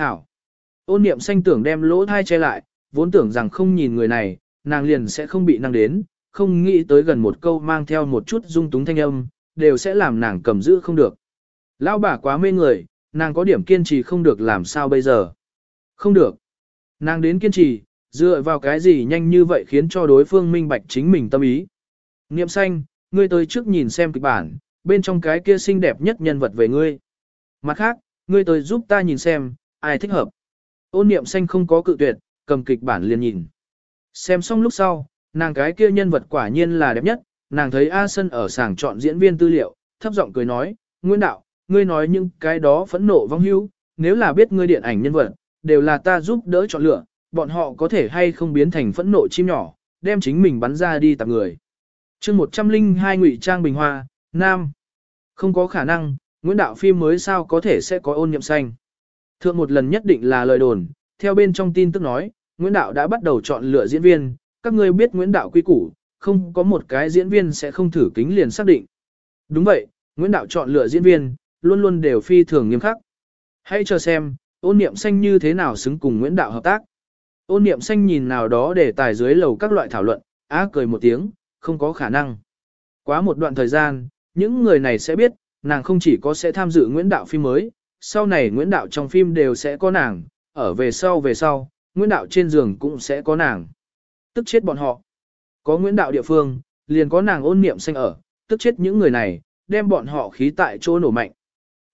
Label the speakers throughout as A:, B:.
A: Hảo. Ôn niệm xanh tưởng đem lỗ thai che lại, vốn tưởng rằng không nhìn người này, nàng liền sẽ không bị năng đến, không nghĩ tới gần một câu mang theo một chút dung túng thanh âm, đều sẽ làm nàng cầm giữ không được. Lão bà quá mê người, nàng có điểm kiên trì không được làm sao bây giờ. Không được. Nàng đến kiên trì, dựa vào cái gì nhanh như vậy khiến cho đối phương minh bạch chính mình tâm ý. Niệm xanh, ngươi tới trước nhìn xem kịch bản, bên trong cái kia xinh đẹp nhất nhân vật về ngươi. Mặt khác, ngươi tới giúp ta nhìn xem, ai thích hợp. Ôn niệm xanh không có cự tuyệt, cầm kịch bản liền nhìn. Xem xong lúc sau, nàng cái kia nhân vật quả nhiên là đẹp nhất, nàng thấy A Sân ở sàng chọn diễn viên tư liệu, thấp giọng cười nói, Nguyễn Đạo, ngươi nói những cái đó phẫn nộ vong hưu, nếu là biết ngươi điện ảnh nhân vật, đều là ta giúp đỡ chọn lựa, bọn họ có thể hay không biến thành phẫn nộ chim nhỏ, đem chính mình bắn ra đi tạp người. chương 102 Ngụy Trang Bình Hoa, Nam. Không có khả năng, Nguyễn Đạo phim mới sao có thể sẽ có ôn nhậm xanh. Thượng một lần nhất định là lời đồn, theo bên trong tin tức nói, Nguyễn Đạo đã bắt đầu chọn lựa diễn viên, các ngươi biết Nguyễn Đạo quy củ, không có một cái diễn viên sẽ không thử kính liền xác định. Đúng vậy, Nguyễn Đạo chọn lựa diễn viên, luôn luôn đều phi thường nghiêm khắc. Hãy chờ xem, ôn niệm xanh như thế nào xứng cùng Nguyễn Đạo hợp tác. Ôn niệm xanh nhìn nào đó để tài dưới lầu các loại thảo luận, á cười một tiếng, không có khả năng. Quá một đoạn thời gian, những người này sẽ biết, nàng không chỉ có sẽ tham dự Nguyễn Đạo phim mới, sau này Nguyễn Đạo trong phim đều sẽ có nàng, ở về sau về sau, Nguyễn Đạo trên giường cũng sẽ có nàng. Tức chết bọn họ. Có Nguyễn Đạo địa phương, liền có nàng ôn niệm xanh ở, tức chết những người này, đem bọn họ khí tại chỗ nổ mạnh.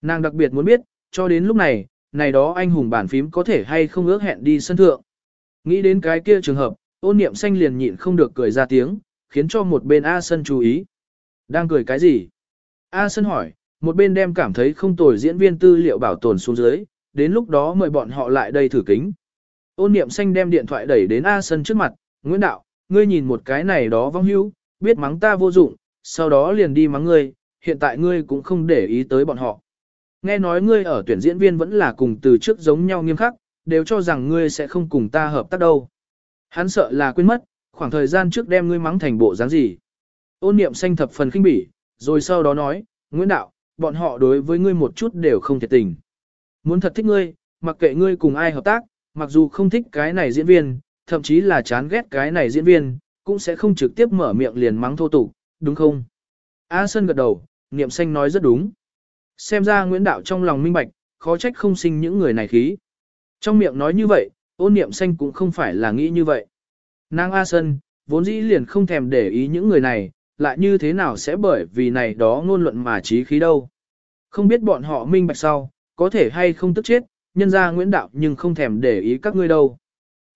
A: Nàng đặc biệt muốn biết, cho đến lúc này, này đó anh hùng bản phím có thể hay không ước hẹn đi sân thượng. Nghĩ đến cái kia trường hợp, ôn niệm xanh liền nhịn không được cười ra tiếng, khiến cho một bên A Sân chú ý. Đang cười cái gì? A Sân hỏi, một bên đem cảm thấy không tồi diễn viên tư liệu bảo tồn xuống dưới, đến lúc đó mời bọn họ lại đây thử kính. Ôn niệm xanh đem điện thoại đẩy đến A Sân trước mặt, Nguyễn Đạo, ngươi nhìn một cái này đó vong hữu, biết mắng ta vô dụng, sau đó liền đi mắng ngươi, hiện tại ngươi cũng không để ý tới bọn họ. Nghe nói ngươi ở tuyển diễn viên vẫn là cùng từ trước giống nhau nghiêm khắc, đều cho rằng ngươi sẽ không cùng ta hợp tác đâu. Hắn sợ là quên mất, khoảng thời gian trước đem ngươi mắng thành bộ dáng gì. Ôn niệm xanh thập phần khinh bỉ, rồi sau đó nói, Nguyễn Đạo, bọn họ đối với ngươi một chút đều không thiệt tình. Muốn thật thích ngươi, mặc kệ ngươi cùng ai hợp tác, mặc dù không thích cái này diễn viên, thậm chí là chán ghét cái này diễn viên, cũng sẽ không trực tiếp mở miệng liền mắng thô tục, đúng không? A Sơn gật đầu, niệm xanh nói rất đúng. Xem ra Nguyễn Đạo trong lòng minh bạch, khó trách không sinh những người này khí. Trong miệng nói như vậy, ôn niệm xanh cũng không phải là nghĩ như vậy. Nàng A Sơn, vốn dĩ liền không thèm để ý những người này, lại như thế nào sẽ bởi vì này đó ngôn luận mà trí khí đâu. Không biết bọn họ minh bạch sau, có thể hay không tức chết, nhân ra Nguyễn Đạo nhưng không thèm để ý các ngươi đâu.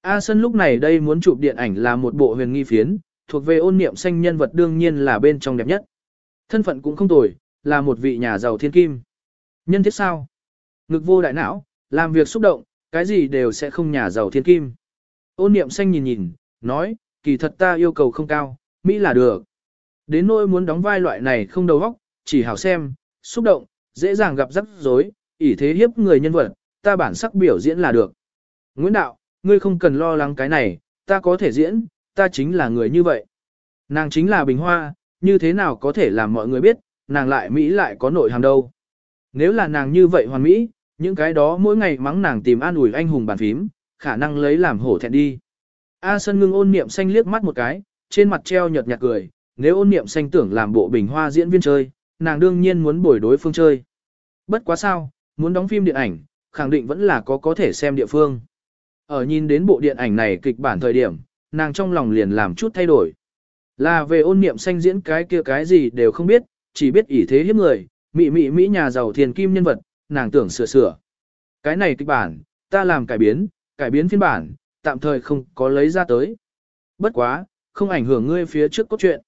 A: A Sân lúc này đây muốn chụp điện ảnh là một bộ huyền nghi phiến, thuộc về ôn niệm xanh nhân vật đương nhiên là bên trong đẹp nhất. Thân phận cũng không tồi, là một vị nhà giàu thiên kim. Nhân thiết sao? Ngực vô đại não, làm việc xúc động, cái gì đều sẽ không nhà giàu thiên kim. Ôn niệm xanh nhìn nhìn, nói, kỳ thật ta yêu cầu không cao, Mỹ là được. Đến nỗi muốn đóng vai loại này không đầu óc, chỉ hảo xem, xúc động, dễ dàng gặp rắc rối, ỷ thế hiếp người nhân vật, ta bản sắc biểu diễn là được. Nguyễn Đạo, ngươi không cần lo lắng cái này, ta có thể diễn, ta chính là người như vậy. Nàng chính là bình hoa, như thế nào có thể làm mọi người biết, nàng lại Mỹ lại có nội hàm đâu. Nếu là nàng như vậy hoàn Mỹ, những cái đó mỗi ngày mắng nàng tìm an ủi anh hùng bàn phím, khả năng lấy làm hổ thẹn đi. A sơn ngưng ôn niệm xanh liếc mắt một cái, trên mặt treo nhợt nhạt cười, nếu ôn niệm xanh tưởng làm bộ bình hoa diễn viên chơi, nàng đương nhiên muốn bồi đối phương chơi. Bất quá sao, muốn đóng phim điện ảnh, khẳng định vẫn là có có thể xem địa phương. Ở nhìn đến bộ điện ảnh này kịch bản thời điểm, nàng trong lòng liền làm chút thay đổi. Là về ôn niệm xanh diễn cái kia cái gì đều không biết, chỉ biết ỷ thế hiếp người, mị mị mỹ nhà giàu thiền kim nhân vật, nàng tưởng sửa sửa. Cái này kịch bản, ta làm cải biến, cải biến phiên bản, tạm thời không có lấy ra tới. Bất quá, không ảnh hưởng ngươi phía trước cốt truyện.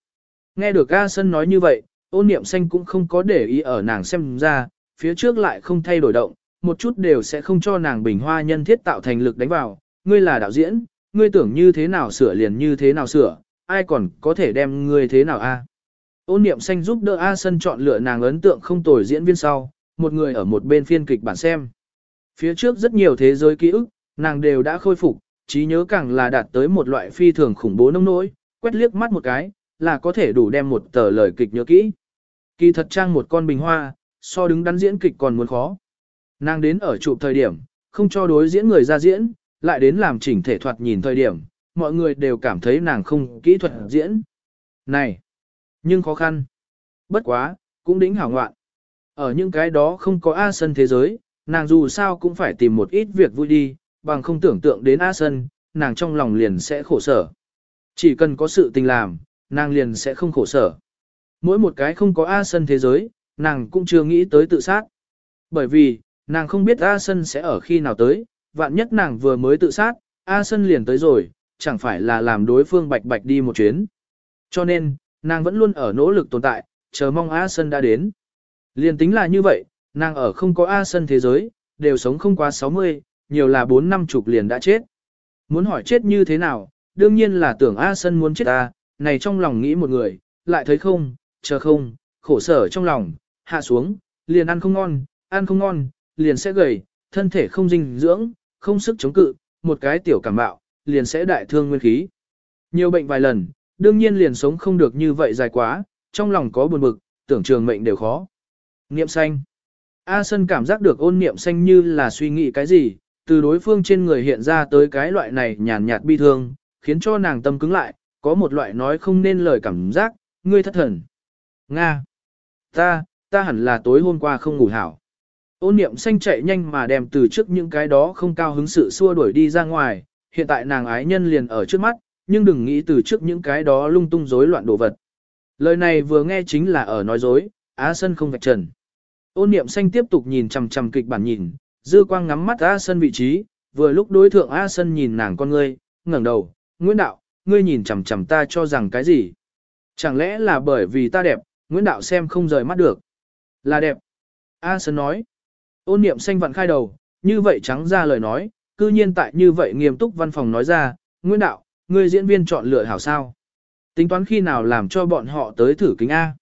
A: Nghe được A Sân nói như vậy, ôn niệm xanh cũng không có để ý ở nàng xem ra, phía trước lại không thay đổi động, một chút đều sẽ không cho nàng bình hoa nhân thiết tạo thành lực đánh vào, ngươi là đạo diễn, ngươi tưởng như thế nào sửa liền như thế nào sửa, ai còn có thể đem ngươi thế nào a? Ôn niệm xanh giúp đỡ A Sân chọn lựa nàng ấn tượng không tồi diễn viên sau, một người ở một bên phiên kịch bản xem. Phía trước rất nhiều thế giới ký ức, nàng đều đã khôi phục, trí nhớ càng là đạt tới một loại phi thường khủng bố nông nỗi, quét liếc mắt một cái, là có thể đủ đem một tờ lời kịch nhớ kỹ. Kỳ thật trang một con bình hoa, so đứng đắn diễn kịch còn muốn khó. Nàng đến ở chụp thời điểm, không cho đối diễn người ra diễn, lại đến làm chỉnh thể thuật nhìn thời điểm, mọi người đều cảm thấy nàng không kỹ thuật diễn. Này, nhưng khó khăn. Bất quá, cũng đính hảo ngoạn. Ở những cái đó không có A sân thế giới, nàng dù sao cũng phải tìm một ít việc vui đi, bằng không tưởng tượng đến A sân, nàng trong lòng liền sẽ khổ sở. Chỉ cần có sự tình làm, nàng liền sẽ không khổ sở. Mỗi một cái không có A sân thế giới, nàng cũng chưa nghĩ tới tự sát. Bởi vì, nàng không biết A sân sẽ ở khi nào tới, vạn nhất nàng vừa mới tự sát, A sân liền tới rồi, chẳng phải là làm đối phương bạch bạch đi một chuyến. Cho nên, nàng vẫn luôn ở nỗ lực tồn tại, chờ mong A sân đã đến. Liền tính là như vậy, nàng ở không có A sân thế giới, đều sống không quá 60, nhiều là 4 năm chục liền đã chết. Muốn hỏi chết như thế nào, đương nhiên là tưởng A sân muốn chết ta, này trong lòng nghĩ một người, lại thấy không, chờ không, khổ sở trong lòng, hạ xuống, liền ăn không ngon, ăn không ngon, liền sẽ gầy, thân thể không dinh dưỡng, không sức chống cự, một cái tiểu cảm bạo, liền sẽ đại thương nguyên khí. Nhiều bệnh vài lần, đương nhiên liền sống không được như vậy dài quá, trong lòng có buồn bực, tưởng trường mệnh đều khó. Niệm xanh. A Sân cảm giác được ôn niệm xanh như là suy nghĩ cái gì, từ đối phương trên người hiện ra tới cái loại này nhàn nhạt bi thương, khiến cho nàng tâm cứng lại, có một loại nói không nên lời cảm giác, ngươi thất thần. Nga. Ta, ta hẳn là tối hôm qua không ngủ hảo. Ôn niệm xanh chạy nhanh mà đem từ trước những cái đó không cao hứng sự xua đuổi đi ra ngoài, hiện tại nàng ái nhân liền ở trước mắt, nhưng đừng nghĩ từ trước những cái đó lung tung rối loạn đồ vật. Lời này vừa nghe chính là ở nói dối, Á Sân không vạch trần. Ôn niệm xanh tiếp tục nhìn chằm chằm kịch bản nhìn, dư quang ngắm mắt A Sân vị trí, vừa lúc đối thượng A Sân nhìn nàng con ngươi, ngẩng đầu, Nguyễn Đạo, ngươi nhìn chằm chằm ta cho rằng cái gì? Chẳng lẽ là bởi vì ta đẹp, Nguyễn Đạo xem không rời mắt được. Là đẹp. A Sơn nói. Ôn niệm xanh vặn khai đầu, như vậy trắng ra lời nói, cư nhiên tại như vậy nghiêm túc văn phòng nói ra, Nguyễn Đạo, ngươi diễn viên chọn lựa hảo sao. Tính toán khi nào làm cho bọn họ tới thử kính A.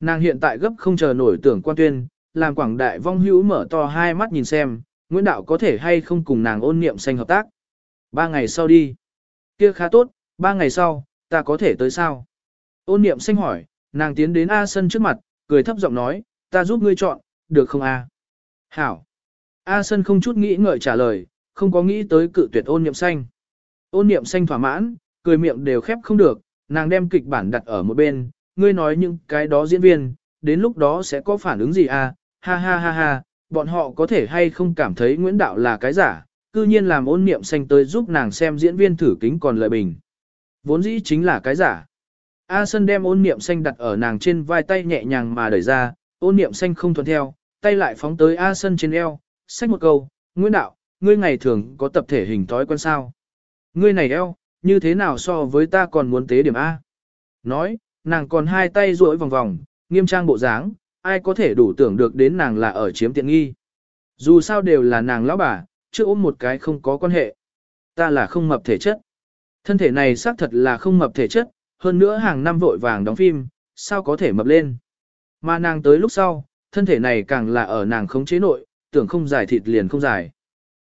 A: Nàng hiện tại gấp không chờ nổi tưởng quan tuyên, làm quảng đại vong hữu mở to hai mắt nhìn xem, Nguyễn Đạo có thể hay không cùng nàng ôn niệm xanh hợp tác. Ba ngày sau đi. Kia khá tốt, ba ngày sau, ta có thể tới sao? Ôn niệm xanh hỏi, nàng tiến đến A sân trước mặt, cười thấp giọng nói, ta giúp ngươi chọn, được không A? Hảo. A sân không chút nghĩ ngợi trả lời, không có nghĩ tới cự tuyệt ôn niệm xanh. Ôn niệm xanh thỏa mãn, cười miệng đều khép không được, nàng đem kịch bản đặt ở một bên, ngươi nói những cái đó diễn viên, đến lúc đó sẽ có phản ứng gì à, ha ha ha ha, bọn họ có thể hay không cảm thấy Nguyễn Đạo là cái giả, cư nhiên làm ôn niệm xanh tới giúp nàng xem diễn viên thử kính còn lợi bình. Vốn dĩ chính là cái giả. A Sân đem ôn niệm xanh đặt ở nàng trên vai tay nhẹ nhàng mà đẩy ra, ôn niệm xanh không thuận theo, tay lại phóng tới A Sân trên eo, xách một câu, Nguyễn Đạo, ngươi ngày thường có tập thể hình thói quen sao? Ngươi này eo, như thế nào so với ta còn muốn tế điểm A? Nói, nàng còn hai tay duỗi vòng vòng, nghiêm trang bộ dáng, ai có thể đủ tưởng được đến nàng là ở chiếm tiện nghi. Dù sao đều là nàng lão bà, chưa ôm một cái không có quan hệ. Ta là không mập thể chất. Thân thể này xác thật là không mập thể chất, hơn nữa hàng năm vội vàng đóng phim, sao có thể mập lên. Mà nàng tới lúc sau, thân thể này càng là ở nàng không chế nội, tưởng không giải thịt liền không giải.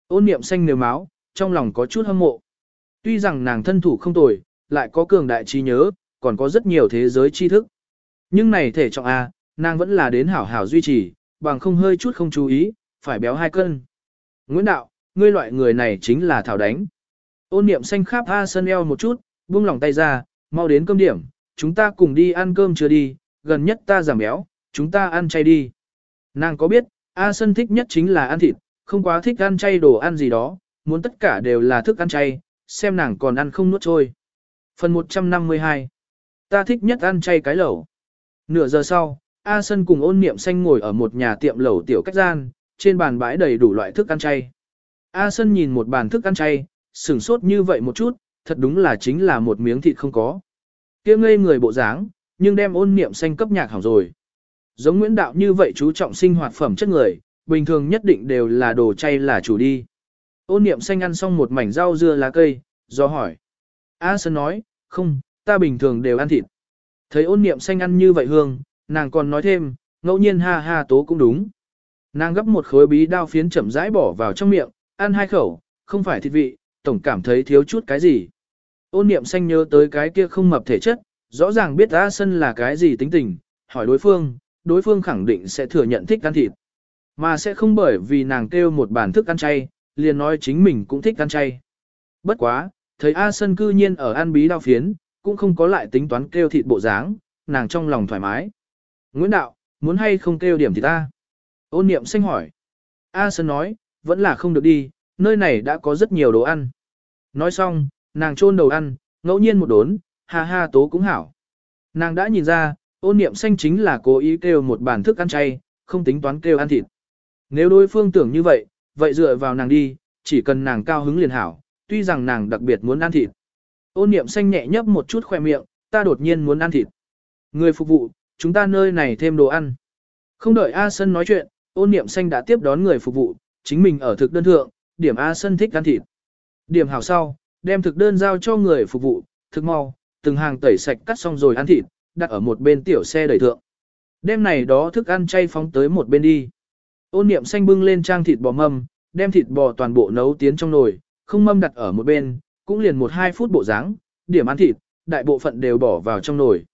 A: Ôn niệm xanh nếu máu, trong lòng có chút hâm mộ. Tuy rằng nàng thân thủ không tồi, lại có cường đại trí nhớ, còn có rất nhiều thế giới tri thức. Nhưng này thể trọng A, nàng vẫn là đến hảo hảo duy trì, bằng không hơi chút không chú ý, phải béo hai cân. Nguyễn Đạo, ngươi loại người này chính là thảo đánh. Ôn niệm xanh khắp A sân eo một chút, buông lòng tay ra, mau đến cơm điểm, chúng ta cùng đi ăn cơm chưa đi, gần nhất ta giảm béo, chúng ta ăn chay đi. Nàng có biết, A sân thích nhất chính là ăn thịt, không quá thích ăn chay đồ ăn gì đó, muốn tất cả đều là thức ăn chay, xem nàng còn ăn không nuốt trôi. Phần 152 Ta thích nhất ăn chay cái lẩu. Nửa giờ sau, A Sân cùng ôn niệm xanh ngồi ở một nhà tiệm lẩu tiểu cách gian, trên bàn bãi đầy đủ loại thức ăn chay. A Sân nhìn một bàn thức ăn chay, sửng sốt như vậy một chút, thật đúng là chính là một miếng thịt không có. kia ngây người bộ dáng, nhưng đem ôn niệm xanh cấp nhạc hỏng rồi. Giống Nguyễn Đạo như vậy chú trọng sinh hoạt phẩm chất người, bình thường nhất định đều là đồ chay là chủ đi. Ôn niệm xanh ăn xong một mảnh rau dưa lá cây, do hỏi. A Sơn nói, không, ta bình thường đều ăn thịt. Thấy ôn niệm xanh ăn như vậy hương, nàng còn nói thêm, ngẫu nhiên ha ha tố cũng đúng. Nàng gấp một khối bí đao phiến chậm rãi bỏ vào trong miệng, ăn hai khẩu, không phải thịt vị, tổng cảm thấy thiếu chút cái gì. Ôn niệm xanh nhớ tới cái kia không mập thể chất, rõ ràng biết A Sân là cái gì tính tình, hỏi đối phương, đối phương khẳng định sẽ thừa nhận thích ăn thịt. Mà sẽ không bởi vì nàng kêu một bản thức ăn chay, liền nói chính mình cũng thích ăn chay. Bất quá, thấy A Sân cư nhiên ở ăn bí đao phiến, cũng không có lại tính toán kêu thịt bộ dáng, nàng trong lòng thoải mái. Nguyễn Đạo, muốn hay không kêu điểm thì ta? Ôn niệm xanh hỏi. A Sân nói, vẫn là không được đi, nơi này đã có rất nhiều đồ ăn. Nói xong, nàng chôn đầu ăn, ngẫu nhiên một đốn, ha ha tố cũng hảo. Nàng đã nhìn ra, ôn niệm xanh chính là cố ý kêu một bản thức ăn chay, không tính toán kêu ăn thịt. Nếu đối phương tưởng như vậy, vậy dựa vào nàng đi, chỉ cần nàng cao hứng liền hảo, tuy rằng nàng đặc biệt muốn ăn thịt. Ôn niệm xanh nhẹ nhấp một chút khoe miệng, ta đột nhiên muốn ăn thịt. Người phục vụ, chúng ta nơi này thêm đồ ăn. Không đợi A Sân nói chuyện, ôn niệm xanh đã tiếp đón người phục vụ, chính mình ở thực đơn thượng, điểm A Sân thích ăn thịt. Điểm hảo sau, đem thực đơn giao cho người phục vụ, thực mau, từng hàng tẩy sạch cắt xong rồi ăn thịt, đặt ở một bên tiểu xe đẩy thượng. Đêm này đó thức ăn chay phóng tới một bên đi. Ôn niệm xanh bưng lên trang thịt bò mâm, đem thịt bò toàn bộ nấu tiến trong nồi, không mâm đặt ở một bên, cũng liền một hai phút bộ dáng, điểm ăn thịt, đại bộ phận đều bỏ vào trong nồi.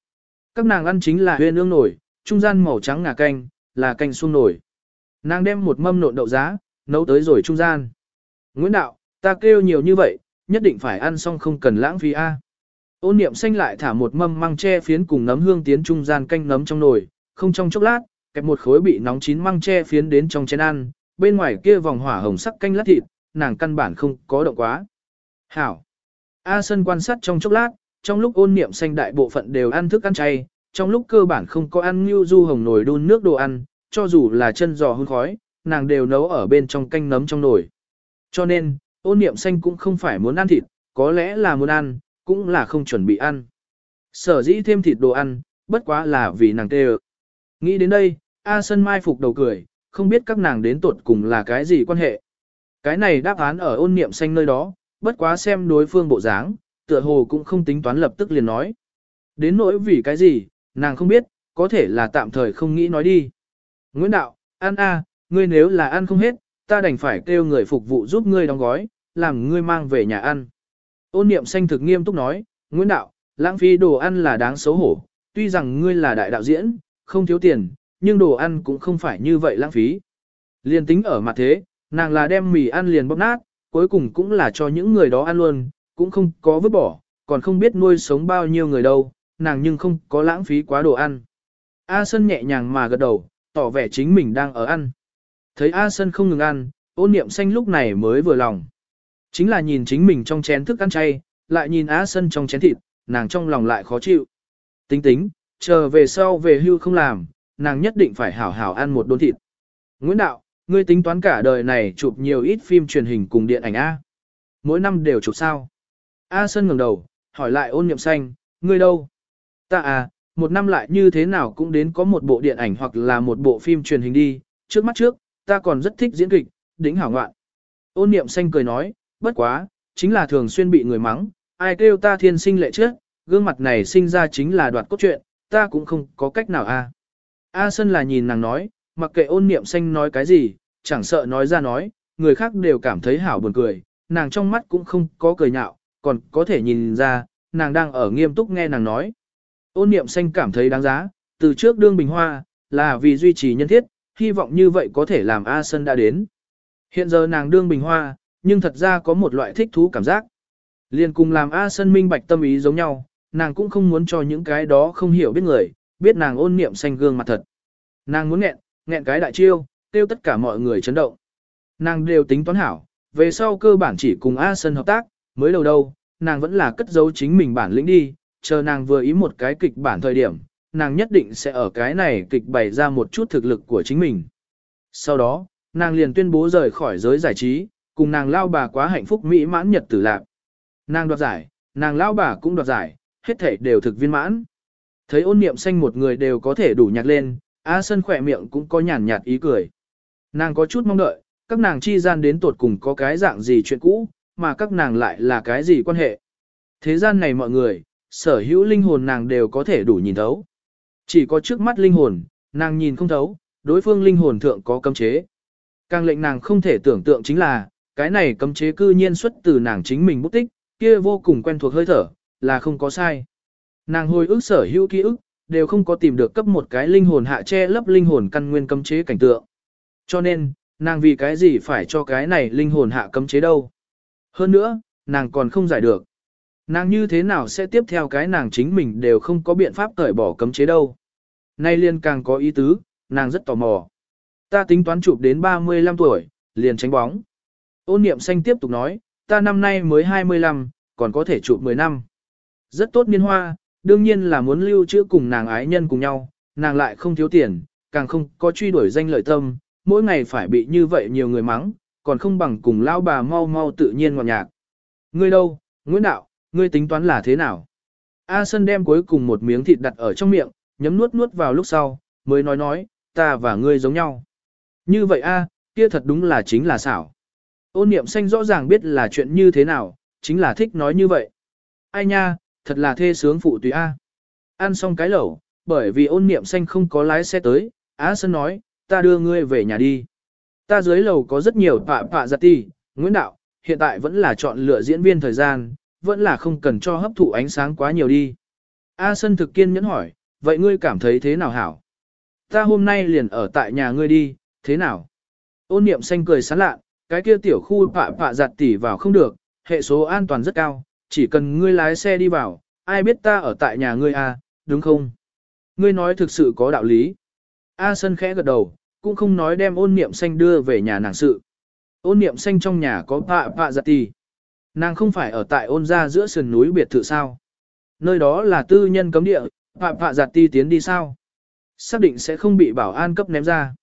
A: Các nàng ăn chính là huyên ương nồi, trung gian màu trắng ngà canh, là canh xuông nồi. Nàng đem một mâm nộn đậu giá, nấu tới rồi trung gian. Nguyễn Đạo, ta kêu nhiều như vậy, nhất định phải ăn xong không cần lãng phí a. Ôn niệm xanh lại thả một mâm măng tre phiến cùng nấm hương tiến trung gian canh nấm trong nồi, không trong chốc lát, kẹp một khối bị nóng chín măng tre phiến đến trong chén ăn, bên ngoài kia vòng hỏa hồng sắc canh lát thịt, nàng căn bản không có động quá. Hảo. A Sân quan sát trong chốc lát, trong lúc ôn niệm xanh đại bộ phận đều ăn thức ăn chay, trong lúc cơ bản không có ăn như du hồng nồi đun nước đồ ăn, cho dù là chân giò hun khói, nàng đều nấu ở bên trong canh nấm trong nồi. Cho nên, ôn niệm xanh cũng không phải muốn ăn thịt, có lẽ là muốn ăn, cũng là không chuẩn bị ăn. Sở dĩ thêm thịt đồ ăn, bất quá là vì nàng tê Nghĩ đến đây, A Sân mai phục đầu cười, không biết các nàng đến tuột cùng là cái gì quan hệ. Cái này đáp án ở ôn niệm xanh nơi đó, bất quá xem đối phương bộ dáng, tựa hồ cũng không tính toán lập tức liền nói. Đến nỗi vì cái gì, nàng không biết, có thể là tạm thời không nghĩ nói đi. Nguyễn Đạo, ăn a, ngươi nếu là ăn không hết, ta đành phải kêu người phục vụ giúp ngươi đóng gói, làm ngươi mang về nhà ăn. Ôn niệm xanh thực nghiêm túc nói, Nguyễn Đạo, lãng phí đồ ăn là đáng xấu hổ, tuy rằng ngươi là đại đạo diễn, không thiếu tiền, nhưng đồ ăn cũng không phải như vậy lãng phí. Liên tính ở mặt thế, nàng là đem mì ăn liền bóp nát, cuối cùng cũng là cho những người đó ăn luôn, cũng không có vứt bỏ, còn không biết nuôi sống bao nhiêu người đâu, nàng nhưng không có lãng phí quá đồ ăn. A Sân nhẹ nhàng mà gật đầu, tỏ vẻ chính mình đang ở ăn. Thấy A Sân không ngừng ăn, ôn niệm xanh lúc này mới vừa lòng. Chính là nhìn chính mình trong chén thức ăn chay, lại nhìn A Sân trong chén thịt, nàng trong lòng lại khó chịu. Tính tính, chờ về sau về hưu không làm, nàng nhất định phải hảo hảo ăn một đốn thịt. Nguyễn Đạo, ngươi tính toán cả đời này chụp nhiều ít phim truyền hình cùng điện ảnh A. Mỗi năm đều chụp sao. A Sân ngẩng đầu, hỏi lại ôn nhậm xanh, ngươi đâu? Ta à, một năm lại như thế nào cũng đến có một bộ điện ảnh hoặc là một bộ phim truyền hình đi, trước mắt trước, ta còn rất thích diễn kịch, đỉnh hảo ngoạn. Ôn niệm xanh cười nói, bất quá, chính là thường xuyên bị người mắng, ai kêu ta thiên sinh lệ trước, gương mặt này sinh ra chính là đoạt cốt truyện, ta cũng không có cách nào a. A Sân là nhìn nàng nói, mặc kệ ôn niệm xanh nói cái gì, chẳng sợ nói ra nói, người khác đều cảm thấy hảo buồn cười, nàng trong mắt cũng không có cười nhạo, còn có thể nhìn ra, nàng đang ở nghiêm túc nghe nàng nói. Ôn niệm xanh cảm thấy đáng giá, từ trước đương bình hoa, là vì duy trì nhân thiết, hy vọng như vậy có thể làm A Sân đã đến. Hiện giờ nàng đương bình hoa, nhưng thật ra có một loại thích thú cảm giác. Liên cùng làm A Sân minh bạch tâm ý giống nhau, nàng cũng không muốn cho những cái đó không hiểu biết người, biết nàng ôn niệm xanh gương mặt thật. Nàng muốn nghẹn, nghẹn cái đại chiêu, tiêu tất cả mọi người chấn động. Nàng đều tính toán hảo, về sau cơ bản chỉ cùng A Sân hợp tác, mới đầu đâu, nàng vẫn là cất giấu chính mình bản lĩnh đi, chờ nàng vừa ý một cái kịch bản thời điểm, nàng nhất định sẽ ở cái này kịch bày ra một chút thực lực của chính mình. Sau đó, nàng liền tuyên bố rời khỏi giới giải trí, cùng nàng lao bà quá hạnh phúc mỹ mãn nhật tử lạc. Nàng đoạt giải, nàng lao bà cũng đoạt giải, hết thể đều thực viên mãn. Thấy ôn niệm xanh một người đều có thể đủ nhạc lên, A Sân khỏe miệng cũng có nhàn nhạt ý cười. Nàng có chút mong đợi, các nàng chi gian đến tột cùng có cái dạng gì chuyện cũ, mà các nàng lại là cái gì quan hệ. Thế gian này mọi người, sở hữu linh hồn nàng đều có thể đủ nhìn thấu. Chỉ có trước mắt linh hồn, nàng nhìn không thấu, đối phương linh hồn thượng có cấm chế. Càng lệnh nàng không thể tưởng tượng chính là, cái này cấm chế cư nhiên xuất từ nàng chính mình bút tích, kia vô cùng quen thuộc hơi thở, là không có sai. Nàng hồi ức sở hữu ký ức, đều không có tìm được cấp một cái linh hồn hạ che lấp linh hồn căn nguyên cấm chế cảnh tượng. Cho nên, nàng vì cái gì phải cho cái này linh hồn hạ cấm chế đâu. Hơn nữa, nàng còn không giải được. Nàng như thế nào sẽ tiếp theo cái nàng chính mình đều không có biện pháp cởi bỏ cấm chế đâu. Nay liên càng có ý tứ, nàng rất tò mò. Ta tính toán chụp đến 35 tuổi, liền tránh bóng. Ôn niệm xanh tiếp tục nói, ta năm nay mới 25, còn có thể chụp 10 năm. Rất tốt niên hoa, đương nhiên là muốn lưu trữ cùng nàng ái nhân cùng nhau, nàng lại không thiếu tiền, càng không có truy đuổi danh lợi tâm, mỗi ngày phải bị như vậy nhiều người mắng, còn không bằng cùng lão bà mau mau tự nhiên ngọt nhạc. Ngươi đâu, Nguyễn Đạo, ngươi tính toán là thế nào? A Sân đem cuối cùng một miếng thịt đặt ở trong miệng, nhấm nuốt nuốt vào lúc sau, mới nói nói, ta và ngươi giống nhau. Như vậy a, kia thật đúng là chính là xảo. Ôn niệm xanh rõ ràng biết là chuyện như thế nào, chính là thích nói như vậy. Ai nha, thật là thê sướng phụ tùy a. Ăn xong cái lẩu, bởi vì ôn niệm xanh không có lái xe tới, Á Sơn nói, ta đưa ngươi về nhà đi. Ta dưới lầu có rất nhiều pạ pạ giặt ti, Nguyễn Đạo, hiện tại vẫn là chọn lựa diễn viên thời gian, vẫn là không cần cho hấp thụ ánh sáng quá nhiều đi. A Sơn thực kiên nhẫn hỏi, vậy ngươi cảm thấy thế nào hảo? Ta hôm nay liền ở tại nhà ngươi đi, thế nào? Ôn niệm xanh cười sán lạ, cái kia tiểu khu pạ pạ giặt tỉ vào không được, hệ số an toàn rất cao, chỉ cần ngươi lái xe đi vào, ai biết ta ở tại nhà ngươi à, đúng không? Ngươi nói thực sự có đạo lý. A Sân khẽ gật đầu, cũng không nói đem ôn niệm xanh đưa về nhà nàng sự. Ôn niệm xanh trong nhà có pạ pạ giặt tỉ. Nàng không phải ở tại ôn ra giữa sườn núi biệt thự sao. Nơi đó là tư nhân cấm địa, phạm phạ giặt ti tiến đi sao. Xác định sẽ không bị bảo an cấp ném ra.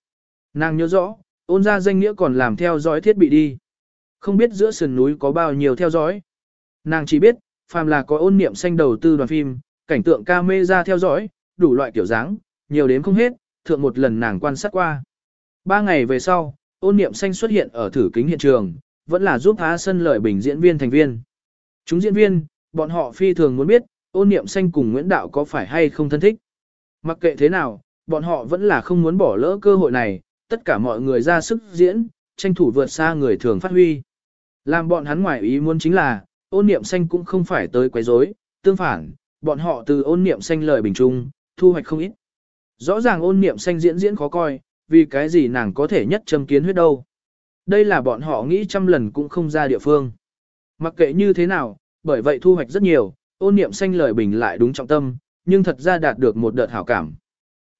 A: Nàng nhớ rõ, ôn ra danh nghĩa còn làm theo dõi thiết bị đi. Không biết giữa sườn núi có bao nhiêu theo dõi. Nàng chỉ biết, phàm là có ôn niệm xanh đầu tư đoàn phim, cảnh tượng ca mê ra theo dõi, đủ loại kiểu dáng, nhiều đến không hết, thượng một lần nàng quan sát qua. Ba ngày về sau, ôn niệm xanh xuất hiện ở thử kính hiện trường, vẫn là giúp Á Sân lợi bình diễn viên thành viên. Chúng diễn viên, bọn họ phi thường muốn biết, ôn niệm xanh cùng Nguyễn Đạo có phải hay không thân thích. Mặc kệ thế nào, bọn họ vẫn là không muốn bỏ lỡ cơ hội này, tất cả mọi người ra sức diễn, tranh thủ vượt xa người thường phát huy. Làm bọn hắn ngoài ý muốn chính là, ôn niệm xanh cũng không phải tới quấy rối, tương phản, bọn họ từ ôn niệm xanh lời bình trung, thu hoạch không ít. Rõ ràng ôn niệm xanh diễn diễn khó coi, vì cái gì nàng có thể nhất châm kiến huyết đâu. Đây là bọn họ nghĩ trăm lần cũng không ra địa phương. Mặc kệ như thế nào, bởi vậy thu hoạch rất nhiều, ôn niệm xanh lời bình lại đúng trọng tâm, nhưng thật ra đạt được một đợt hảo cảm.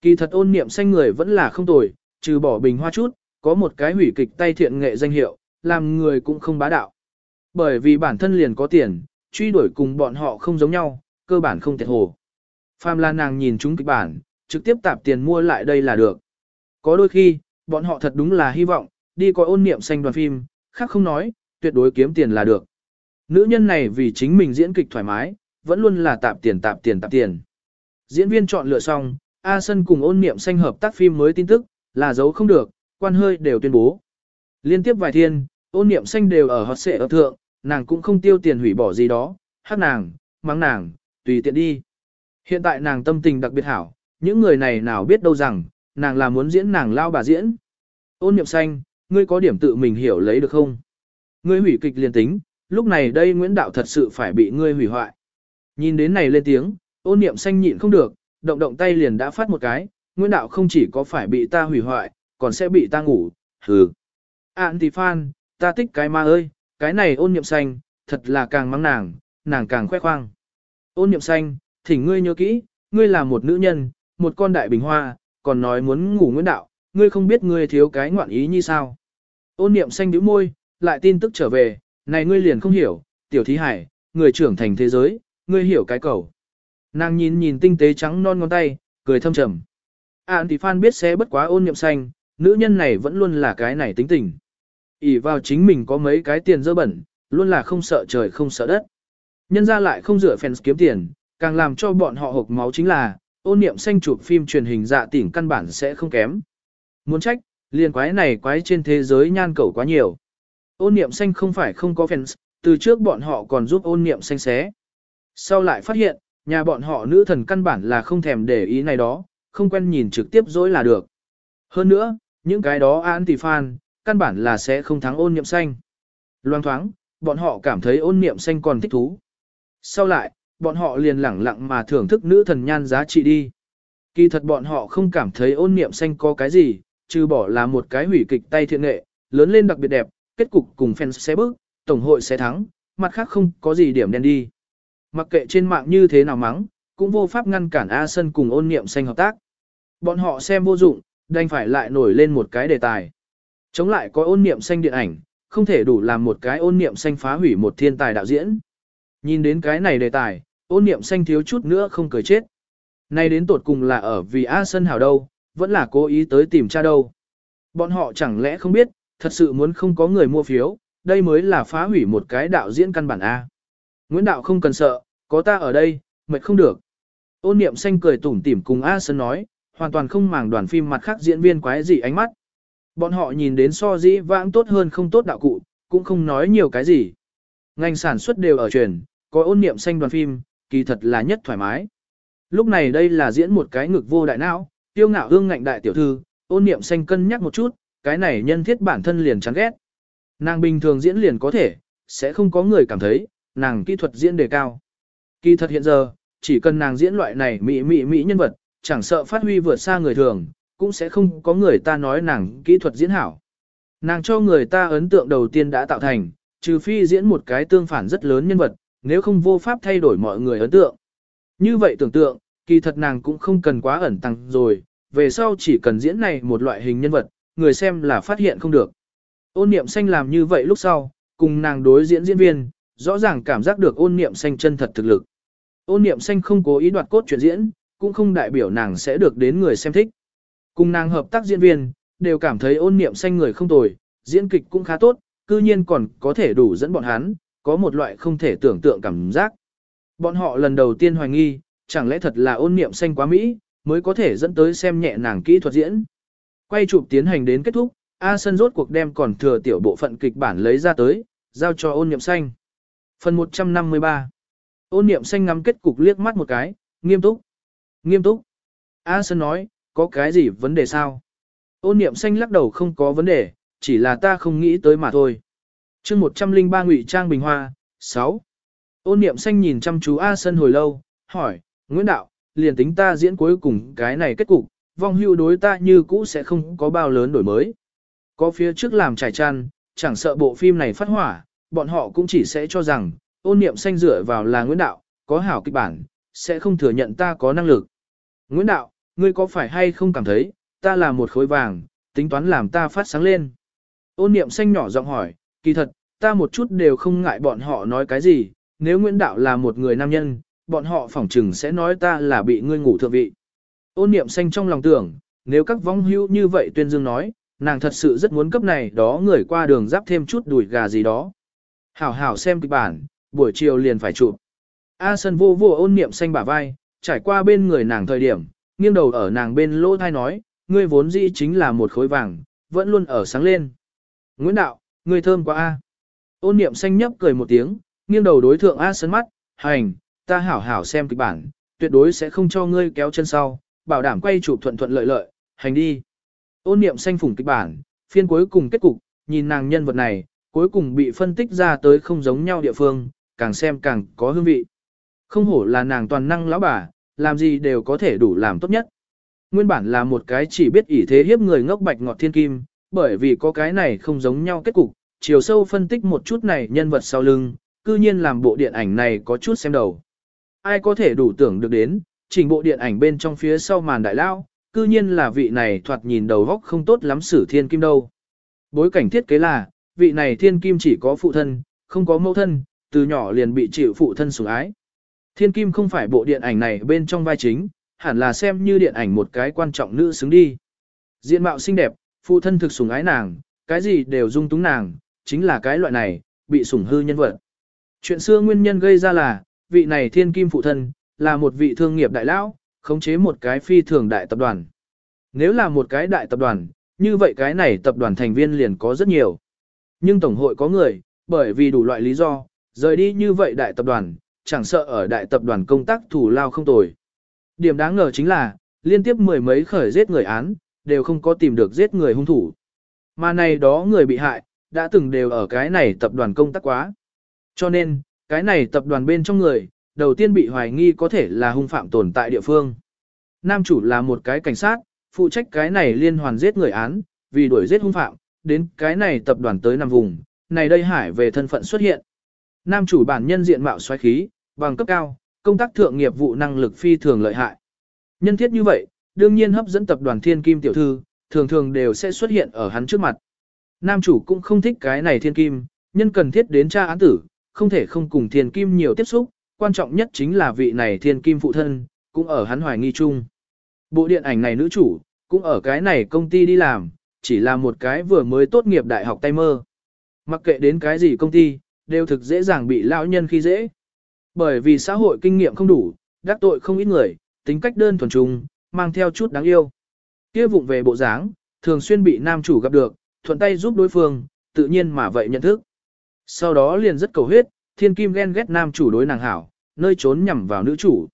A: Kỳ thật ôn niệm xanh người vẫn là không tồi, trừ bỏ bình hoa chút, có một cái hủy kịch tay thiện nghệ danh hiệu, làm người cũng không bá đạo. Bởi vì bản thân liền có tiền, truy đuổi cùng bọn họ không giống nhau, cơ bản không thiệt hồ. Phàm là nàng nhìn chúng kịch bản, trực tiếp tạp tiền mua lại đây là được. Có đôi khi, bọn họ thật đúng là hy vọng, đi coi ôn niệm xanh đoàn phim, khác không nói, tuyệt đối kiếm tiền là được. Nữ nhân này vì chính mình diễn kịch thoải mái, vẫn luôn là tạp tiền tạp tiền tạp tiền. Diễn viên chọn lựa xong, A Sân cùng ôn niệm xanh hợp tác phim mới tin tức, là giấu không được, quan hơi đều tuyên bố. Liên tiếp vài thiên, ôn niệm xanh đều ở hot xệ ở thượng, nàng cũng không tiêu tiền hủy bỏ gì đó, hát nàng, mắng nàng, tùy tiện đi. Hiện tại nàng tâm tình đặc biệt hảo, những người này nào biết đâu rằng, nàng là muốn diễn nàng lao bà diễn. Ôn niệm xanh, ngươi có điểm tự mình hiểu lấy được không? Ngươi hủy kịch liền tính, lúc này đây Nguyễn Đạo thật sự phải bị ngươi hủy hoại. Nhìn đến này lên tiếng, ôn niệm xanh nhịn không được, động động tay liền đã phát một cái, Nguyễn Đạo không chỉ có phải bị ta hủy hoại, còn sẽ bị ta ngủ, hừ. Ản thì phan, ta thích cái ma ơi, cái này ôn niệm xanh, thật là càng mắng nàng, nàng càng khoe khoang. Ôn niệm xanh, thỉnh ngươi nhớ kỹ, ngươi là một nữ nhân, một con đại bình hoa, còn nói muốn ngủ Nguyễn Đạo, ngươi không biết ngươi thiếu cái ngoạn ý như sao. Ôn niệm xanh đứa môi, lại tin tức trở về, này ngươi liền không hiểu, tiểu thí hải, người trưởng thành thế giới, ngươi hiểu cái cầu. Nàng nhìn nhìn tinh tế trắng non ngón tay, cười thâm trầm. Ản thì Phan biết sẽ bất quá ôn niệm xanh, nữ nhân này vẫn luôn là cái này tính tình. ỉ vào chính mình có mấy cái tiền dơ bẩn, luôn là không sợ trời không sợ đất. Nhân ra lại không rửa fans kiếm tiền, càng làm cho bọn họ hộp máu chính là, ôn niệm xanh chụp phim truyền hình dạ tỉnh căn bản sẽ không kém. Muốn trách, liền quái này quái trên thế giới nhan cầu quá nhiều. Ôn niệm xanh không phải không có fans, từ trước bọn họ còn giúp ôn niệm xanh xé. Sau lại phát hiện, nhà bọn họ nữ thần căn bản là không thèm để ý này đó, không quen nhìn trực tiếp dối là được. Hơn nữa, những cái đó anti-fan, căn bản là sẽ không thắng ôn niệm xanh. Loang thoáng, bọn họ cảm thấy ôn niệm xanh còn thích thú. Sau lại, bọn họ liền lẳng lặng mà thưởng thức nữ thần nhan giá trị đi. Kỳ thật bọn họ không cảm thấy ôn niệm xanh có cái gì, trừ bỏ là một cái hủy kịch tay thiện nghệ, lớn lên đặc biệt đẹp, kết cục cùng fans sẽ bước, tổng hội sẽ thắng, mặt khác không có gì điểm đen đi. Mặc kệ trên mạng như thế nào mắng, cũng vô pháp ngăn cản A Sân cùng ôn niệm xanh hợp tác. Bọn họ xem vô dụng, đành phải lại nổi lên một cái đề tài. Chống lại có ôn niệm xanh điện ảnh, không thể đủ làm một cái ôn niệm xanh phá hủy một thiên tài đạo diễn. Nhìn đến cái này đề tài, ôn niệm xanh thiếu chút nữa không cười chết. Nay đến tột cùng là ở vì A Sân hảo đâu, vẫn là cố ý tới tìm cha đâu. Bọn họ chẳng lẽ không biết, thật sự muốn không có người mua phiếu, đây mới là phá hủy một cái đạo diễn căn bản A. Nguyễn Đạo không cần sợ, có ta ở đây, mệt không được. Ôn niệm xanh cười tủm tỉm cùng A Sơn nói, hoàn toàn không màng đoàn phim mặt khác diễn viên quái gì ánh mắt. Bọn họ nhìn đến so dĩ vãng tốt hơn không tốt đạo cụ, cũng không nói nhiều cái gì. Ngành sản xuất đều ở truyền, có ôn niệm xanh đoàn phim, kỳ thật là nhất thoải mái. Lúc này đây là diễn một cái ngực vô đại não, tiêu ngạo hương ngạnh đại tiểu thư, ôn niệm xanh cân nhắc một chút, cái này nhân thiết bản thân liền chán ghét. Nàng bình thường diễn liền có thể, sẽ không có người cảm thấy, nàng kỹ thuật diễn đề cao. Kỳ thật hiện giờ, chỉ cần nàng diễn loại này mỹ mỹ mỹ nhân vật, chẳng sợ phát huy vượt xa người thường, cũng sẽ không có người ta nói nàng kỹ thuật diễn hảo. Nàng cho người ta ấn tượng đầu tiên đã tạo thành, trừ phi diễn một cái tương phản rất lớn nhân vật, nếu không vô pháp thay đổi mọi người ấn tượng. Như vậy tưởng tượng, kỳ thật nàng cũng không cần quá ẩn tăng rồi, về sau chỉ cần diễn này một loại hình nhân vật, người xem là phát hiện không được. Ôn niệm xanh làm như vậy lúc sau, cùng nàng đối diễn diễn viên, rõ ràng cảm giác được ôn niệm xanh chân thật thực lực. Ôn niệm xanh không cố ý đoạt cốt chuyển diễn, cũng không đại biểu nàng sẽ được đến người xem thích. Cùng nàng hợp tác diễn viên, đều cảm thấy ôn niệm xanh người không tồi, diễn kịch cũng khá tốt, cư nhiên còn có thể đủ dẫn bọn hắn, có một loại không thể tưởng tượng cảm giác. Bọn họ lần đầu tiên hoài nghi, chẳng lẽ thật là ôn niệm xanh quá Mỹ, mới có thể dẫn tới xem nhẹ nàng kỹ thuật diễn. Quay chụp tiến hành đến kết thúc, A Sân rốt cuộc đem còn thừa tiểu bộ phận kịch bản lấy ra tới, giao cho ôn niệm xanh. Phần 153 Ôn niệm xanh ngắm kết cục liếc mắt một cái, nghiêm túc. Nghiêm túc. A sân nói, có cái gì vấn đề sao? Ôn niệm xanh lắc đầu không có vấn đề, chỉ là ta không nghĩ tới mà thôi. chương 103 ngụy Trang Bình Hoa, 6. Ôn niệm xanh nhìn chăm chú A sân hồi lâu, hỏi, Nguyễn Đạo, liền tính ta diễn cuối cùng cái này kết cục, vong hưu đối ta như cũ sẽ không có bao lớn đổi mới. Có phía trước làm trải chăn, chẳng sợ bộ phim này phát hỏa, bọn họ cũng chỉ sẽ cho rằng, ôn niệm xanh dựa vào là Nguyễn Đạo, có hảo kịch bản, sẽ không thừa nhận ta có năng lực. Nguyễn Đạo, ngươi có phải hay không cảm thấy, ta là một khối vàng, tính toán làm ta phát sáng lên. Ôn niệm xanh nhỏ giọng hỏi, kỳ thật, ta một chút đều không ngại bọn họ nói cái gì, nếu Nguyễn Đạo là một người nam nhân, bọn họ phỏng chừng sẽ nói ta là bị ngươi ngủ thượng vị. Ôn niệm xanh trong lòng tưởng, nếu các vong hưu như vậy tuyên dương nói, nàng thật sự rất muốn cấp này đó người qua đường giáp thêm chút đùi gà gì đó. Hảo hảo xem kịch bản, buổi chiều liền phải chụp. A Sân vô vô ôn niệm xanh bả vai, trải qua bên người nàng thời điểm, nghiêng đầu ở nàng bên lỗ thai nói, ngươi vốn dĩ chính là một khối vàng, vẫn luôn ở sáng lên. Nguyễn Đạo, ngươi thơm quá A. Ôn niệm xanh nhấp cười một tiếng, nghiêng đầu đối thượng A Sân mắt, hành, ta hảo hảo xem kịch bản, tuyệt đối sẽ không cho ngươi kéo chân sau, bảo đảm quay chụp thuận thuận lợi lợi, hành đi. Ôn niệm xanh phủng kịch bản, phiên cuối cùng kết cục, nhìn nàng nhân vật này, cuối cùng bị phân tích ra tới không giống nhau địa phương, càng xem càng có hương vị. Không hổ là nàng toàn năng lão bà, làm gì đều có thể đủ làm tốt nhất. Nguyên bản là một cái chỉ biết ỷ thế hiếp người ngốc bạch ngọt thiên kim, bởi vì có cái này không giống nhau kết cục, chiều sâu phân tích một chút này nhân vật sau lưng, cư nhiên làm bộ điện ảnh này có chút xem đầu. Ai có thể đủ tưởng được đến, chỉnh bộ điện ảnh bên trong phía sau màn đại lao, cư nhiên là vị này thoạt nhìn đầu góc không tốt lắm sử thiên kim đâu. Bối cảnh thiết kế là, vị này thiên kim chỉ có phụ thân, không có mẫu thân, từ nhỏ liền bị chịu phụ thân sủng ái. Thiên kim không phải bộ điện ảnh này bên trong vai chính, hẳn là xem như điện ảnh một cái quan trọng nữ xứng đi. Diện mạo xinh đẹp, phụ thân thực sủng ái nàng, cái gì đều dung túng nàng, chính là cái loại này, bị sủng hư nhân vật. Chuyện xưa nguyên nhân gây ra là, vị này thiên kim phụ thân, là một vị thương nghiệp đại lão, khống chế một cái phi thường đại tập đoàn. Nếu là một cái đại tập đoàn, như vậy cái này tập đoàn thành viên liền có rất nhiều. Nhưng Tổng hội có người, bởi vì đủ loại lý do, rời đi như vậy đại tập đoàn, chẳng sợ ở đại tập đoàn công tác thủ lao không tồi. Điểm đáng ngờ chính là, liên tiếp mười mấy khởi giết người án, đều không có tìm được giết người hung thủ. Mà này đó người bị hại, đã từng đều ở cái này tập đoàn công tác quá. Cho nên, cái này tập đoàn bên trong người, đầu tiên bị hoài nghi có thể là hung phạm tồn tại địa phương. Nam chủ là một cái cảnh sát, phụ trách cái này liên hoàn giết người án, vì đuổi giết hung phạm, đến cái này tập đoàn tới nằm vùng, này đây hải về thân phận xuất hiện. Nam chủ bản nhân diện mạo xoáy khí, bằng cấp cao, công tác thượng nghiệp vụ năng lực phi thường lợi hại. Nhân thiết như vậy, đương nhiên hấp dẫn tập đoàn Thiên Kim tiểu thư, thường thường đều sẽ xuất hiện ở hắn trước mặt. Nam chủ cũng không thích cái này Thiên Kim, nhân cần thiết đến tra án tử, không thể không cùng Thiên Kim nhiều tiếp xúc, quan trọng nhất chính là vị này Thiên Kim phụ thân, cũng ở hắn hoài nghi chung. Bộ điện ảnh này nữ chủ, cũng ở cái này công ty đi làm, chỉ là một cái vừa mới tốt nghiệp đại học tay mơ. Mặc kệ đến cái gì công ty, đều thực dễ dàng bị lão nhân khi dễ. Bởi vì xã hội kinh nghiệm không đủ, đắc tội không ít người, tính cách đơn thuần trùng, mang theo chút đáng yêu. Kia vụng về bộ dáng, thường xuyên bị nam chủ gặp được, thuận tay giúp đối phương, tự nhiên mà vậy nhận thức. Sau đó liền rất cầu huyết, thiên kim ghen ghét nam chủ đối nàng hảo, nơi trốn nhằm vào nữ chủ.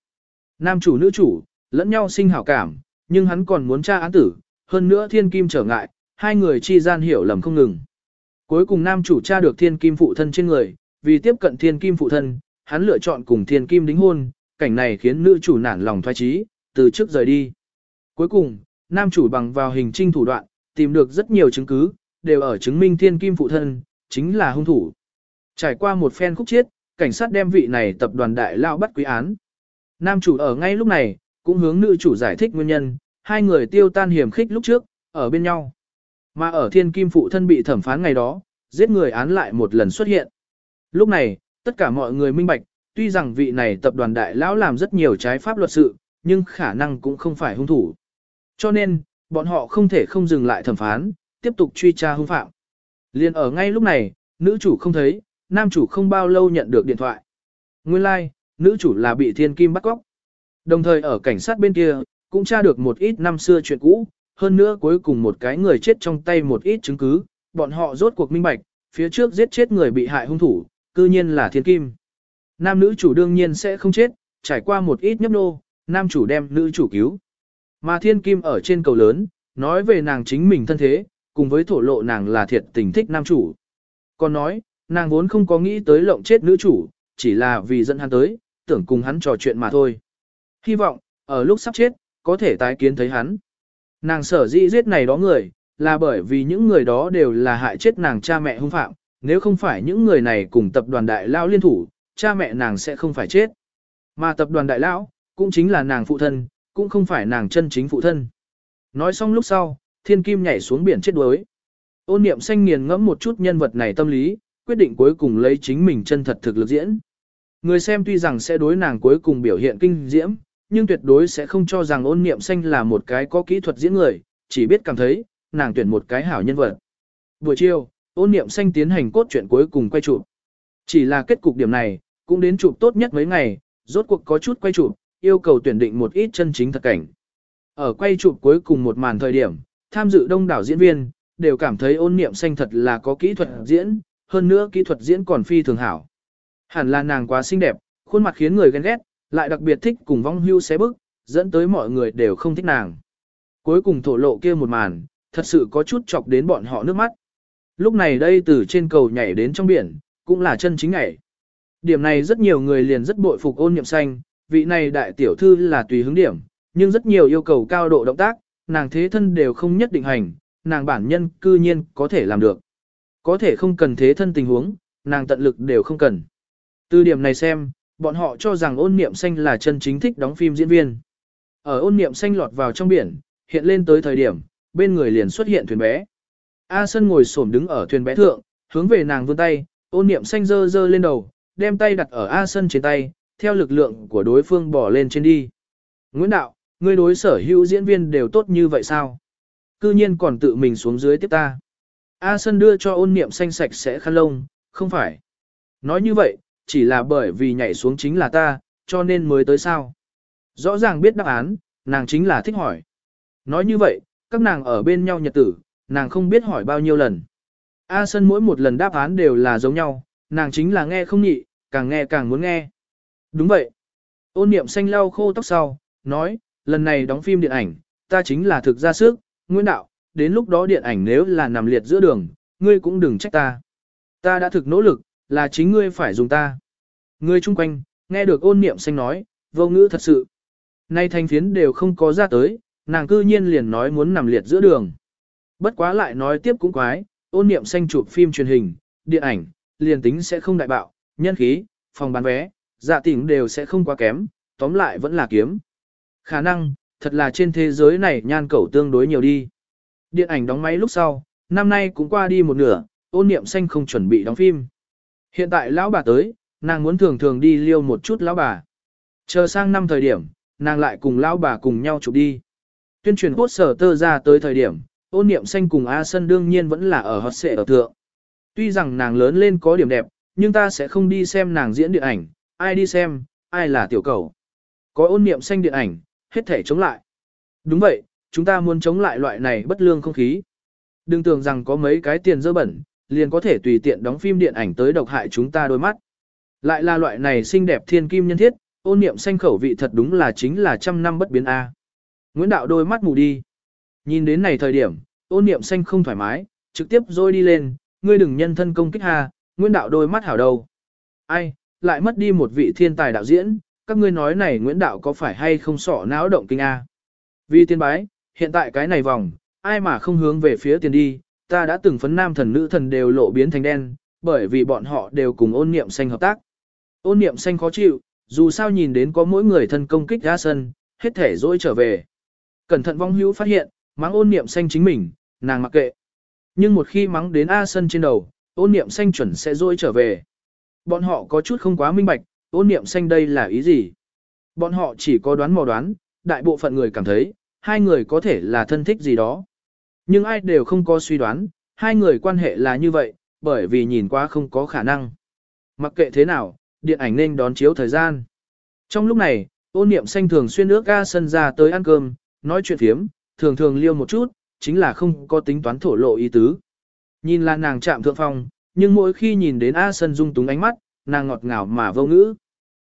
A: Nam chủ nữ chủ, lẫn nhau sinh hảo cảm, nhưng hắn còn muốn tra án tử, hơn nữa thiên kim trở ngại, hai người chi gian hiểu lầm không ngừng. Cuối cùng nam chủ tra được thiên kim phụ thân trên người, vì tiếp cận thiên kim phụ thân, hắn lựa chọn cùng thiên kim đính hôn, cảnh này khiến nữ chủ nản lòng thoái trí, từ trước rời đi. Cuối cùng, nam chủ bằng vào hình trinh thủ đoạn, tìm được rất nhiều chứng cứ, đều ở chứng minh thiên kim phụ thân, chính là hung thủ. Trải qua một phen khúc chiết, cảnh sát đem vị này tập đoàn đại lao bắt quý án. Nam chủ ở ngay lúc này, cũng hướng nữ chủ giải thích nguyên nhân, hai người tiêu tan hiểm khích lúc trước, ở bên nhau. Mà ở thiên kim phụ thân bị thẩm phán ngày đó, giết người án lại một lần xuất hiện. Lúc này, tất cả mọi người minh bạch, tuy rằng vị này tập đoàn đại lão làm rất nhiều trái pháp luật sự, nhưng khả năng cũng không phải hung thủ. Cho nên, bọn họ không thể không dừng lại thẩm phán, tiếp tục truy tra hung phạm. Liên ở ngay lúc này, nữ chủ không thấy, nam chủ không bao lâu nhận được điện thoại. Nguyên lai, like, nữ chủ là bị thiên kim bắt cóc. Đồng thời ở cảnh sát bên kia, cũng tra được một ít năm xưa chuyện cũ, hơn nữa cuối cùng một cái người chết trong tay một ít chứng cứ, bọn họ rốt cuộc minh bạch, phía trước giết chết người bị hại hung thủ, cư nhiên là thiên kim. Nam nữ chủ đương nhiên sẽ không chết, trải qua một ít nhấp nô, nam chủ đem nữ chủ cứu. Mà thiên kim ở trên cầu lớn, nói về nàng chính mình thân thế, cùng với thổ lộ nàng là thiệt tình thích nam chủ. Còn nói, nàng vốn không có nghĩ tới lộng chết nữ chủ, chỉ là vì dẫn hắn tới, tưởng cùng hắn trò chuyện mà thôi. Hy vọng, ở lúc sắp chết, có thể tái kiến thấy hắn. Nàng sở dĩ giết này đó người, là bởi vì những người đó đều là hại chết nàng cha mẹ hung phạm, nếu không phải những người này cùng tập đoàn đại lao liên thủ, cha mẹ nàng sẽ không phải chết. Mà tập đoàn đại lão, cũng chính là nàng phụ thân, cũng không phải nàng chân chính phụ thân. Nói xong lúc sau, thiên kim nhảy xuống biển chết đuối. Ôn niệm xanh nghiền ngẫm một chút nhân vật này tâm lý, quyết định cuối cùng lấy chính mình chân thật thực lực diễn. Người xem tuy rằng sẽ đối nàng cuối cùng biểu hiện kinh diễm, nhưng tuyệt đối sẽ không cho rằng ôn niệm xanh là một cái có kỹ thuật diễn người, chỉ biết cảm thấy, nàng tuyển một cái hảo nhân vật. Buổi chiều, ôn niệm xanh tiến hành cốt truyện cuối cùng quay chụp. Chỉ là kết cục điểm này, cũng đến chụp tốt nhất mấy ngày, rốt cuộc có chút quay chụp, yêu cầu tuyển định một ít chân chính thật cảnh. Ở quay chụp cuối cùng một màn thời điểm, tham dự đông đảo diễn viên, đều cảm thấy ôn niệm xanh thật là có kỹ thuật diễn, hơn nữa kỹ thuật diễn còn phi thường hảo. Hẳn là nàng quá xinh đẹp, khuôn mặt khiến người ghen ghét, lại đặc biệt thích cùng vong hưu xé bức, dẫn tới mọi người đều không thích nàng. Cuối cùng thổ lộ kia một màn, thật sự có chút chọc đến bọn họ nước mắt. Lúc này đây từ trên cầu nhảy đến trong biển, cũng là chân chính nhảy. Điểm này rất nhiều người liền rất bội phục ôn niệm xanh, vị này đại tiểu thư là tùy hứng điểm, nhưng rất nhiều yêu cầu cao độ động tác, nàng thế thân đều không nhất định hành, nàng bản nhân cư nhiên có thể làm được. Có thể không cần thế thân tình huống, nàng tận lực đều không cần. Từ điểm này xem, bọn họ cho rằng ôn niệm xanh là chân chính thích đóng phim diễn viên. Ở ôn niệm xanh lọt vào trong biển, hiện lên tới thời điểm, bên người liền xuất hiện thuyền bé. A Sân ngồi xổm đứng ở thuyền bé thượng, hướng về nàng vươn tay, ôn niệm xanh dơ dơ lên đầu, đem tay đặt ở A Sân trên tay, theo lực lượng của đối phương bỏ lên trên đi. Nguyễn Đạo, ngươi đối sở hữu diễn viên đều tốt như vậy sao? Cư nhiên còn tự mình xuống dưới tiếp ta. A Sân đưa cho ôn niệm xanh sạch sẽ khăn lông, không phải. Nói như vậy, chỉ là bởi vì nhảy xuống chính là ta, cho nên mới tới sao. Rõ ràng biết đáp án, nàng chính là thích hỏi. Nói như vậy, các nàng ở bên nhau nhật tử, nàng không biết hỏi bao nhiêu lần. A Sân mỗi một lần đáp án đều là giống nhau, nàng chính là nghe không nhị, càng nghe càng muốn nghe. Đúng vậy. Ôn niệm xanh lau khô tóc sau, nói, lần này đóng phim điện ảnh, ta chính là thực ra sức, nguyên đạo, đến lúc đó điện ảnh nếu là nằm liệt giữa đường, ngươi cũng đừng trách ta. Ta đã thực nỗ lực, là chính ngươi phải dùng ta. Ngươi chung quanh, nghe được ôn niệm xanh nói, vô ngữ thật sự. Nay thanh phiến đều không có ra tới, nàng cư nhiên liền nói muốn nằm liệt giữa đường. Bất quá lại nói tiếp cũng quái, ôn niệm xanh chụp phim truyền hình, điện ảnh, liền tính sẽ không đại bạo, nhân khí, phòng bán vé, dạ tỉnh đều sẽ không quá kém, tóm lại vẫn là kiếm. Khả năng, thật là trên thế giới này nhan cầu tương đối nhiều đi. Điện ảnh đóng máy lúc sau, năm nay cũng qua đi một nửa, ôn niệm xanh không chuẩn bị đóng phim. Hiện tại lão bà tới, nàng muốn thường thường đi liêu một chút lão bà. Chờ sang năm thời điểm, nàng lại cùng lão bà cùng nhau chụp đi. Tuyên truyền quốc sở tơ ra tới thời điểm, ôn niệm xanh cùng A Sân đương nhiên vẫn là ở hot xệ ở thượng. Tuy rằng nàng lớn lên có điểm đẹp, nhưng ta sẽ không đi xem nàng diễn điện ảnh, ai đi xem, ai là tiểu cầu. Có ôn niệm xanh điện ảnh, hết thể chống lại. Đúng vậy, chúng ta muốn chống lại loại này bất lương không khí. Đừng tưởng rằng có mấy cái tiền dơ bẩn, liền có thể tùy tiện đóng phim điện ảnh tới độc hại chúng ta đôi mắt. Lại là loại này xinh đẹp thiên kim nhân thiết, ôn niệm xanh khẩu vị thật đúng là chính là trăm năm bất biến A. Nguyễn Đạo đôi mắt mù đi. Nhìn đến này thời điểm, ôn niệm xanh không thoải mái, trực tiếp rồi đi lên, ngươi đừng nhân thân công kích ha, Nguyễn Đạo đôi mắt hảo đầu. Ai, lại mất đi một vị thiên tài đạo diễn, các ngươi nói này Nguyễn Đạo có phải hay không sọ não động kinh A. Vì tiên bái, hiện tại cái này vòng, ai mà không hướng về phía tiền đi, ta đã từng phấn nam thần nữ thần đều lộ biến thành đen, bởi vì bọn họ đều cùng ôn niệm xanh hợp tác. Ôn niệm xanh khó chịu, dù sao nhìn đến có mỗi người thân công kích ra sân, hết thể dỗi trở về. Cẩn thận vong hữu phát hiện, mắng ôn niệm xanh chính mình, nàng mặc kệ. Nhưng một khi mắng đến A sân trên đầu, ôn niệm xanh chuẩn sẽ dỗi trở về. Bọn họ có chút không quá minh bạch, ôn niệm xanh đây là ý gì? Bọn họ chỉ có đoán mò đoán, đại bộ phận người cảm thấy, hai người có thể là thân thích gì đó. Nhưng ai đều không có suy đoán, hai người quan hệ là như vậy, bởi vì nhìn qua không có khả năng. Mặc kệ thế nào, điện ảnh nên đón chiếu thời gian. Trong lúc này, ôn niệm xanh thường xuyên nước ga sân ra tới ăn cơm, nói chuyện thiếm, thường thường liêu một chút, chính là không có tính toán thổ lộ ý tứ. Nhìn là nàng chạm thượng phong, nhưng mỗi khi nhìn đến A Sân dung túng ánh mắt, nàng ngọt ngào mà vô ngữ.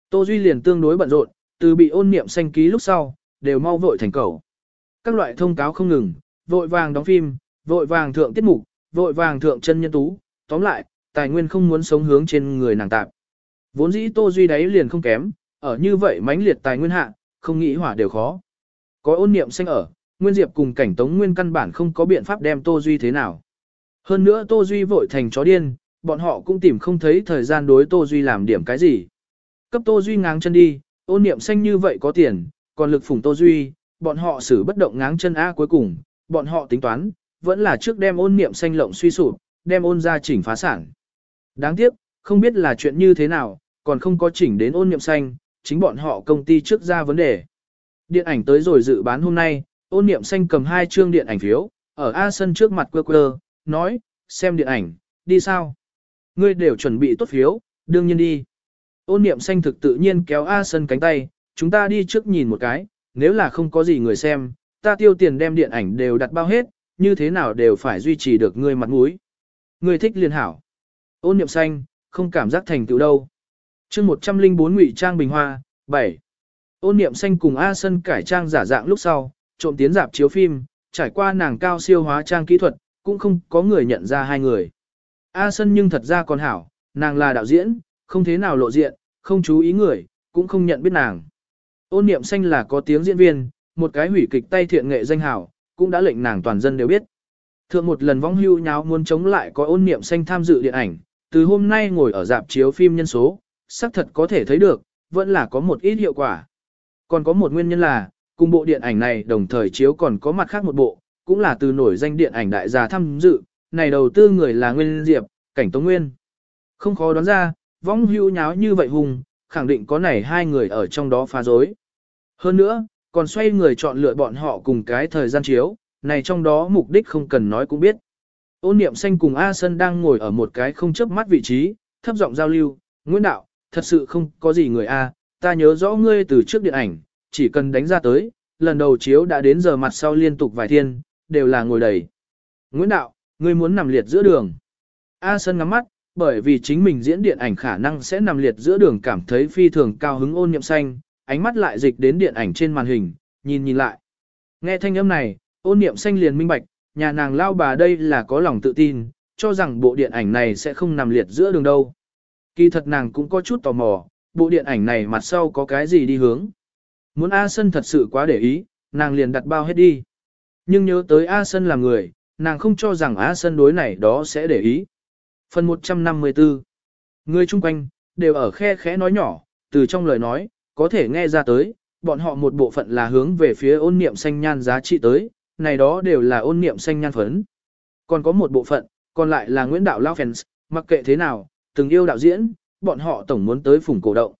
A: Tô Duy liền tương đối bận rộn, từ bị ôn niệm xanh ký lúc sau, đều mau vội thành cầu. Các loại thông cáo không ngừng, vội vàng đóng phim, vội vàng thượng tiết mục, vội vàng thượng chân nhân tú, tóm lại, tài nguyên không muốn sống hướng trên người nàng tạp. Vốn dĩ Tô Duy đấy liền không kém, ở như vậy mãnh liệt tài nguyên hạ, không nghĩ hỏa đều khó. Có ôn niệm xanh ở, Nguyên Diệp cùng cảnh Tống Nguyên căn bản không có biện pháp đem Tô Duy thế nào. Hơn nữa Tô Duy vội thành chó điên, bọn họ cũng tìm không thấy thời gian đối Tô Duy làm điểm cái gì. Cấp Tô Duy ngáng chân đi, ôn niệm xanh như vậy có tiền, còn lực phủng Tô Duy, bọn họ xử bất động ngáng chân A cuối cùng, bọn họ tính toán, vẫn là trước đem ôn niệm xanh lộng suy sụp, đem ôn ra chỉnh phá sản. Đáng tiếc, không biết là chuyện như thế nào, còn không có chỉnh đến ôn niệm xanh, chính bọn họ công ty trước ra vấn đề. Điện ảnh tới rồi dự bán hôm nay, ôn niệm xanh cầm hai chương điện ảnh phiếu, ở A sân trước mặt quơ quơ, nói, xem điện ảnh, đi sao? Ngươi đều chuẩn bị tốt phiếu, đương nhiên đi. Ôn niệm xanh thực tự nhiên kéo A sân cánh tay, chúng ta đi trước nhìn một cái, nếu là không có gì người xem, ta tiêu tiền đem điện ảnh đều đặt bao hết, như thế nào đều phải duy trì được ngươi mặt mũi. Ngươi thích liên hảo. Ôn niệm xanh, không cảm giác thành tựu đâu. chương 104 ngụy trang bình hoa, 7. Ôn niệm xanh cùng A Sân cải trang giả dạng lúc sau, trộm tiến dạp chiếu phim, trải qua nàng cao siêu hóa trang kỹ thuật, cũng không có người nhận ra hai người. A Sân nhưng thật ra còn hảo, nàng là đạo diễn, không thế nào lộ diện, không chú ý người, cũng không nhận biết nàng. Ôn niệm xanh là có tiếng diễn viên, một cái hủy kịch tay thiện nghệ danh hảo, cũng đã lệnh nàng toàn dân đều biết. Thượng một lần vong hưu nháo muốn chống lại có ôn niệm xanh tham dự điện ảnh, từ hôm nay ngồi ở dạp chiếu phim nhân số, xác thật có thể thấy được, vẫn là có một ít hiệu quả. Còn có một nguyên nhân là, cùng bộ điện ảnh này đồng thời chiếu còn có mặt khác một bộ, cũng là từ nổi danh điện ảnh đại gia tham dự, này đầu tư người là Nguyên Diệp, Cảnh Tống Nguyên. Không khó đoán ra, vong hưu nháo như vậy hùng, khẳng định có này hai người ở trong đó phá rối. Hơn nữa, còn xoay người chọn lựa bọn họ cùng cái thời gian chiếu, này trong đó mục đích không cần nói cũng biết. Ôn niệm xanh cùng A Sân đang ngồi ở một cái không chấp mắt vị trí, thấp giọng giao lưu, Nguyễn Đạo, thật sự không có gì người A, ta nhớ rõ ngươi từ trước điện ảnh, chỉ cần đánh ra tới, lần đầu chiếu đã đến giờ mặt sau liên tục vài thiên, đều là ngồi đầy. Nguyễn Đạo, ngươi muốn nằm liệt giữa đường. A Sân ngắm mắt, bởi vì chính mình diễn điện ảnh khả năng sẽ nằm liệt giữa đường cảm thấy phi thường cao hứng ôn niệm xanh, ánh mắt lại dịch đến điện ảnh trên màn hình, nhìn nhìn lại. Nghe thanh âm này, ôn niệm xanh liền minh bạch, nhà nàng lao bà đây là có lòng tự tin, cho rằng bộ điện ảnh này sẽ không nằm liệt giữa đường đâu. Kỳ thật nàng cũng có chút tò mò, bộ điện ảnh này mặt sau có cái gì đi hướng. Muốn A Sân thật sự quá để ý, nàng liền đặt bao hết đi. Nhưng nhớ tới A Sân là người, nàng không cho rằng A Sân đối này đó sẽ để ý. Phần 154 Người chung quanh, đều ở khe khẽ nói nhỏ, từ trong lời nói, có thể nghe ra tới, bọn họ một bộ phận là hướng về phía ôn niệm xanh nhan giá trị tới, này đó đều là ôn niệm xanh nhan phấn. Còn có một bộ phận, còn lại là Nguyễn Đạo Lao Fans, mặc kệ thế nào, từng yêu đạo diễn, bọn họ tổng muốn tới phủng cổ động.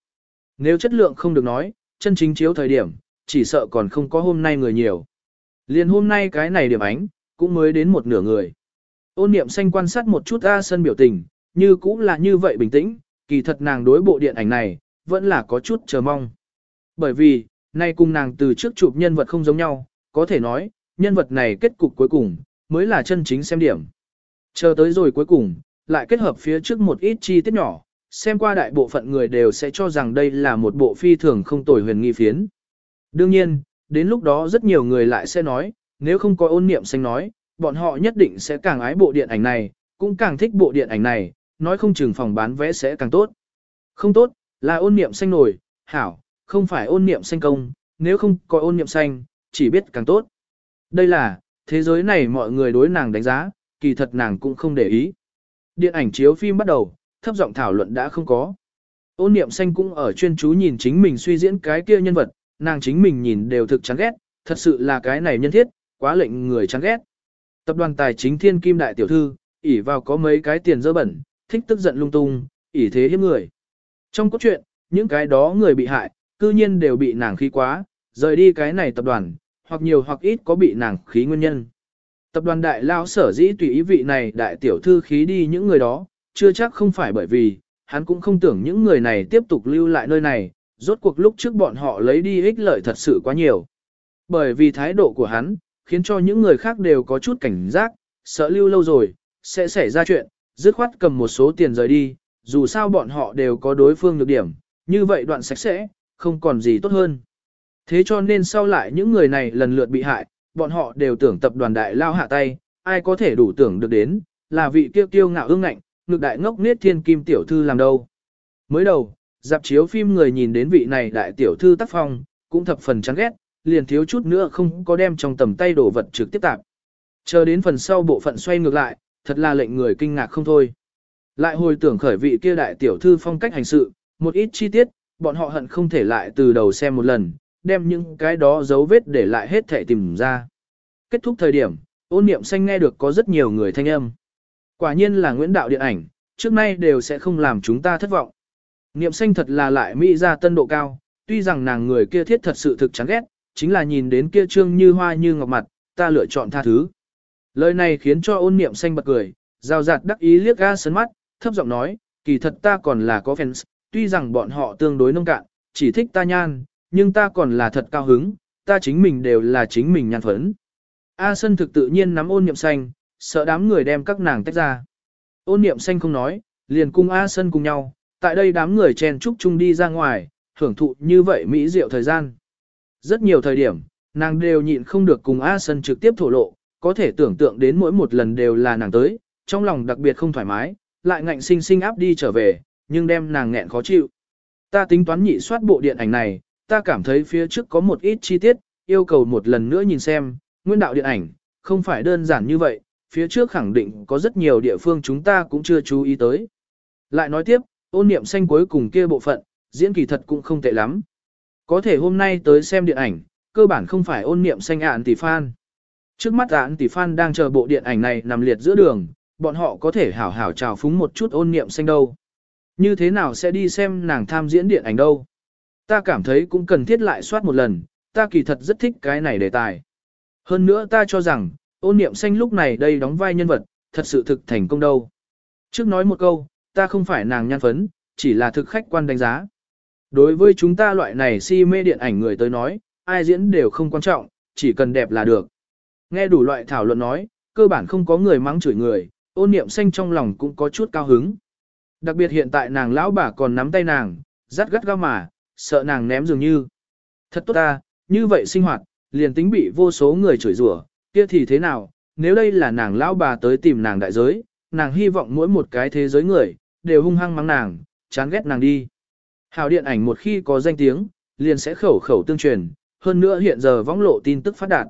A: Nếu chất lượng không được nói, chân chính chiếu thời điểm, chỉ sợ còn không có hôm nay người nhiều. Liền hôm nay cái này điểm ánh, cũng mới đến một nửa người. Ôn niệm xanh quan sát một chút A sân biểu tình, như cũng là như vậy bình tĩnh, kỳ thật nàng đối bộ điện ảnh này, vẫn là có chút chờ mong. Bởi vì, nay cùng nàng từ trước chụp nhân vật không giống nhau, có thể nói, nhân vật này kết cục cuối cùng, mới là chân chính xem điểm. Chờ tới rồi cuối cùng, lại kết hợp phía trước một ít chi tiết nhỏ, xem qua đại bộ phận người đều sẽ cho rằng đây là một bộ phi thường không tồi huyền nghi phiến. Đương nhiên, đến lúc đó rất nhiều người lại sẽ nói, nếu không có ôn niệm xanh nói, bọn họ nhất định sẽ càng ái bộ điện ảnh này, cũng càng thích bộ điện ảnh này, nói không chừng phòng bán vé sẽ càng tốt. Không tốt, là ôn niệm xanh nổi, hảo, không phải ôn niệm xanh công, nếu không có ôn niệm xanh, chỉ biết càng tốt. Đây là, thế giới này mọi người đối nàng đánh giá, kỳ thật nàng cũng không để ý. Điện ảnh chiếu phim bắt đầu, thấp giọng thảo luận đã không có. Ôn niệm xanh cũng ở chuyên chú nhìn chính mình suy diễn cái kia nhân vật, nàng chính mình nhìn đều thực chán ghét, thật sự là cái này nhân thiết, quá lệnh người chán ghét. Tập đoàn tài chính thiên kim đại tiểu thư, ỉ vào có mấy cái tiền dơ bẩn, thích tức giận lung tung, ỉ thế hiếp người. Trong cốt truyện, những cái đó người bị hại, cư nhiên đều bị nàng khí quá, rời đi cái này tập đoàn, hoặc nhiều hoặc ít có bị nàng khí nguyên nhân. Tập đoàn đại lao sở dĩ tùy ý vị này đại tiểu thư khí đi những người đó, chưa chắc không phải bởi vì, hắn cũng không tưởng những người này tiếp tục lưu lại nơi này, rốt cuộc lúc trước bọn họ lấy đi ích lợi thật sự quá nhiều. Bởi vì thái độ của hắn, khiến cho những người khác đều có chút cảnh giác, sợ lưu lâu rồi, sẽ xảy ra chuyện, dứt khoát cầm một số tiền rời đi, dù sao bọn họ đều có đối phương nhược điểm, như vậy đoạn sạch sẽ, không còn gì tốt hơn. Thế cho nên sau lại những người này lần lượt bị hại, bọn họ đều tưởng tập đoàn đại lao hạ tay, ai có thể đủ tưởng được đến, là vị kiêu kiêu ngạo ương ngạnh, ngược đại ngốc nết thiên kim tiểu thư làm đâu. Mới đầu, dạp chiếu phim người nhìn đến vị này đại tiểu thư tác phong, cũng thập phần chán ghét, liền thiếu chút nữa không có đem trong tầm tay đổ vật trực tiếp tạp. Chờ đến phần sau bộ phận xoay ngược lại, thật là lệnh người kinh ngạc không thôi. Lại hồi tưởng khởi vị kia đại tiểu thư phong cách hành sự, một ít chi tiết, bọn họ hận không thể lại từ đầu xem một lần, đem những cái đó dấu vết để lại hết thể tìm ra. Kết thúc thời điểm, ôn niệm xanh nghe được có rất nhiều người thanh âm. Quả nhiên là Nguyễn Đạo điện ảnh, trước nay đều sẽ không làm chúng ta thất vọng. Niệm xanh thật là lại mỹ ra tân độ cao, tuy rằng nàng người kia thiết thật sự thực chán ghét, chính là nhìn đến kia trương như hoa như ngọc mặt, ta lựa chọn tha thứ. Lời này khiến cho ôn niệm xanh bật cười, rào rạt đắc ý liếc ga sấn mắt, thấp giọng nói, kỳ thật ta còn là có fans, tuy rằng bọn họ tương đối nông cạn, chỉ thích ta nhan, nhưng ta còn là thật cao hứng, ta chính mình đều là chính mình nhan phấn. A Sân thực tự nhiên nắm ôn niệm xanh, sợ đám người đem các nàng tách ra. Ôn niệm xanh không nói, liền cung A Sân cùng nhau, tại đây đám người chen chúc chung đi ra ngoài, hưởng thụ như vậy mỹ diệu thời gian. Rất nhiều thời điểm, nàng đều nhịn không được cùng A Sân trực tiếp thổ lộ, có thể tưởng tượng đến mỗi một lần đều là nàng tới, trong lòng đặc biệt không thoải mái, lại ngạnh sinh sinh áp đi trở về, nhưng đem nàng nghẹn khó chịu. Ta tính toán nhị soát bộ điện ảnh này, ta cảm thấy phía trước có một ít chi tiết, yêu cầu một lần nữa nhìn xem, nguyên đạo điện ảnh, không phải đơn giản như vậy, phía trước khẳng định có rất nhiều địa phương chúng ta cũng chưa chú ý tới. Lại nói tiếp, ôn niệm xanh cuối cùng kia bộ phận, diễn kỳ thật cũng không tệ lắm. Có thể hôm nay tới xem điện ảnh, cơ bản không phải ôn niệm xanh ạn tỷ fan. Trước mắt ạn tỷ fan đang chờ bộ điện ảnh này nằm liệt giữa đường, bọn họ có thể hảo hảo chào phúng một chút ôn niệm xanh đâu. Như thế nào sẽ đi xem nàng tham diễn điện ảnh đâu? Ta cảm thấy cũng cần thiết lại soát một lần, ta kỳ thật rất thích cái này đề tài. Hơn nữa ta cho rằng, ôn niệm xanh lúc này đây đóng vai nhân vật, thật sự thực thành công đâu. Trước nói một câu, ta không phải nàng nhan phấn, chỉ là thực khách quan đánh giá. Đối với chúng ta loại này si mê điện ảnh người tới nói, ai diễn đều không quan trọng, chỉ cần đẹp là được. Nghe đủ loại thảo luận nói, cơ bản không có người mắng chửi người, ôn niệm xanh trong lòng cũng có chút cao hứng. Đặc biệt hiện tại nàng lão bà còn nắm tay nàng, rắt gắt gao mà, sợ nàng ném dường như. Thật tốt ta, như vậy sinh hoạt, liền tính bị vô số người chửi rủa, kia thì thế nào, nếu đây là nàng lão bà tới tìm nàng đại giới, nàng hy vọng mỗi một cái thế giới người, đều hung hăng mắng nàng, chán ghét nàng đi. Hào điện ảnh một khi có danh tiếng, liền sẽ khẩu khẩu tương truyền, hơn nữa hiện giờ võng lộ tin tức phát đạt.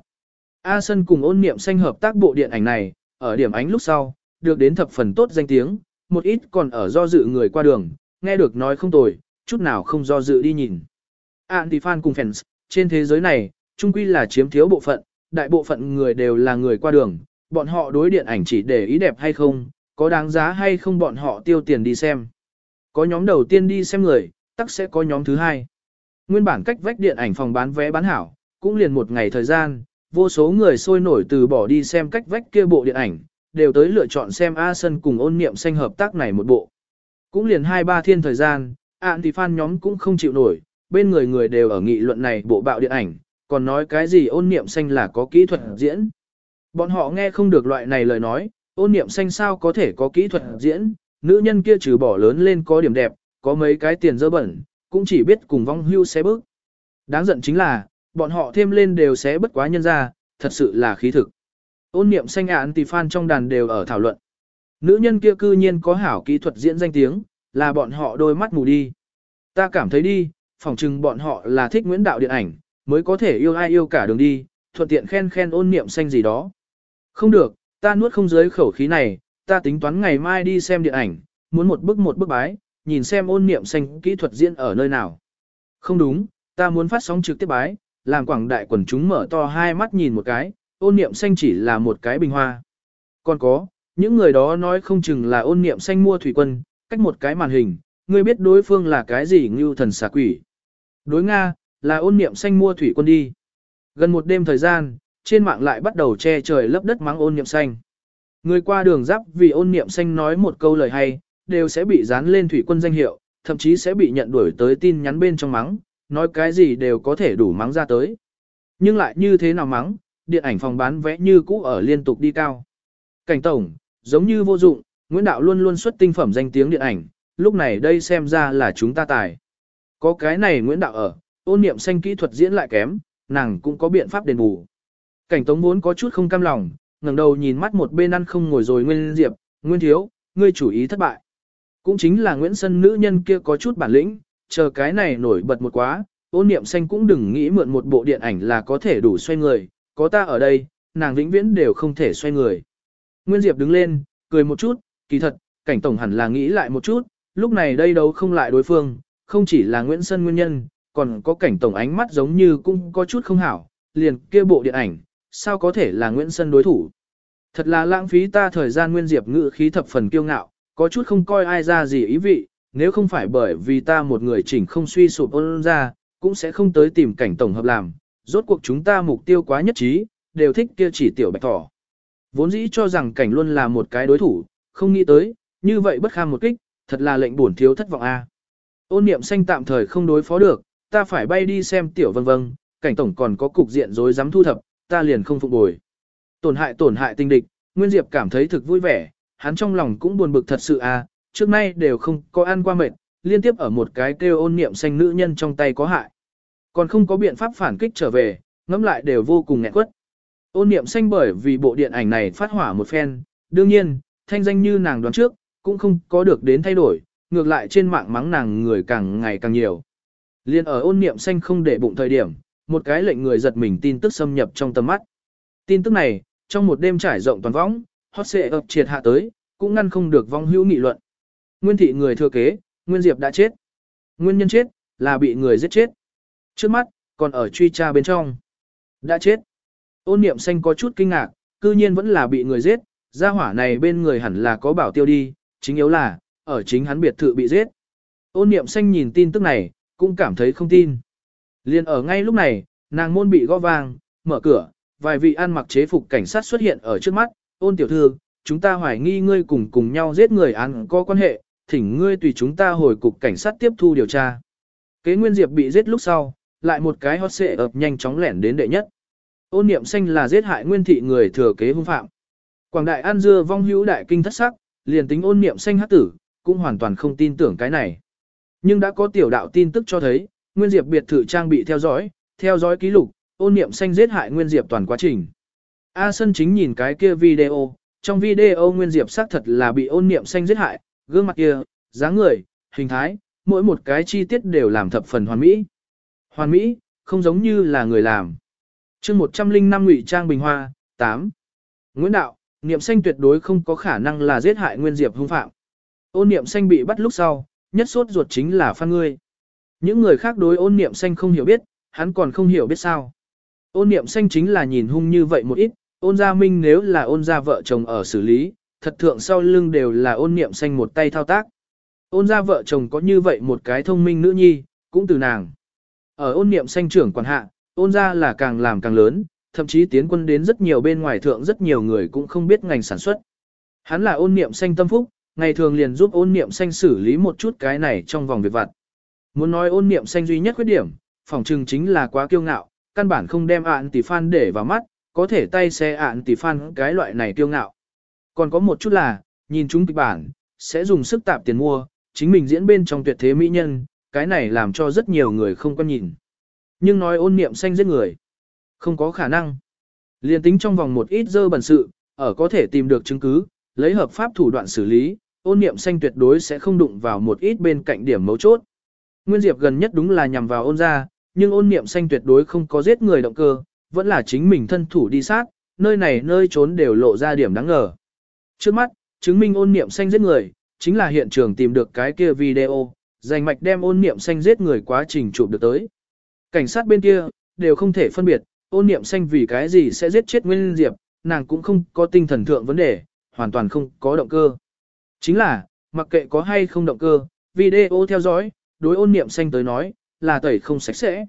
A: A Sân cùng ôn niệm xanh hợp tác bộ điện ảnh này, ở điểm ánh lúc sau, được đến thập phần tốt danh tiếng, một ít còn ở do dự người qua đường, nghe được nói không tồi, chút nào không do dự đi nhìn. Anti-fan cùng fans, trên thế giới này, chung quy là chiếm thiếu bộ phận, đại bộ phận người đều là người qua đường, bọn họ đối điện ảnh chỉ để ý đẹp hay không, có đáng giá hay không bọn họ tiêu tiền đi xem. Có nhóm đầu tiên đi xem người, tắc sẽ có nhóm thứ hai. Nguyên bản cách vách điện ảnh phòng bán vé bán hảo, cũng liền một ngày thời gian, vô số người sôi nổi từ bỏ đi xem cách vách kia bộ điện ảnh, đều tới lựa chọn xem A Sân cùng ôn niệm xanh hợp tác này một bộ. Cũng liền hai ba thiên thời gian, ạn thì fan nhóm cũng không chịu nổi, bên người người đều ở nghị luận này bộ bạo điện ảnh, còn nói cái gì ôn niệm xanh là có kỹ thuật diễn. Bọn họ nghe không được loại này lời nói, ôn niệm xanh sao có thể có kỹ thuật diễn, nữ nhân kia trừ bỏ lớn lên có điểm đẹp, có mấy cái tiền dơ bẩn, cũng chỉ biết cùng vong hưu xé bước. Đáng giận chính là, bọn họ thêm lên đều sẽ bất quá nhân ra, thật sự là khí thực. Ôn niệm xanh ạn tỷ fan trong đàn đều ở thảo luận. Nữ nhân kia cư nhiên có hảo kỹ thuật diễn danh tiếng, là bọn họ đôi mắt mù đi. Ta cảm thấy đi, phỏng chừng bọn họ là thích Nguyễn Đạo điện ảnh, mới có thể yêu ai yêu cả đường đi, thuận tiện khen khen ôn niệm xanh gì đó. Không được, ta nuốt không dưới khẩu khí này, ta tính toán ngày mai đi xem điện ảnh, muốn một bức một bức bái, nhìn xem ôn niệm xanh kỹ thuật diễn ở nơi nào. Không đúng, ta muốn phát sóng trực tiếp bái, làm quảng đại quần chúng mở to hai mắt nhìn một cái, ôn niệm xanh chỉ là một cái bình hoa. Còn có, những người đó nói không chừng là ôn niệm xanh mua thủy quân, cách một cái màn hình, ngươi biết đối phương là cái gì ngưu thần xà quỷ. Đối Nga, là ôn niệm xanh mua thủy quân đi. Gần một đêm thời gian, trên mạng lại bắt đầu che trời lấp đất mắng ôn niệm xanh. Người qua đường giáp vì ôn niệm xanh nói một câu lời hay, đều sẽ bị dán lên thủy quân danh hiệu, thậm chí sẽ bị nhận đuổi tới tin nhắn bên trong mắng, nói cái gì đều có thể đủ mắng ra tới. Nhưng lại như thế nào mắng, điện ảnh phòng bán vẽ như cũ ở liên tục đi cao. Cảnh tổng, giống như vô dụng, Nguyễn Đạo luôn luôn xuất tinh phẩm danh tiếng điện ảnh, lúc này đây xem ra là chúng ta tài. Có cái này Nguyễn Đạo ở, ôn niệm xanh kỹ thuật diễn lại kém, nàng cũng có biện pháp đền bù. Cảnh tống muốn có chút không cam lòng, ngẩng đầu nhìn mắt một bên ăn không ngồi rồi Nguyên Diệp, Nguyên Thiếu, ngươi chủ ý thất bại. Cũng chính là Nguyễn Sân nữ nhân kia có chút bản lĩnh, chờ cái này nổi bật một quá, ôn niệm xanh cũng đừng nghĩ mượn một bộ điện ảnh là có thể đủ xoay người, có ta ở đây, nàng vĩnh viễn đều không thể xoay người. Nguyên Diệp đứng lên, cười một chút, kỳ thật, cảnh tổng hẳn là nghĩ lại một chút, lúc này đây đấu không lại đối phương, không chỉ là Nguyễn Sân nguyên nhân, còn có cảnh tổng ánh mắt giống như cũng có chút không hảo, liền kia bộ điện ảnh, sao có thể là Nguyễn Sân đối thủ. Thật là lãng phí ta thời gian Nguyên Diệp ngự khí thập phần kiêu ngạo, có chút không coi ai ra gì ý vị, nếu không phải bởi vì ta một người chỉnh không suy sụp ôn ra, cũng sẽ không tới tìm cảnh tổng hợp làm, rốt cuộc chúng ta mục tiêu quá nhất trí, đều thích kia chỉ tiểu bạch thỏ. Vốn dĩ cho rằng cảnh luôn là một cái đối thủ, không nghĩ tới, như vậy bất kham một kích, thật là lệnh bổn thiếu thất vọng a. Ôn niệm xanh tạm thời không đối phó được, ta phải bay đi xem tiểu vân vân, cảnh tổng còn có cục diện rối dám thu thập, ta liền không phục bồi. Tổn hại tổn hại tinh địch, Nguyên Diệp cảm thấy thực vui vẻ, hắn trong lòng cũng buồn bực thật sự a, trước nay đều không có ăn qua mệt, liên tiếp ở một cái kêu ôn niệm xanh nữ nhân trong tay có hại. Còn không có biện pháp phản kích trở về, ngẫm lại đều vô cùng nghẹn quất. Ôn niệm xanh bởi vì bộ điện ảnh này phát hỏa một phen, đương nhiên, thanh danh như nàng đoán trước, cũng không có được đến thay đổi, ngược lại trên mạng mắng nàng người càng ngày càng nhiều. Liên ở ôn niệm xanh không để bụng thời điểm, một cái lệnh người giật mình tin tức xâm nhập trong tầm mắt. Tin tức này, trong một đêm trải rộng toàn võng, hot xệ ập triệt hạ tới, cũng ngăn không được vong hữu nghị luận. Nguyên thị người thừa kế, Nguyên Diệp đã chết. Nguyên nhân chết, là bị người giết chết. Trước mắt, còn ở truy tra bên trong. Đã chết. Ôn niệm xanh có chút kinh ngạc, cư nhiên vẫn là bị người giết, gia hỏa này bên người hẳn là có bảo tiêu đi, chính yếu là, ở chính hắn biệt thự bị giết. Ôn niệm xanh nhìn tin tức này, cũng cảm thấy không tin. Liên ở ngay lúc này, nàng môn bị gõ vang, mở cửa, vài vị ăn mặc chế phục cảnh sát xuất hiện ở trước mắt, ôn tiểu thư, chúng ta hoài nghi ngươi cùng cùng nhau giết người án có quan hệ, thỉnh ngươi tùy chúng ta hồi cục cảnh sát tiếp thu điều tra. Kế Nguyên Diệp bị giết lúc sau, lại một cái hot xệ ập nhanh chóng lẻn đến đệ nhất. Ôn niệm xanh là giết hại nguyên thị người thừa kế hung phạm. Quảng đại an dưa vong hữu đại kinh thất sắc, liền tính ôn niệm xanh hát tử, cũng hoàn toàn không tin tưởng cái này. Nhưng đã có tiểu đạo tin tức cho thấy, Nguyên Diệp biệt thự trang bị theo dõi, theo dõi ký lục, ôn niệm xanh giết hại Nguyên Diệp toàn quá trình. A Sân chính nhìn cái kia video, trong video Nguyên Diệp xác thật là bị ôn niệm xanh giết hại, gương mặt kia, dáng người, hình thái, mỗi một cái chi tiết đều làm thập phần hoàn mỹ. Hoàn mỹ, không giống như là người làm. chương 105 ngụy trang bình hoa, 8. Nguyễn Đạo, Niệm xanh tuyệt đối không có khả năng là giết hại Nguyên Diệp hung phạm. Ôn niệm xanh bị bắt lúc sau, nhất sốt ruột chính là phan ngươi. Những người khác đối ôn niệm xanh không hiểu biết, hắn còn không hiểu biết sao. Ôn niệm xanh chính là nhìn hung như vậy một ít, ôn gia minh nếu là ôn gia vợ chồng ở xử lý, thật thượng sau lưng đều là ôn niệm xanh một tay thao tác. Ôn gia vợ chồng có như vậy một cái thông minh nữ nhi, cũng từ nàng. Ở ôn niệm sanh trưởng quản hạ, ôn ra là càng làm càng lớn, thậm chí tiến quân đến rất nhiều bên ngoài thượng rất nhiều người cũng không biết ngành sản xuất. Hắn là ôn niệm sanh tâm phúc, ngày thường liền giúp ôn niệm sanh xử lý một chút cái này trong vòng việc vặt. Muốn nói ôn niệm sanh duy nhất khuyết điểm, phòng trừng chính là quá kiêu ngạo, căn bản không đem ạn tỷ phan để vào mắt, có thể tay xe ạn tỷ phan cái loại này kiêu ngạo. Còn có một chút là, nhìn chúng kịch bản, sẽ dùng sức tạp tiền mua, chính mình diễn bên trong tuyệt thế mỹ nhân, cái này làm cho rất nhiều người không quan nhìn. Nhưng nói ôn niệm xanh giết người, không có khả năng. Liên tính trong vòng một ít dơ bẩn sự, ở có thể tìm được chứng cứ, lấy hợp pháp thủ đoạn xử lý, ôn niệm xanh tuyệt đối sẽ không đụng vào một ít bên cạnh điểm mấu chốt. Nguyên Diệp gần nhất đúng là nhằm vào ôn ra, nhưng ôn niệm xanh tuyệt đối không có giết người động cơ, vẫn là chính mình thân thủ đi sát, nơi này nơi trốn đều lộ ra điểm đáng ngờ. Trước mắt, chứng minh ôn niệm xanh giết người, chính là hiện trường tìm được cái kia video, dành mạch đem ôn niệm xanh giết người quá trình chụp được tới. Cảnh sát bên kia, đều không thể phân biệt, ôn niệm xanh vì cái gì sẽ giết chết Nguyên Diệp, nàng cũng không có tinh thần thượng vấn đề, hoàn toàn không có động cơ. Chính là, mặc kệ có hay không động cơ, video theo dõi, đối ôn niệm xanh tới nói, là tẩy không sạch sẽ.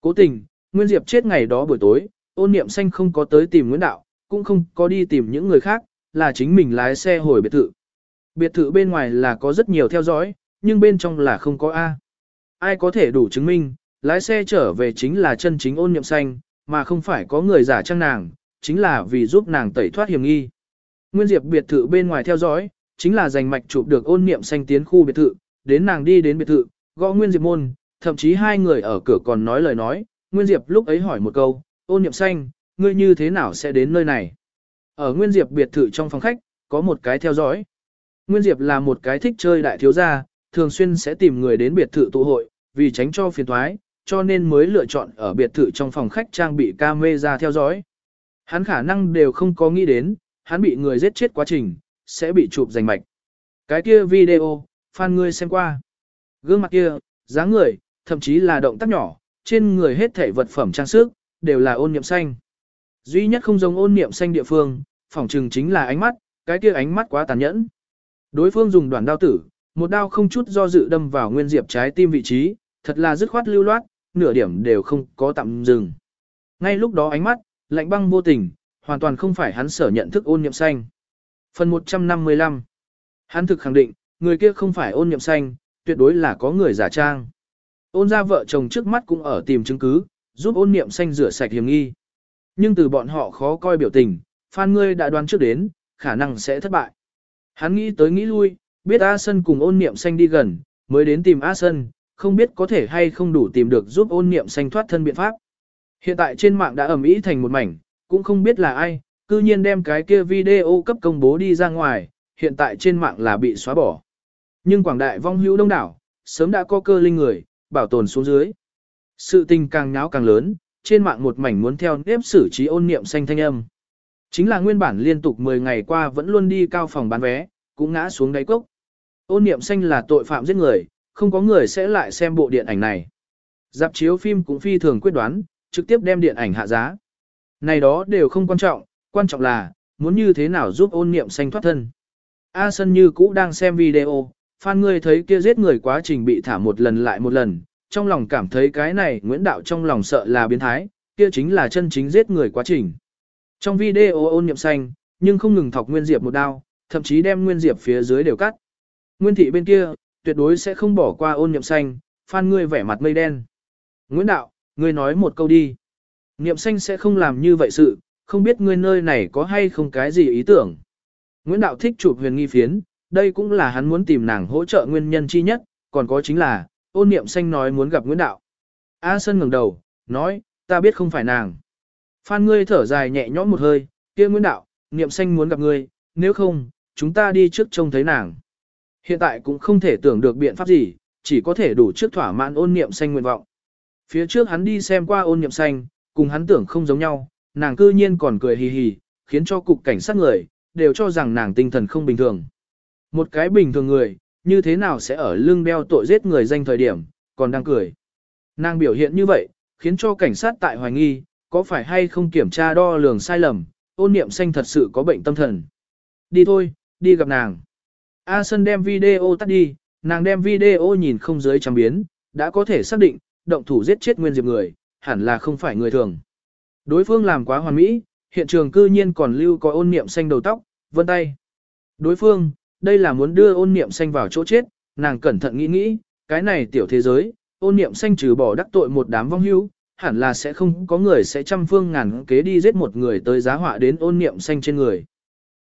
A: Cố tình, Nguyên Diệp chết ngày đó buổi tối, ôn niệm xanh không có tới tìm Nguyễn Đạo, cũng không có đi tìm những người khác, là chính mình lái xe hồi biệt thự. Biệt thự bên ngoài là có rất nhiều theo dõi, nhưng bên trong là không có A. Ai có thể đủ chứng minh, lái xe trở về chính là chân chính ôn niệm xanh, mà không phải có người giả trang nàng, chính là vì giúp nàng tẩy thoát hiểm nghi. Nguyên Diệp biệt thự bên ngoài theo dõi, chính là giành mạch chụp được ôn niệm xanh tiến khu biệt thự, đến nàng đi đến biệt thự, gõ Nguyên Diệp môn, thậm chí hai người ở cửa còn nói lời nói, Nguyên Diệp lúc ấy hỏi một câu, ôn niệm xanh, ngươi như thế nào sẽ đến nơi này? Ở Nguyên Diệp biệt thự trong phòng khách, có một cái theo dõi. Nguyên Diệp là một cái thích chơi đại thiếu gia, thường xuyên sẽ tìm người đến biệt thự tụ hội, vì tránh cho phiền toái, cho nên mới lựa chọn ở biệt thự trong phòng khách trang bị camera theo dõi. Hắn khả năng đều không có nghĩ đến, hắn bị người giết chết quá trình, sẽ bị chụp giành mạch. Cái kia video, fan ngươi xem qua. Gương mặt kia, dáng người, thậm chí là động tác nhỏ, trên người hết thảy vật phẩm trang sức, đều là ôn niệm xanh. Duy nhất không giống ôn niệm xanh địa phương, phỏng trừng chính là ánh mắt, cái kia ánh mắt quá tàn nhẫn. Đối phương dùng đoàn đao tử, một đao không chút do dự đâm vào nguyên diệp trái tim vị trí, thật là dứt khoát lưu loát, nửa điểm đều không có tạm dừng. Ngay lúc đó ánh mắt, lạnh băng vô tình, hoàn toàn không phải hắn sở nhận thức ôn niệm xanh. Phần 155 Hắn thực khẳng định, người kia không phải ôn niệm xanh, tuyệt đối là có người giả trang. Ôn ra vợ chồng trước mắt cũng ở tìm chứng cứ, giúp ôn niệm xanh rửa sạch hiểm nghi. Nhưng từ bọn họ khó coi biểu tình, Phan ngươi đã đoán trước đến, khả năng sẽ thất bại. Hắn nghĩ tới nghĩ lui, biết A Sân cùng ôn niệm xanh đi gần, mới đến tìm A Sân, không biết có thể hay không đủ tìm được giúp ôn niệm xanh thoát thân biện pháp. Hiện tại trên mạng đã ẩm ý thành một mảnh, cũng không biết là ai, cư nhiên đem cái kia video cấp công bố đi ra ngoài, hiện tại trên mạng là bị xóa bỏ. Nhưng quảng đại vong hữu đông đảo, sớm đã có cơ linh người, bảo tồn xuống dưới. Sự tình càng nháo càng lớn, trên mạng một mảnh muốn theo nếp xử trí ôn niệm xanh thanh âm. Chính là nguyên bản liên tục 10 ngày qua vẫn luôn đi cao phòng bán vé, cũng ngã xuống đáy cốc. Ôn niệm xanh là tội phạm giết người, không có người sẽ lại xem bộ điện ảnh này. Dạp chiếu phim cũng phi thường quyết đoán, trực tiếp đem điện ảnh hạ giá. Này đó đều không quan trọng, quan trọng là, muốn như thế nào giúp ôn niệm xanh thoát thân. A Sân như cũ đang xem video, fan ngươi thấy kia giết người quá trình bị thả một lần lại một lần, trong lòng cảm thấy cái này Nguyễn Đạo trong lòng sợ là biến thái, kia chính là chân chính giết người quá trình. Trong video ôn niệm xanh, nhưng không ngừng thọc Nguyên Diệp một đao, thậm chí đem Nguyên Diệp phía dưới đều cắt. Nguyên thị bên kia, tuyệt đối sẽ không bỏ qua ôn niệm xanh, phan ngươi vẻ mặt mây đen. Nguyễn Đạo, ngươi nói một câu đi. Niệm xanh sẽ không làm như vậy sự, không biết ngươi nơi này có hay không cái gì ý tưởng. Nguyễn Đạo thích chụp huyền nghi phiến, đây cũng là hắn muốn tìm nàng hỗ trợ nguyên nhân chi nhất, còn có chính là, ôn niệm xanh nói muốn gặp Nguyễn Đạo. A Sân ngẩng đầu, nói, ta biết không phải nàng. Phan ngươi thở dài nhẹ nhõm một hơi, kia Nguyễn Đạo, niệm xanh muốn gặp ngươi, nếu không, chúng ta đi trước trông thấy nàng. Hiện tại cũng không thể tưởng được biện pháp gì, chỉ có thể đủ trước thỏa mãn ôn niệm xanh nguyện vọng. Phía trước hắn đi xem qua ôn niệm xanh, cùng hắn tưởng không giống nhau, nàng cư nhiên còn cười hì hì, khiến cho cục cảnh sát người, đều cho rằng nàng tinh thần không bình thường. Một cái bình thường người, như thế nào sẽ ở lưng đeo tội giết người danh thời điểm, còn đang cười. Nàng biểu hiện như vậy, khiến cho cảnh sát tại hoài nghi, có phải hay không kiểm tra đo lường sai lầm, ôn niệm xanh thật sự có bệnh tâm thần. Đi thôi, đi gặp nàng. A Sân đem video tắt đi, nàng đem video nhìn không dưới trăm biến, đã có thể xác định, động thủ giết chết nguyên diệp người, hẳn là không phải người thường. Đối phương làm quá hoàn mỹ, hiện trường cư nhiên còn lưu có ôn niệm xanh đầu tóc, vân tay. Đối phương, đây là muốn đưa ôn niệm xanh vào chỗ chết, nàng cẩn thận nghĩ nghĩ, cái này tiểu thế giới, ôn niệm xanh trừ bỏ đắc tội một đám vong hưu, hẳn là sẽ không có người sẽ trăm phương ngàn kế đi giết một người tới giá họa đến ôn niệm xanh trên người.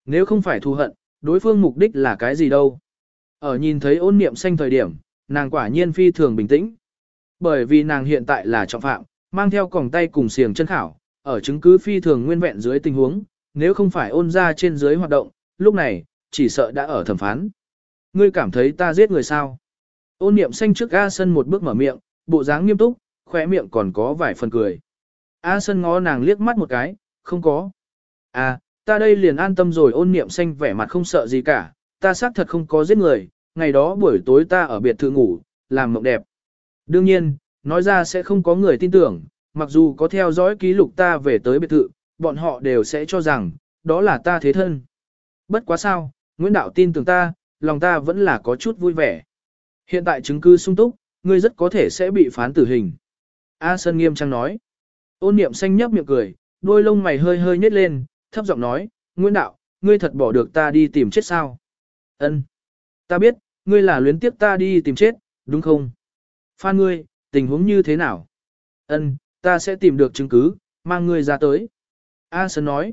A: Nếu không phải thù hận, đối phương mục đích là cái gì đâu. Ở nhìn thấy ôn niệm xanh thời điểm, nàng quả nhiên phi thường bình tĩnh. Bởi vì nàng hiện tại là trọng phạm, mang theo còng tay cùng xiềng chân khảo, ở chứng cứ phi thường nguyên vẹn dưới tình huống, nếu không phải ôn ra trên dưới hoạt động, lúc này, chỉ sợ đã ở thẩm phán. Ngươi cảm thấy ta giết người sao? Ôn niệm xanh trước A Sân một bước mở miệng, bộ dáng nghiêm túc, khóe miệng còn có vài phần cười. A Sân ngó nàng liếc mắt một cái, không có. À, ta đây liền an tâm rồi ôn niệm xanh vẻ mặt không sợ gì cả, ta xác thật không có giết người, ngày đó buổi tối ta ở biệt thự ngủ, làm mộng đẹp. Đương nhiên, nói ra sẽ không có người tin tưởng, mặc dù có theo dõi ký lục ta về tới biệt thự, bọn họ đều sẽ cho rằng, đó là ta thế thân. Bất quá sao, Nguyễn Đạo tin tưởng ta, lòng ta vẫn là có chút vui vẻ. Hiện tại chứng cứ sung túc, ngươi rất có thể sẽ bị phán tử hình. A Sơn nghiêm trang nói. Ôn niệm xanh nhấp miệng cười, đôi lông mày hơi hơi nhếch lên, thấp giọng nói, Nguyễn Đạo, ngươi thật bỏ được ta đi tìm chết sao? Ân, Ta biết, ngươi là luyến tiếp ta đi tìm chết, đúng không? Phan ngươi, tình huống như thế nào? Ân, ta sẽ tìm được chứng cứ, mang ngươi ra tới. A Sơn nói.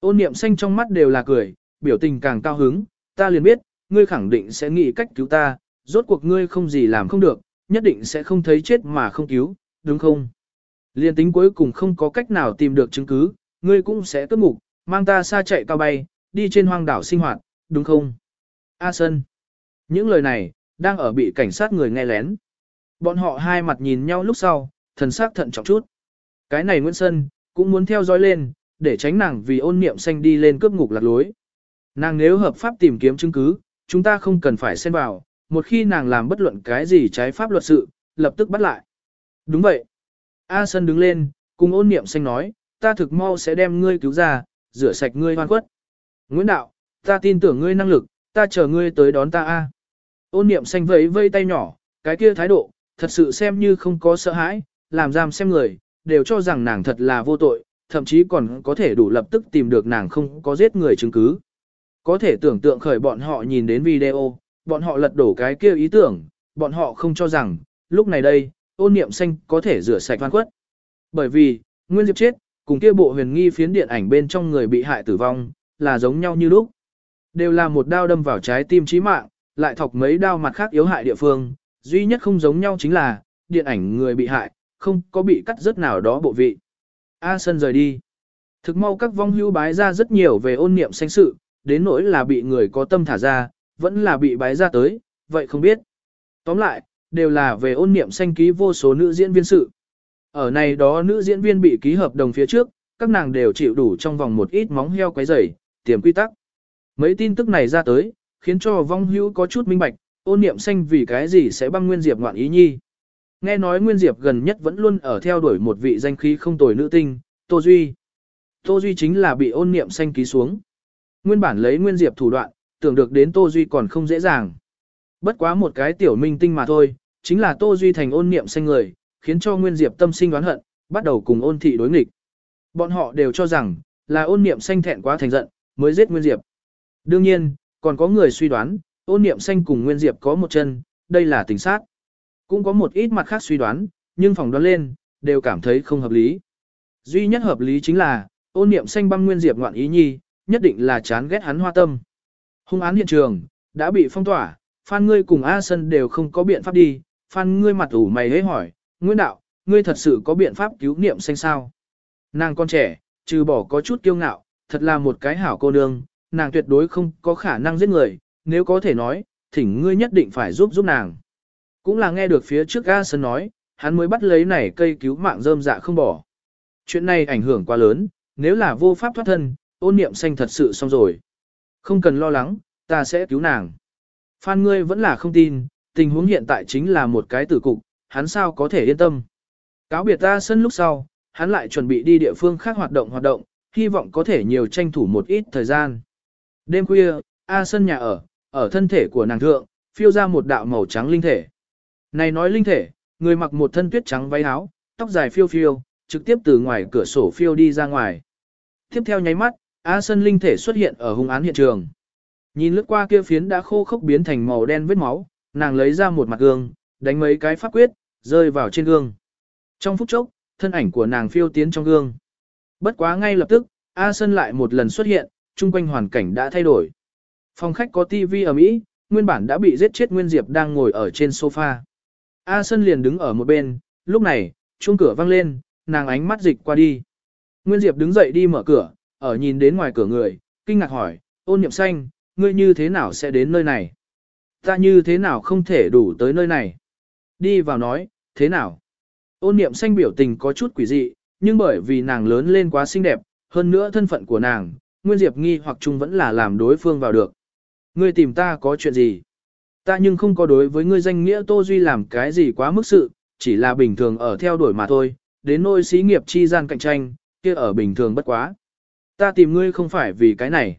A: Ôn niệm xanh trong mắt đều là cười, biểu tình càng cao hứng, ta liền biết, ngươi khẳng định sẽ nghĩ cách cứu ta, rốt cuộc ngươi không gì làm không được, nhất định sẽ không thấy chết mà không cứu, đúng không? Liên tính cuối cùng không có cách nào tìm được chứng cứ, ngươi cũng sẽ cất ngục, mang ta xa chạy cao bay, đi trên hoang đảo sinh hoạt, đúng không? A Sơn. Những lời này, đang ở bị cảnh sát người nghe lén. Bọn họ hai mặt nhìn nhau lúc sau, thần sắc thận trọng chút. Cái này Nguyễn Sơn, cũng muốn theo dõi lên, để tránh nàng vì ôn niệm xanh đi lên cướp ngục lạc lối. Nàng nếu hợp pháp tìm kiếm chứng cứ, chúng ta không cần phải xen vào, một khi nàng làm bất luận cái gì trái pháp luật sự, lập tức bắt lại. Đúng vậy. A Sơn đứng lên, cùng ôn niệm xanh nói, ta thực mau sẽ đem ngươi cứu ra, rửa sạch ngươi hoan quất. Nguyễn Đạo, ta tin tưởng ngươi năng lực, ta chờ ngươi tới đón ta A. Ôn niệm xanh vẫy vây tay nhỏ, cái kia thái độ, thật sự xem như không có sợ hãi, làm giam xem người, đều cho rằng nàng thật là vô tội, thậm chí còn có thể đủ lập tức tìm được nàng không có giết người chứng cứ. Có thể tưởng tượng khởi bọn họ nhìn đến video, bọn họ lật đổ cái kia ý tưởng, bọn họ không cho rằng, lúc này đây, ôn niệm xanh có thể rửa sạch văn quất. Bởi vì, Nguyên Diệp chết, cùng kia bộ huyền nghi phiến điện ảnh bên trong người bị hại tử vong, là giống nhau như lúc. Đều là một đao đâm vào trái tim chí mạng, lại thọc mấy đao mặt khác yếu hại địa phương, duy nhất không giống nhau chính là, điện ảnh người bị hại, không có bị cắt rớt nào đó bộ vị. A Sân rời đi. Thực mau các vong hưu bái ra rất nhiều về ôn niệm sanh sự, đến nỗi là bị người có tâm thả ra, vẫn là bị bái ra tới, vậy không biết. Tóm lại, đều là về ôn niệm sanh ký vô số nữ diễn viên sự. Ở này đó nữ diễn viên bị ký hợp đồng phía trước, các nàng đều chịu đủ trong vòng một ít móng heo quấy rầy, tiềm quy tắc. Mấy tin tức này ra tới, khiến cho vong hữu có chút minh bạch, ôn niệm xanh vì cái gì sẽ băng Nguyên Diệp ngoạn ý nhi. Nghe nói Nguyên Diệp gần nhất vẫn luôn ở theo đuổi một vị danh khí không tồi nữ tinh, Tô Duy. Tô Duy chính là bị ôn niệm xanh ký xuống. Nguyên bản lấy Nguyên Diệp thủ đoạn, tưởng được đến Tô Duy còn không dễ dàng. Bất quá một cái tiểu minh tinh mà thôi, chính là Tô Duy thành ôn niệm xanh người, khiến cho Nguyên Diệp tâm sinh đoán hận, bắt đầu cùng ôn thị đối nghịch. Bọn họ đều cho rằng, là ôn niệm xanh thẹn quá thành giận, mới giết Nguyên Diệp. Đương nhiên, còn có người suy đoán, ôn niệm xanh cùng Nguyên Diệp có một chân, đây là tình sát. Cũng có một ít mặt khác suy đoán, nhưng phòng đoán lên, đều cảm thấy không hợp lý. Duy nhất hợp lý chính là, ôn niệm xanh băng Nguyên Diệp ngoạn ý nhi, nhất định là chán ghét hắn hoa tâm. Hung án hiện trường, đã bị phong tỏa, Phan ngươi cùng A Sân đều không có biện pháp đi, Phan ngươi mặt ủ mày hế hỏi, Nguyễn Đạo, ngươi thật sự có biện pháp cứu niệm xanh sao? Nàng con trẻ, trừ bỏ có chút kiêu ngạo, thật là một cái hảo cô nương, nàng tuyệt đối không có khả năng giết người, nếu có thể nói, thỉnh ngươi nhất định phải giúp giúp nàng. Cũng là nghe được phía trước A Sơn nói, hắn mới bắt lấy này cây cứu mạng rơm dạ không bỏ. Chuyện này ảnh hưởng quá lớn, nếu là vô pháp thoát thân, ôn niệm xanh thật sự xong rồi. Không cần lo lắng, ta sẽ cứu nàng. Phan ngươi vẫn là không tin, tình huống hiện tại chính là một cái tử cục, hắn sao có thể yên tâm. Cáo biệt ta sân lúc sau, hắn lại chuẩn bị đi địa phương khác hoạt động hoạt động, hy vọng có thể nhiều tranh thủ một ít thời gian. Đêm khuya, A sân nhà ở, ở thân thể của nàng thượng, phiêu ra một đạo màu trắng linh thể. Này nói linh thể, người mặc một thân tuyết trắng váy áo, tóc dài phiêu phiêu, trực tiếp từ ngoài cửa sổ phiêu đi ra ngoài. Tiếp theo nháy mắt, A sân linh thể xuất hiện ở hung án hiện trường. Nhìn lướt qua kia phiến đã khô khốc biến thành màu đen vết máu, nàng lấy ra một mặt gương, đánh mấy cái pháp quyết, rơi vào trên gương. Trong phút chốc, thân ảnh của nàng phiêu tiến trong gương. Bất quá ngay lập tức, A Sân lại một lần xuất hiện, chung quanh hoàn cảnh đã thay đổi. Phòng khách có tivi ở Mỹ, nguyên bản đã bị giết chết Nguyên Diệp đang ngồi ở trên sofa. A Sân liền đứng ở một bên, lúc này, chuông cửa vang lên, nàng ánh mắt dịch qua đi. Nguyên Diệp đứng dậy đi mở cửa, ở nhìn đến ngoài cửa người, kinh ngạc hỏi, ôn niệm xanh, ngươi như thế nào sẽ đến nơi này? Ta như thế nào không thể đủ tới nơi này? Đi vào nói, thế nào? Ôn niệm xanh biểu tình có chút quỷ dị, nhưng bởi vì nàng lớn lên quá xinh đẹp, hơn nữa thân phận của nàng, Nguyên Diệp nghi hoặc chung vẫn là làm đối phương vào được. Ngươi tìm ta có chuyện gì? Ta nhưng không có đối với ngươi danh nghĩa Tô Duy làm cái gì quá mức sự, chỉ là bình thường ở theo đuổi mà thôi, đến nôi xí nghiệp chi gian cạnh tranh, kia ở bình thường bất quá. Ta tìm ngươi không phải vì cái này.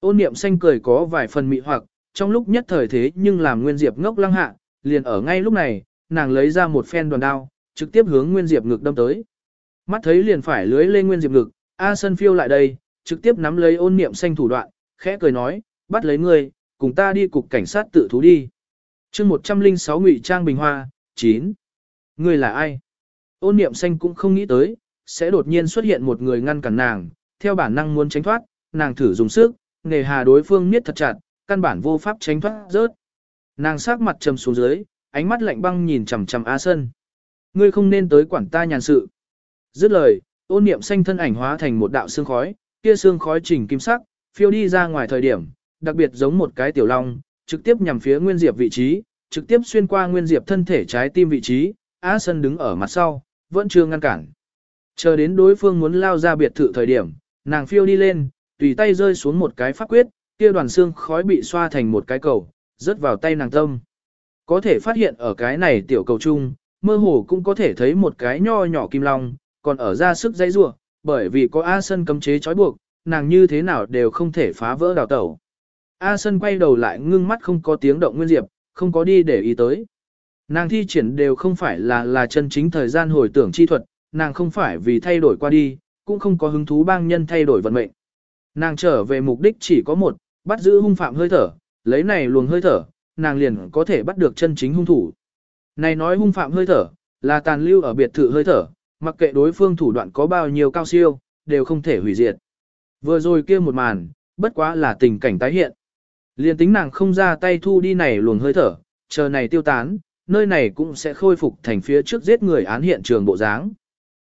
A: Ôn niệm xanh cười có vài phần mị hoặc, trong lúc nhất thời thế nhưng làm Nguyên Diệp ngốc lăng hạ, liền ở ngay lúc này, nàng lấy ra một phen đoàn đao, trực tiếp hướng Nguyên Diệp ngực đâm tới. Mắt thấy liền phải lưới lên Nguyên Diệp ngực, A sơn phiêu lại đây, trực tiếp nắm lấy ôn niệm xanh thủ đoạn, khẽ cười nói, bắt lấy ngươi, cùng ta đi cục cảnh sát tự thú đi. chương 106 ngụy Trang Bình Hoa, 9. Ngươi là ai? Ôn niệm xanh cũng không nghĩ tới, sẽ đột nhiên xuất hiện một người ngăn cản nàng, theo bản năng muốn tránh thoát, nàng thử dùng sức, nghề hà đối phương niết thật chặt, căn bản vô pháp tránh thoát rớt. Nàng sát mặt trầm xuống dưới, ánh mắt lạnh băng nhìn chằm chằm A Sân. Ngươi không nên tới quản ta nhàn sự. Dứt lời, ôn niệm xanh thân ảnh hóa thành một đạo xương khói, kia xương khói chỉnh kim sắc, phiêu đi ra ngoài thời điểm, đặc biệt giống một cái tiểu long, trực tiếp nhằm phía Nguyên Diệp vị trí, trực tiếp xuyên qua Nguyên Diệp thân thể trái tim vị trí, A Sân đứng ở mặt sau, vẫn chưa ngăn cản. Chờ đến đối phương muốn lao ra biệt thự thời điểm, nàng phiêu đi lên, tùy tay rơi xuống một cái pháp quyết, kia đoàn xương khói bị xoa thành một cái cầu, rớt vào tay nàng tâm. Có thể phát hiện ở cái này tiểu cầu chung, mơ hồ cũng có thể thấy một cái nho nhỏ kim long, còn ở ra sức dây rua, bởi vì có A Sân cấm chế trói buộc, nàng như thế nào đều không thể phá vỡ đào tẩu. A Sân quay đầu lại ngưng mắt không có tiếng động nguyên diệp, không có đi để ý tới. Nàng thi triển đều không phải là là chân chính thời gian hồi tưởng chi thuật, nàng không phải vì thay đổi qua đi, cũng không có hứng thú bang nhân thay đổi vận mệnh. Nàng trở về mục đích chỉ có một, bắt giữ hung phạm hơi thở, lấy này luồng hơi thở, nàng liền có thể bắt được chân chính hung thủ. Này nói hung phạm hơi thở, là tàn lưu ở biệt thự hơi thở, mặc kệ đối phương thủ đoạn có bao nhiêu cao siêu, đều không thể hủy diệt. Vừa rồi kia một màn, bất quá là tình cảnh tái hiện. Liên tính nàng không ra tay thu đi này luồng hơi thở, chờ này tiêu tán, nơi này cũng sẽ khôi phục thành phía trước giết người án hiện trường bộ dáng.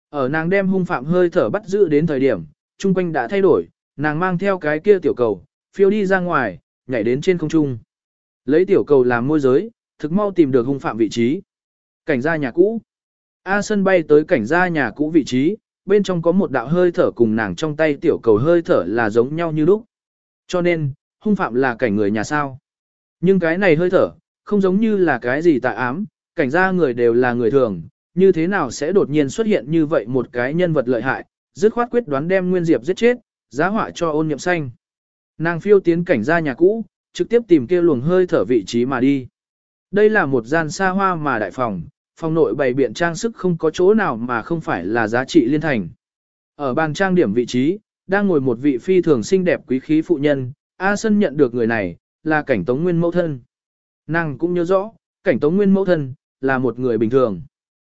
A: Ở nàng đem hung phạm hơi thở bắt giữ đến thời điểm, chung quanh đã thay đổi, nàng mang theo cái kia tiểu cầu, phiêu đi ra ngoài, nhảy đến trên không trung. Lấy tiểu cầu làm môi giới, thực mau tìm được hung phạm vị trí. Cảnh gia nhà cũ. A sân bay tới cảnh gia nhà cũ vị trí, bên trong có một đạo hơi thở cùng nàng trong tay tiểu cầu hơi thở là giống nhau như lúc. Cho nên, hung phạm là cảnh người nhà sao. Nhưng cái này hơi thở, không giống như là cái gì tạ ám, cảnh gia người đều là người thường, như thế nào sẽ đột nhiên xuất hiện như vậy một cái nhân vật lợi hại, dứt khoát quyết đoán đem Nguyên Diệp giết chết, giá họa cho ôn niệm xanh. Nàng phiêu tiến cảnh ra nhà cũ, trực tiếp tìm kia luồng hơi thở vị trí mà đi. Đây là một gian xa hoa mà đại phòng, phòng nội bày biện trang sức không có chỗ nào mà không phải là giá trị liên thành. Ở bàn trang điểm vị trí, đang ngồi một vị phi thường xinh đẹp quý khí phụ nhân, A Sân nhận được người này, là cảnh tống nguyên mẫu thân. Nàng cũng nhớ rõ, cảnh tống nguyên mẫu thân, là một người bình thường.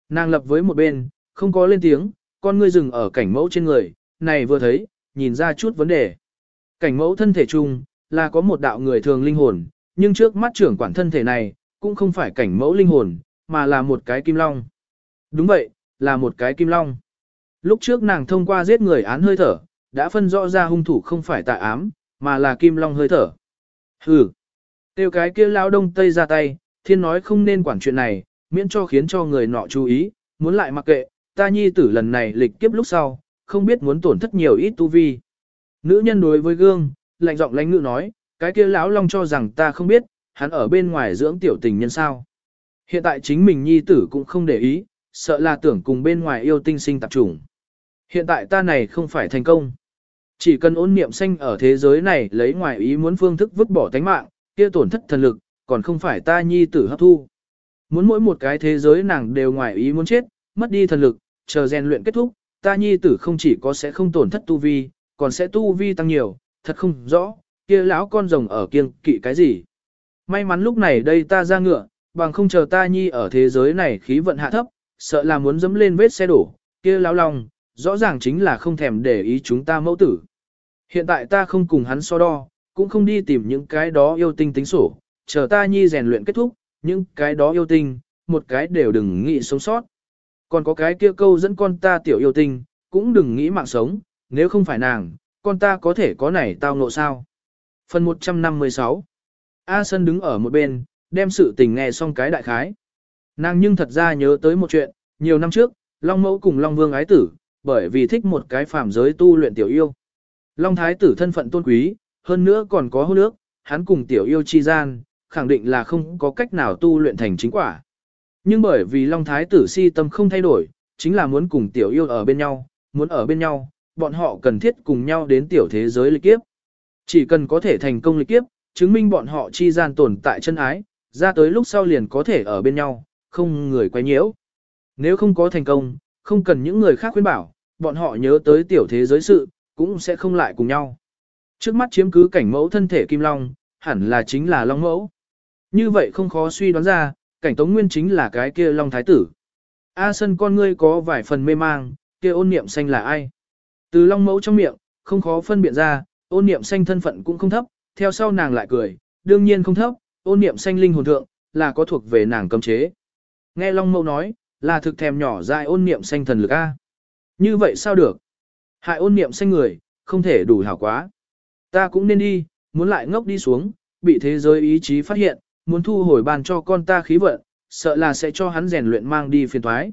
A: Nàng lập với một bên, không có lên tiếng, con ngươi dừng ở cảnh mẫu trên người, này vừa thấy, nhìn ra chút vấn đề. Cảnh mẫu thân thể chung, là có một đạo người thường linh hồn, nhưng trước mắt trưởng quản thân thể này, cũng không phải cảnh mẫu linh hồn, mà là một cái kim long. Đúng vậy, là một cái kim long. Lúc trước nàng thông qua giết người án hơi thở, đã phân rõ ra hung thủ không phải tạ ám, mà là kim long hơi thở. Hừ. Tiêu cái kia lao đông tây ra tay, thiên nói không nên quản chuyện này, miễn cho khiến cho người nọ chú ý, muốn lại mặc kệ, ta nhi tử lần này lịch kiếp lúc sau, không biết muốn tổn thất nhiều ít tu vi. Nữ nhân đối với gương, lạnh giọng lãnh ngữ nói, cái kia lão long cho rằng ta không biết, hắn ở bên ngoài dưỡng tiểu tình nhân sao. Hiện tại chính mình nhi tử cũng không để ý, sợ là tưởng cùng bên ngoài yêu tinh sinh tạp chủng. Hiện tại ta này không phải thành công. Chỉ cần ôn niệm xanh ở thế giới này lấy ngoài ý muốn phương thức vứt bỏ tánh mạng, kia tổn thất thần lực, còn không phải ta nhi tử hấp thu. Muốn mỗi một cái thế giới nàng đều ngoài ý muốn chết, mất đi thần lực, chờ rèn luyện kết thúc, ta nhi tử không chỉ có sẽ không tổn thất tu vi, còn sẽ tu vi tăng nhiều, thật không rõ, kia lão con rồng ở kiêng kỵ cái gì. May mắn lúc này đây ta ra ngựa, bằng không chờ ta nhi ở thế giới này khí vận hạ thấp, sợ là muốn dẫm lên vết xe đổ, kia lão lòng, rõ ràng chính là không thèm để ý chúng ta mẫu tử. Hiện tại ta không cùng hắn so đo, cũng không đi tìm những cái đó yêu tinh tính sổ, chờ ta nhi rèn luyện kết thúc, những cái đó yêu tinh, một cái đều đừng nghĩ sống sót. Còn có cái kia câu dẫn con ta tiểu yêu tinh, cũng đừng nghĩ mạng sống, nếu không phải nàng, con ta có thể có này tao nộ sao. Phần 156 A Sân đứng ở một bên, đem sự tình nghe xong cái đại khái. Nàng nhưng thật ra nhớ tới một chuyện, nhiều năm trước, Long Mẫu cùng Long Vương ái tử, bởi vì thích một cái phàm giới tu luyện tiểu yêu. Long Thái tử thân phận tôn quý, hơn nữa còn có hôn nước, hắn cùng tiểu yêu chi gian, khẳng định là không có cách nào tu luyện thành chính quả. Nhưng bởi vì Long Thái tử si tâm không thay đổi, chính là muốn cùng tiểu yêu ở bên nhau, muốn ở bên nhau, bọn họ cần thiết cùng nhau đến tiểu thế giới lịch kiếp. Chỉ cần có thể thành công lịch kiếp, chứng minh bọn họ chi gian tồn tại chân ái, ra tới lúc sau liền có thể ở bên nhau, không người quay nhiễu. Nếu không có thành công, không cần những người khác khuyên bảo, bọn họ nhớ tới tiểu thế giới sự, cũng sẽ không lại cùng nhau. Trước mắt chiếm cứ cảnh mẫu thân thể Kim Long, hẳn là chính là Long mẫu. Như vậy không khó suy đoán ra, cảnh Tống Nguyên chính là cái kia Long Thái tử. A sân con ngươi có vài phần mê mang, kia ôn niệm xanh là ai? Từ Long mẫu trong miệng, không khó phân biệt ra, ôn niệm xanh thân phận cũng không thấp, theo sau nàng lại cười, đương nhiên không thấp, ôn niệm xanh linh hồn thượng, là có thuộc về nàng cấm chế. Nghe Long mẫu nói, là thực thèm nhỏ dại ôn niệm xanh thần lực A. Như vậy sao được? Hại ôn niệm xanh người, không thể đủ hảo quá. Ta cũng nên đi, muốn lại ngốc đi xuống, bị thế giới ý chí phát hiện, muốn thu hồi bàn cho con ta khí vận, sợ là sẽ cho hắn rèn luyện mang đi phiền thoái.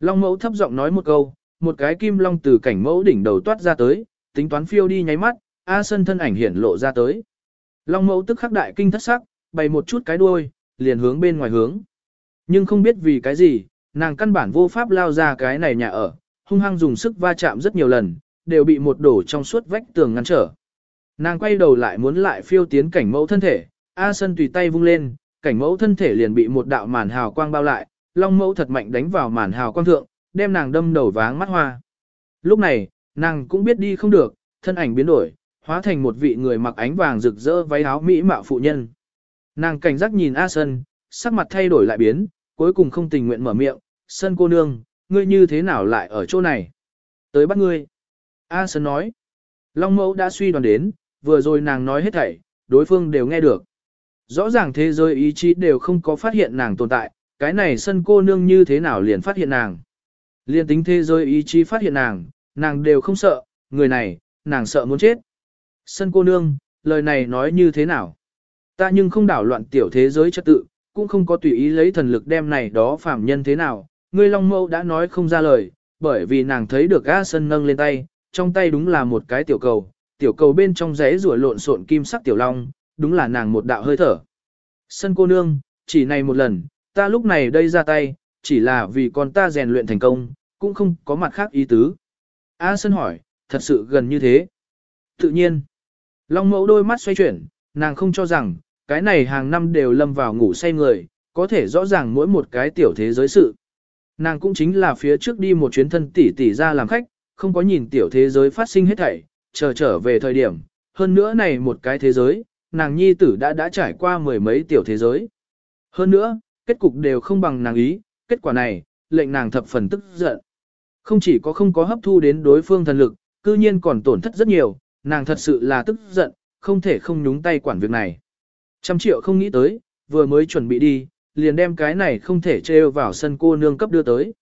A: Long mẫu thấp giọng nói một câu, một cái kim long từ cảnh mẫu đỉnh đầu toát ra tới, tính toán phiêu đi nháy mắt, A sân thân ảnh hiển lộ ra tới. Long mẫu tức khắc đại kinh thất sắc, bày một chút cái đuôi, liền hướng bên ngoài hướng. Nhưng không biết vì cái gì, nàng căn bản vô pháp lao ra cái này nhà ở, hung hăng dùng sức va chạm rất nhiều lần, đều bị một đổ trong suốt vách tường ngăn trở. Nàng quay đầu lại muốn lại phiêu tiến cảnh mẫu thân thể, A Sân tùy tay vung lên, cảnh mẫu thân thể liền bị một đạo màn hào quang bao lại, long mẫu thật mạnh đánh vào màn hào quang thượng, đem nàng đâm đầu váng mắt hoa. Lúc này, nàng cũng biết đi không được, thân ảnh biến đổi, hóa thành một vị người mặc ánh vàng rực rỡ váy áo mỹ mạo phụ nhân. Nàng cảnh giác nhìn A Sân, sắc mặt thay đổi lại biến, cuối cùng không tình nguyện mở miệng, Sân cô nương, ngươi như thế nào lại ở chỗ này? Tới bắt ngươi. A Sơn nói. Long mẫu đã suy đoán đến, vừa rồi nàng nói hết thảy, đối phương đều nghe được. Rõ ràng thế giới ý chí đều không có phát hiện nàng tồn tại, cái này sân cô nương như thế nào liền phát hiện nàng. Liên tính thế giới ý chí phát hiện nàng, nàng đều không sợ, người này, nàng sợ muốn chết. Sân cô nương, lời này nói như thế nào? Ta nhưng không đảo loạn tiểu thế giới trật tự, cũng không có tùy ý lấy thần lực đem này đó phạm nhân thế nào, Ngươi Long mâu đã nói không ra lời, bởi vì nàng thấy được A Sân nâng lên tay, trong tay đúng là một cái tiểu cầu, tiểu cầu bên trong rẽ rủa lộn xộn kim sắc tiểu long, đúng là nàng một đạo hơi thở. Sân cô nương, chỉ này một lần, ta lúc này đây ra tay, chỉ là vì con ta rèn luyện thành công, cũng không có mặt khác ý tứ. A Sơn hỏi, thật sự gần như thế. Tự nhiên, Long mẫu đôi mắt xoay chuyển, nàng không cho rằng, cái này hàng năm đều lâm vào ngủ say người, có thể rõ ràng mỗi một cái tiểu thế giới sự. Nàng cũng chính là phía trước đi một chuyến thân tỷ tỷ ra làm khách, không có nhìn tiểu thế giới phát sinh hết thảy, chờ trở về thời điểm, hơn nữa này một cái thế giới, nàng nhi tử đã đã trải qua mười mấy tiểu thế giới. Hơn nữa, kết cục đều không bằng nàng ý, kết quả này, lệnh nàng thập phần tức giận. Không chỉ có không có hấp thu đến đối phương thần lực, cư nhiên còn tổn thất rất nhiều, nàng thật sự là tức giận, không thể không nhúng tay quản việc này. Trăm triệu không nghĩ tới, vừa mới chuẩn bị đi, liền đem cái này không thể trêu vào sân cô nương cấp đưa tới.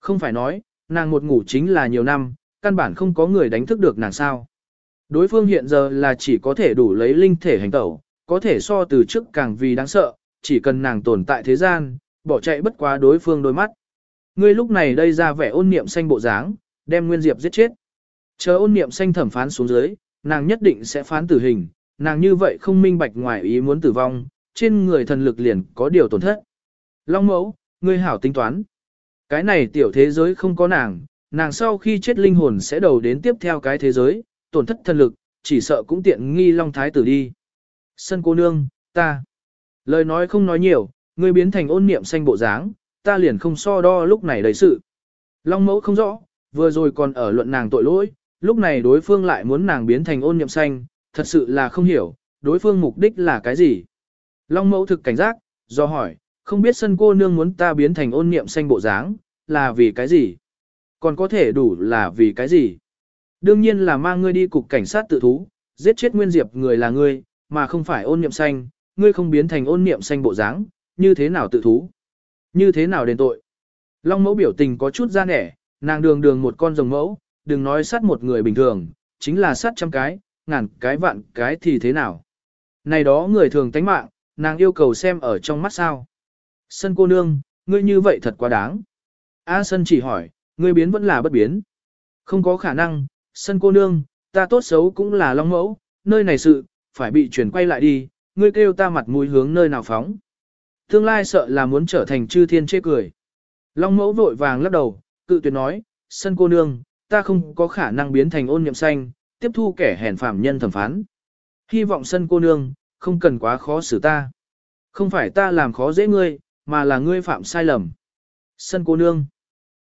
A: Không phải nói, nàng một ngủ chính là nhiều năm, căn bản không có người đánh thức được nàng sao. Đối phương hiện giờ là chỉ có thể đủ lấy linh thể hành tẩu, có thể so từ trước càng vì đáng sợ, chỉ cần nàng tồn tại thế gian, bỏ chạy bất quá đối phương đôi mắt. Ngươi lúc này đây ra vẻ ôn niệm xanh bộ dáng, đem Nguyên Diệp giết chết. Chờ ôn niệm xanh thẩm phán xuống dưới, nàng nhất định sẽ phán tử hình, nàng như vậy không minh bạch ngoài ý muốn tử vong, trên người thần lực liền có điều tổn thất. Long mẫu, ngươi hảo tính toán. Cái này tiểu thế giới không có nàng, nàng sau khi chết linh hồn sẽ đầu đến tiếp theo cái thế giới, tổn thất thần lực, chỉ sợ cũng tiện nghi Long Thái tử đi. Sân cô nương, ta. Lời nói không nói nhiều, ngươi biến thành ôn niệm xanh bộ dáng, ta liền không so đo lúc này đầy sự. Long mẫu không rõ, vừa rồi còn ở luận nàng tội lỗi, lúc này đối phương lại muốn nàng biến thành ôn niệm xanh, thật sự là không hiểu, đối phương mục đích là cái gì. Long mẫu thực cảnh giác, do hỏi, không biết sân cô nương muốn ta biến thành ôn niệm xanh bộ dáng, là vì cái gì? Còn có thể đủ là vì cái gì? Đương nhiên là mang ngươi đi cục cảnh sát tự thú, giết chết nguyên diệp người là ngươi, mà không phải ôn niệm xanh, ngươi không biến thành ôn niệm xanh bộ dáng, như thế nào tự thú? Như thế nào đền tội? Long mẫu biểu tình có chút ra nẻ, nàng đường đường một con rồng mẫu, đừng nói sát một người bình thường, chính là sát trăm cái, ngàn cái vạn cái thì thế nào? Này đó người thường tánh mạng, nàng yêu cầu xem ở trong mắt sao. Sân cô nương, ngươi như vậy thật quá đáng. A sân chỉ hỏi, ngươi biến vẫn là bất biến. Không có khả năng, sân cô nương, ta tốt xấu cũng là long mẫu, nơi này sự, phải bị chuyển quay lại đi, ngươi kêu ta mặt mũi hướng nơi nào phóng. Tương lai sợ là muốn trở thành chư thiên chê cười. Long mẫu vội vàng lắc đầu, cự tuyệt nói, sân cô nương, ta không có khả năng biến thành ôn nhậm xanh, tiếp thu kẻ hèn phạm nhân thẩm phán. Hy vọng sân cô nương, không cần quá khó xử ta. Không phải ta làm khó dễ ngươi, mà là ngươi phạm sai lầm. Sân cô nương.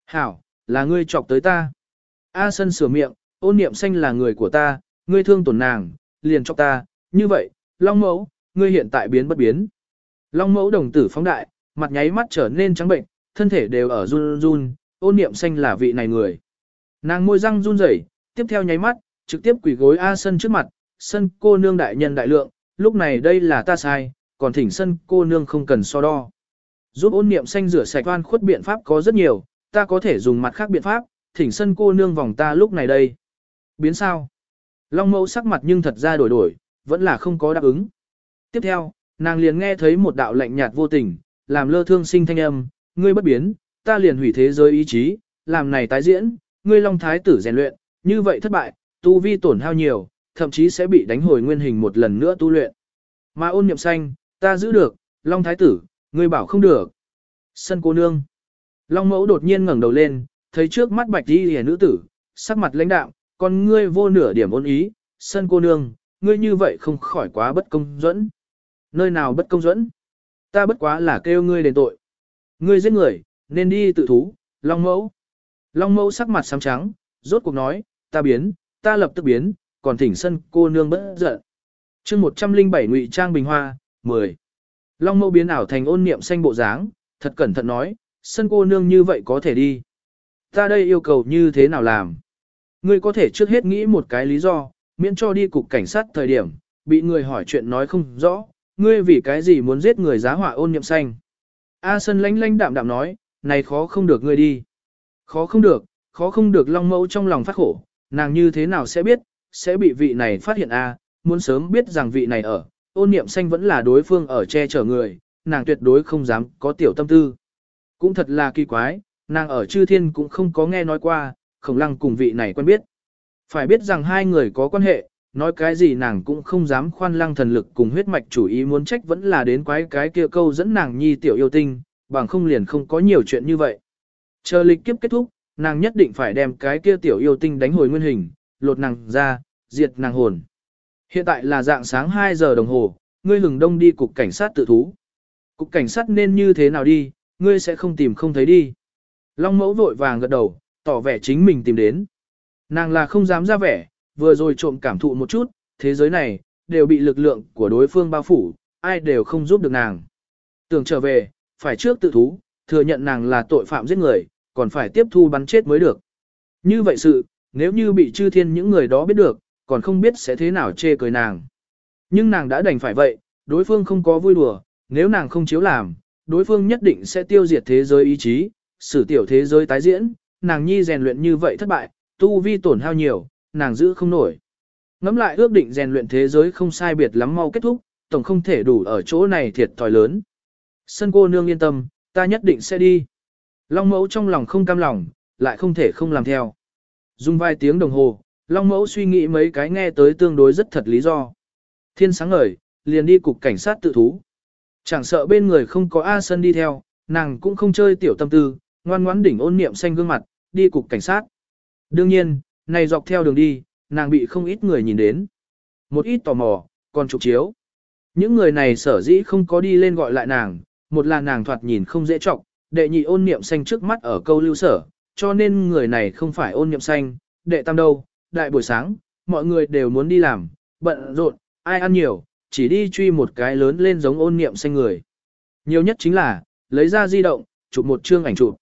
A: Hảo, là ngươi chọc tới ta. A sân sửa miệng, ôn niệm xanh là người của ta, ngươi thương tổn nàng, liền chọc ta, như vậy, long mẫu, ngươi hiện tại biến bất biến. Long mẫu đồng tử phóng đại, mặt nháy mắt trở nên trắng bệnh, thân thể đều ở run run, ôn niệm xanh là vị này người. Nàng môi răng run rẩy, tiếp theo nháy mắt, trực tiếp quỳ gối A sân trước mặt, sân cô nương đại nhân đại lượng, lúc này đây là ta sai, còn thỉnh sân cô nương không cần so đo. Giúp ôn niệm xanh rửa sạch oan khuất biện pháp có rất nhiều, ta có thể dùng mặt khác biện pháp, thỉnh sân cô nương vòng ta lúc này đây. Biến sao? Long mẫu sắc mặt nhưng thật ra đổi đổi, vẫn là không có đáp ứng. Tiếp theo, nàng liền nghe thấy một đạo lạnh nhạt vô tình, làm lơ thương sinh thanh âm, ngươi bất biến, ta liền hủy thế giới ý chí, làm này tái diễn, ngươi long thái tử rèn luyện, như vậy thất bại, tu vi tổn hao nhiều, thậm chí sẽ bị đánh hồi nguyên hình một lần nữa tu luyện. Mà ôn niệm xanh, ta giữ được, long thái tử, ngươi bảo không được. Sân cô nương. Long mẫu đột nhiên ngẩng đầu lên, thấy trước mắt bạch đi hề nữ tử, sắc mặt lãnh đạo, còn ngươi vô nửa điểm ôn ý, sân cô nương, ngươi như vậy không khỏi quá bất công dẫn. Nơi nào bất công dẫn? Ta bất quá là kêu ngươi đền tội. Ngươi giết người, nên đi tự thú, Long mẫu. Long mẫu sắc mặt xám trắng, rốt cuộc nói, ta biến, ta lập tức biến, còn thỉnh sân cô nương bất giận. chương 107 ngụy trang bình hoa, 10. Long mẫu biến ảo thành ôn niệm xanh bộ dáng, thật cẩn thận nói, sân cô nương như vậy có thể đi. Ta đây yêu cầu như thế nào làm? Ngươi có thể trước hết nghĩ một cái lý do, miễn cho đi cục cảnh sát thời điểm, bị người hỏi chuyện nói không rõ, ngươi vì cái gì muốn giết người giá họa ôn niệm xanh. A sân lánh lánh đạm đạm nói, này khó không được ngươi đi. Khó không được, khó không được long mẫu trong lòng phát khổ, nàng như thế nào sẽ biết, sẽ bị vị này phát hiện A, muốn sớm biết rằng vị này ở, ôn niệm xanh vẫn là đối phương ở che chở người, nàng tuyệt đối không dám có tiểu tâm tư. Cũng thật là kỳ quái, nàng ở chư thiên cũng không có nghe nói qua, khổng lăng cùng vị này quen biết. Phải biết rằng hai người có quan hệ, nói cái gì nàng cũng không dám khoan lăng thần lực cùng huyết mạch chủ ý muốn trách vẫn là đến quái cái kia câu dẫn nàng nhi tiểu yêu tinh, bằng không liền không có nhiều chuyện như vậy. Chờ lịch kiếp kết thúc, nàng nhất định phải đem cái kia tiểu yêu tinh đánh hồi nguyên hình, lột nàng ra, diệt nàng hồn. Hiện tại là dạng sáng 2 giờ đồng hồ, ngươi hừng đông đi cục cảnh sát tự thú. Cục cảnh sát nên như thế nào đi, ngươi sẽ không tìm không thấy đi. Long mẫu vội vàng gật đầu, tỏ vẻ chính mình tìm đến. Nàng là không dám ra vẻ, vừa rồi trộm cảm thụ một chút, thế giới này, đều bị lực lượng của đối phương bao phủ, ai đều không giúp được nàng. Tưởng trở về, phải trước tự thú, thừa nhận nàng là tội phạm giết người, còn phải tiếp thu bắn chết mới được. Như vậy sự, nếu như bị chư thiên những người đó biết được, còn không biết sẽ thế nào chê cười nàng. Nhưng nàng đã đành phải vậy, đối phương không có vui đùa, nếu nàng không chiếu làm, đối phương nhất định sẽ tiêu diệt thế giới ý chí, xử tiểu thế giới tái diễn, nàng nhi rèn luyện như vậy thất bại, tu vi tổn hao nhiều, nàng giữ không nổi. Ngắm lại ước định rèn luyện thế giới không sai biệt lắm mau kết thúc, tổng không thể đủ ở chỗ này thiệt thòi lớn. Sân cô nương yên tâm, ta nhất định sẽ đi. Long mẫu trong lòng không cam lòng, lại không thể không làm theo. Dùng vài tiếng đồng hồ, Long Mẫu suy nghĩ mấy cái nghe tới tương đối rất thật lý do. Thiên sáng ngời, liền đi cục cảnh sát tự thú. Chẳng sợ bên người không có A Sân đi theo, nàng cũng không chơi tiểu tâm tư, ngoan ngoãn đỉnh ôn niệm xanh gương mặt, đi cục cảnh sát. Đương nhiên, này dọc theo đường đi, nàng bị không ít người nhìn đến. Một ít tò mò, còn chụp chiếu. Những người này sở dĩ không có đi lên gọi lại nàng, một là nàng thoạt nhìn không dễ trọng, đệ nhị ôn niệm xanh trước mắt ở câu lưu sở, cho nên người này không phải ôn niệm xanh, đệ tam đâu, đại buổi sáng, mọi người đều muốn đi làm, bận rộn, ai ăn nhiều, chỉ đi truy một cái lớn lên giống ôn niệm xanh người. Nhiều nhất chính là, lấy ra di động, chụp một chương ảnh chụp.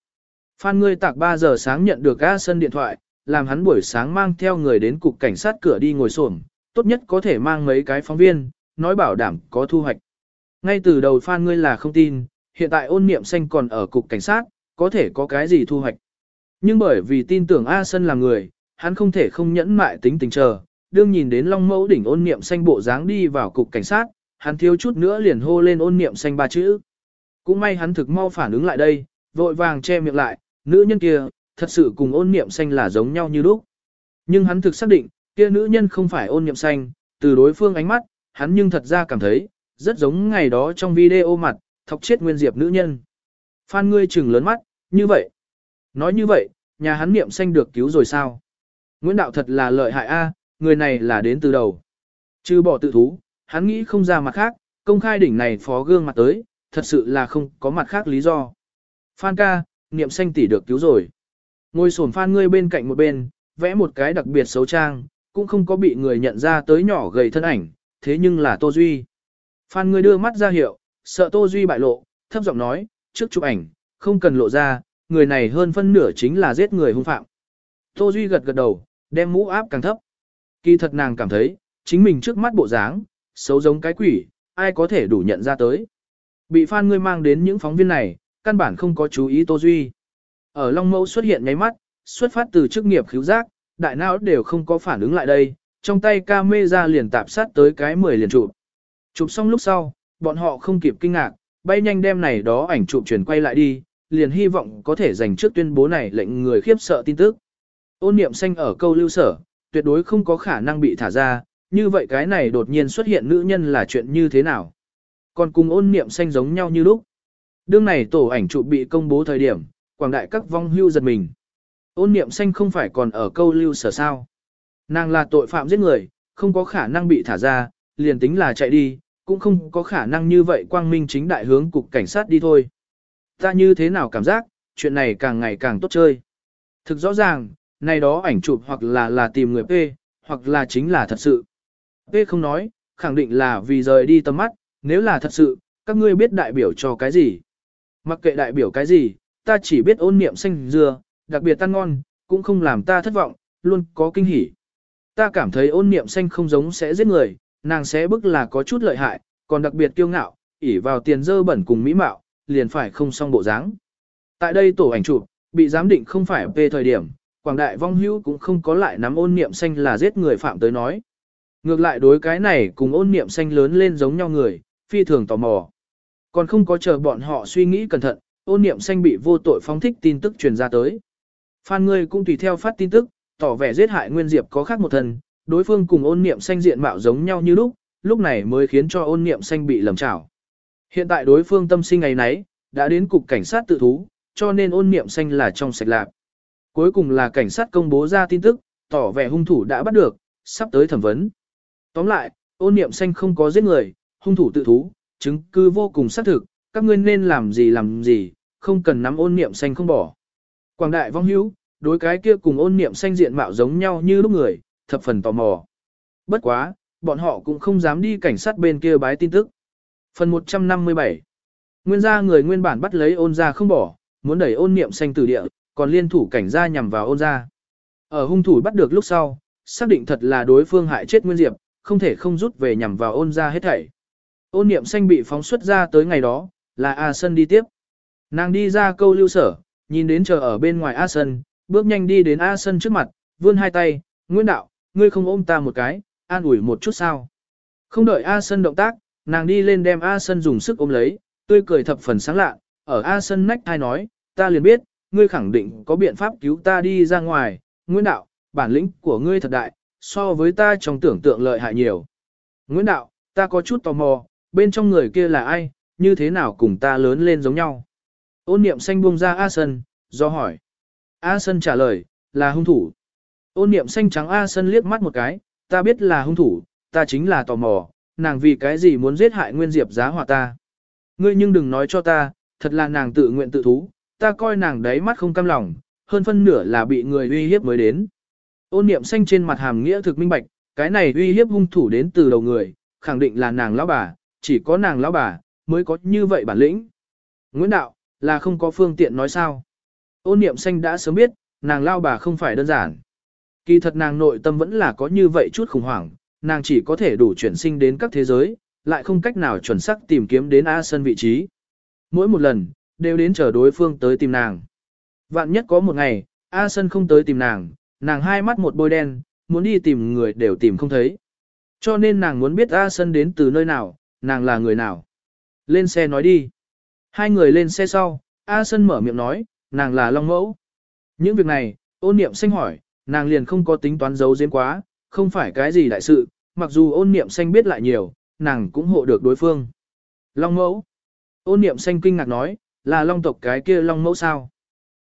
A: Phan ngươi tạc 3 giờ sáng nhận được A Sân điện thoại, làm hắn buổi sáng mang theo người đến cục cảnh sát cửa đi ngồi xổm, tốt nhất có thể mang mấy cái phóng viên, nói bảo đảm có thu hoạch. Ngay từ đầu Phan ngươi là không tin, hiện tại ôn niệm xanh còn ở cục cảnh sát, có thể có cái gì thu hoạch. Nhưng bởi vì tin tưởng A Sân là người, hắn không thể không nhẫn mại tính tình chờ, đương nhìn đến Long Mẫu đỉnh ôn niệm xanh bộ dáng đi vào cục cảnh sát, hắn thiếu chút nữa liền hô lên ôn niệm xanh ba chữ. Cũng may hắn thực mau phản ứng lại đây, vội vàng che miệng lại, nữ nhân kia, thật sự cùng ôn niệm xanh là giống nhau như lúc. Nhưng hắn thực xác định, kia nữ nhân không phải ôn niệm xanh, từ đối phương ánh mắt, hắn nhưng thật ra cảm thấy, rất giống ngày đó trong video mặt, thọc chết nguyên diệp nữ nhân. Phan ngươi chừng lớn mắt, như vậy. Nói như vậy, nhà hắn niệm xanh được cứu rồi sao? Nguyễn Đạo thật là lợi hại a, người này là đến từ đầu. Chứ bỏ tự thú, hắn nghĩ không ra mặt khác, công khai đỉnh này phó gương mặt tới, thật sự là không có mặt khác lý do. Phan ca, niệm xanh tỷ được cứu rồi. Ngồi sổn phan ngươi bên cạnh một bên, vẽ một cái đặc biệt xấu trang, cũng không có bị người nhận ra tới nhỏ gầy thân ảnh, thế nhưng là Tô Duy. Phan ngươi đưa mắt ra hiệu, sợ Tô Duy bại lộ, thấp giọng nói, trước chụp ảnh, không cần lộ ra, người này hơn phân nửa chính là giết người hung phạm. Tô Duy gật gật đầu, đem mũ áp càng thấp. Kỳ thật nàng cảm thấy, chính mình trước mắt bộ dáng, xấu giống cái quỷ, ai có thể đủ nhận ra tới. Bị Phan ngươi mang đến những phóng viên này, căn bản không có chú ý Tô Duy. Ở Long Mẫu xuất hiện nháy mắt, xuất phát từ chức nghiệp khiếu giác, đại não đều không có phản ứng lại đây, trong tay ca mê ra liền tạp sát tới cái 10 liền chụp. Chụp xong lúc sau, bọn họ không kịp kinh ngạc, bay nhanh đem này đó ảnh chụp chuyển quay lại đi, liền hy vọng có thể dành trước tuyên bố này lệnh người khiếp sợ tin tức. Ôn niệm xanh ở câu lưu sở, tuyệt đối không có khả năng bị thả ra, như vậy cái này đột nhiên xuất hiện nữ nhân là chuyện như thế nào? Còn cùng ôn niệm xanh giống nhau như lúc. Đương này tổ ảnh chụp bị công bố thời điểm, quảng đại các vong hưu giật mình. Ôn niệm xanh không phải còn ở câu lưu sở sao. Nàng là tội phạm giết người, không có khả năng bị thả ra, liền tính là chạy đi, cũng không có khả năng như vậy quang minh chính đại hướng cục cảnh sát đi thôi. Ta như thế nào cảm giác, chuyện này càng ngày càng tốt chơi. Thực rõ ràng, này đó ảnh chụp hoặc là là tìm người P, hoặc là chính là thật sự. P không nói, khẳng định là vì rời đi tầm mắt, nếu là thật sự, các ngươi biết đại biểu cho cái gì. Mặc kệ đại biểu cái gì, ta chỉ biết ôn niệm xanh dừa, đặc biệt tan ngon, cũng không làm ta thất vọng, luôn có kinh hỉ. Ta cảm thấy ôn niệm xanh không giống sẽ giết người, nàng sẽ bức là có chút lợi hại, còn đặc biệt kiêu ngạo, ỉ vào tiền dơ bẩn cùng mỹ mạo, liền phải không xong bộ dáng. Tại đây tổ ảnh chụp, bị giám định không phải về thời điểm, quảng đại vong hữu cũng không có lại nắm ôn niệm xanh là giết người phạm tới nói. Ngược lại đối cái này cùng ôn niệm xanh lớn lên giống nhau người, phi thường tò mò. Còn không có chờ bọn họ suy nghĩ cẩn thận, ôn niệm xanh bị vô tội phóng thích tin tức truyền ra tới. Phan ngươi cũng tùy theo phát tin tức, tỏ vẻ giết hại Nguyên Diệp có khác một thần, đối phương cùng ôn niệm xanh diện mạo giống nhau như lúc, lúc này mới khiến cho ôn niệm xanh bị lầm trảo. Hiện tại đối phương tâm sinh ngày nấy, đã đến cục cảnh sát tự thú, cho nên ôn niệm xanh là trong sạch lạc. Cuối cùng là cảnh sát công bố ra tin tức, tỏ vẻ hung thủ đã bắt được, sắp tới thẩm vấn. Tóm lại, ôn niệm xanh không có giết người, hung thủ tự thú, chứng cứ vô cùng xác thực, các ngươi nên làm gì làm gì, không cần nắm ôn niệm xanh không bỏ. Quảng đại vong hữu, đối cái kia cùng ôn niệm xanh diện mạo giống nhau như lúc người, thập phần tò mò. Bất quá, bọn họ cũng không dám đi cảnh sát bên kia bái tin tức. Phần 157 Nguyên gia người nguyên bản bắt lấy ôn gia không bỏ, muốn đẩy ôn niệm xanh từ địa, còn liên thủ cảnh gia nhằm vào ôn gia. Ở hung thủ bắt được lúc sau, xác định thật là đối phương hại chết Nguyên Diệp, không thể không rút về nhằm vào ôn gia hết thảy. Ôn niệm xanh bị phóng xuất ra tới ngày đó, là A Sân đi tiếp. Nàng đi ra câu lưu sở, nhìn đến chờ ở bên ngoài A Sân, bước nhanh đi đến A Sân trước mặt, vươn hai tay, Nguyễn Đạo, ngươi không ôm ta một cái, an ủi một chút sao. Không đợi A Sân động tác, nàng đi lên đem A Sân dùng sức ôm lấy, tươi cười thập phần sáng lạ, ở A Sân nách thai nói, ta liền biết, ngươi khẳng định có biện pháp cứu ta đi ra ngoài, Nguyễn Đạo, bản lĩnh của ngươi thật đại, so với ta trong tưởng tượng lợi hại nhiều. Nguyễn Đạo, ta có chút tò mò, bên trong người kia là ai, như thế nào cùng ta lớn lên giống nhau. Ôn niệm xanh buông ra A Sân, do hỏi. A Sân trả lời, là hung thủ. Ôn niệm xanh trắng A Sân liếc mắt một cái, ta biết là hung thủ, ta chính là tò mò, nàng vì cái gì muốn giết hại Nguyên Diệp giá hòa ta. Ngươi nhưng đừng nói cho ta, thật là nàng tự nguyện tự thú, ta coi nàng đấy mắt không cam lòng, hơn phân nửa là bị người uy hiếp mới đến. Ôn niệm xanh trên mặt hàm nghĩa thực minh bạch, cái này uy hiếp hung thủ đến từ đầu người, khẳng định là nàng lão bà, chỉ có nàng lão bà, mới có như vậy bản lĩnh. Nguyễn Đạo, là không có phương tiện nói sao. Ôn niệm xanh đã sớm biết, nàng lao bà không phải đơn giản. Kỳ thật nàng nội tâm vẫn là có như vậy chút khủng hoảng, nàng chỉ có thể đủ chuyển sinh đến các thế giới, lại không cách nào chuẩn xác tìm kiếm đến A Sân vị trí. Mỗi một lần, đều đến chờ đối phương tới tìm nàng. Vạn nhất có một ngày, A Sân không tới tìm nàng, nàng hai mắt một bôi đen, muốn đi tìm người đều tìm không thấy. Cho nên nàng muốn biết A Sân đến từ nơi nào, nàng là người nào. Lên xe nói đi. Hai người lên xe sau, A Sân mở miệng nói, nàng là Long Mẫu. Những việc này, ôn niệm xanh hỏi, nàng liền không có tính toán giấu giếm quá, không phải cái gì đại sự, mặc dù ôn niệm xanh biết lại nhiều, nàng cũng hộ được đối phương. Long Mẫu. Ôn niệm xanh kinh ngạc nói, là Long tộc cái kia Long Mẫu sao?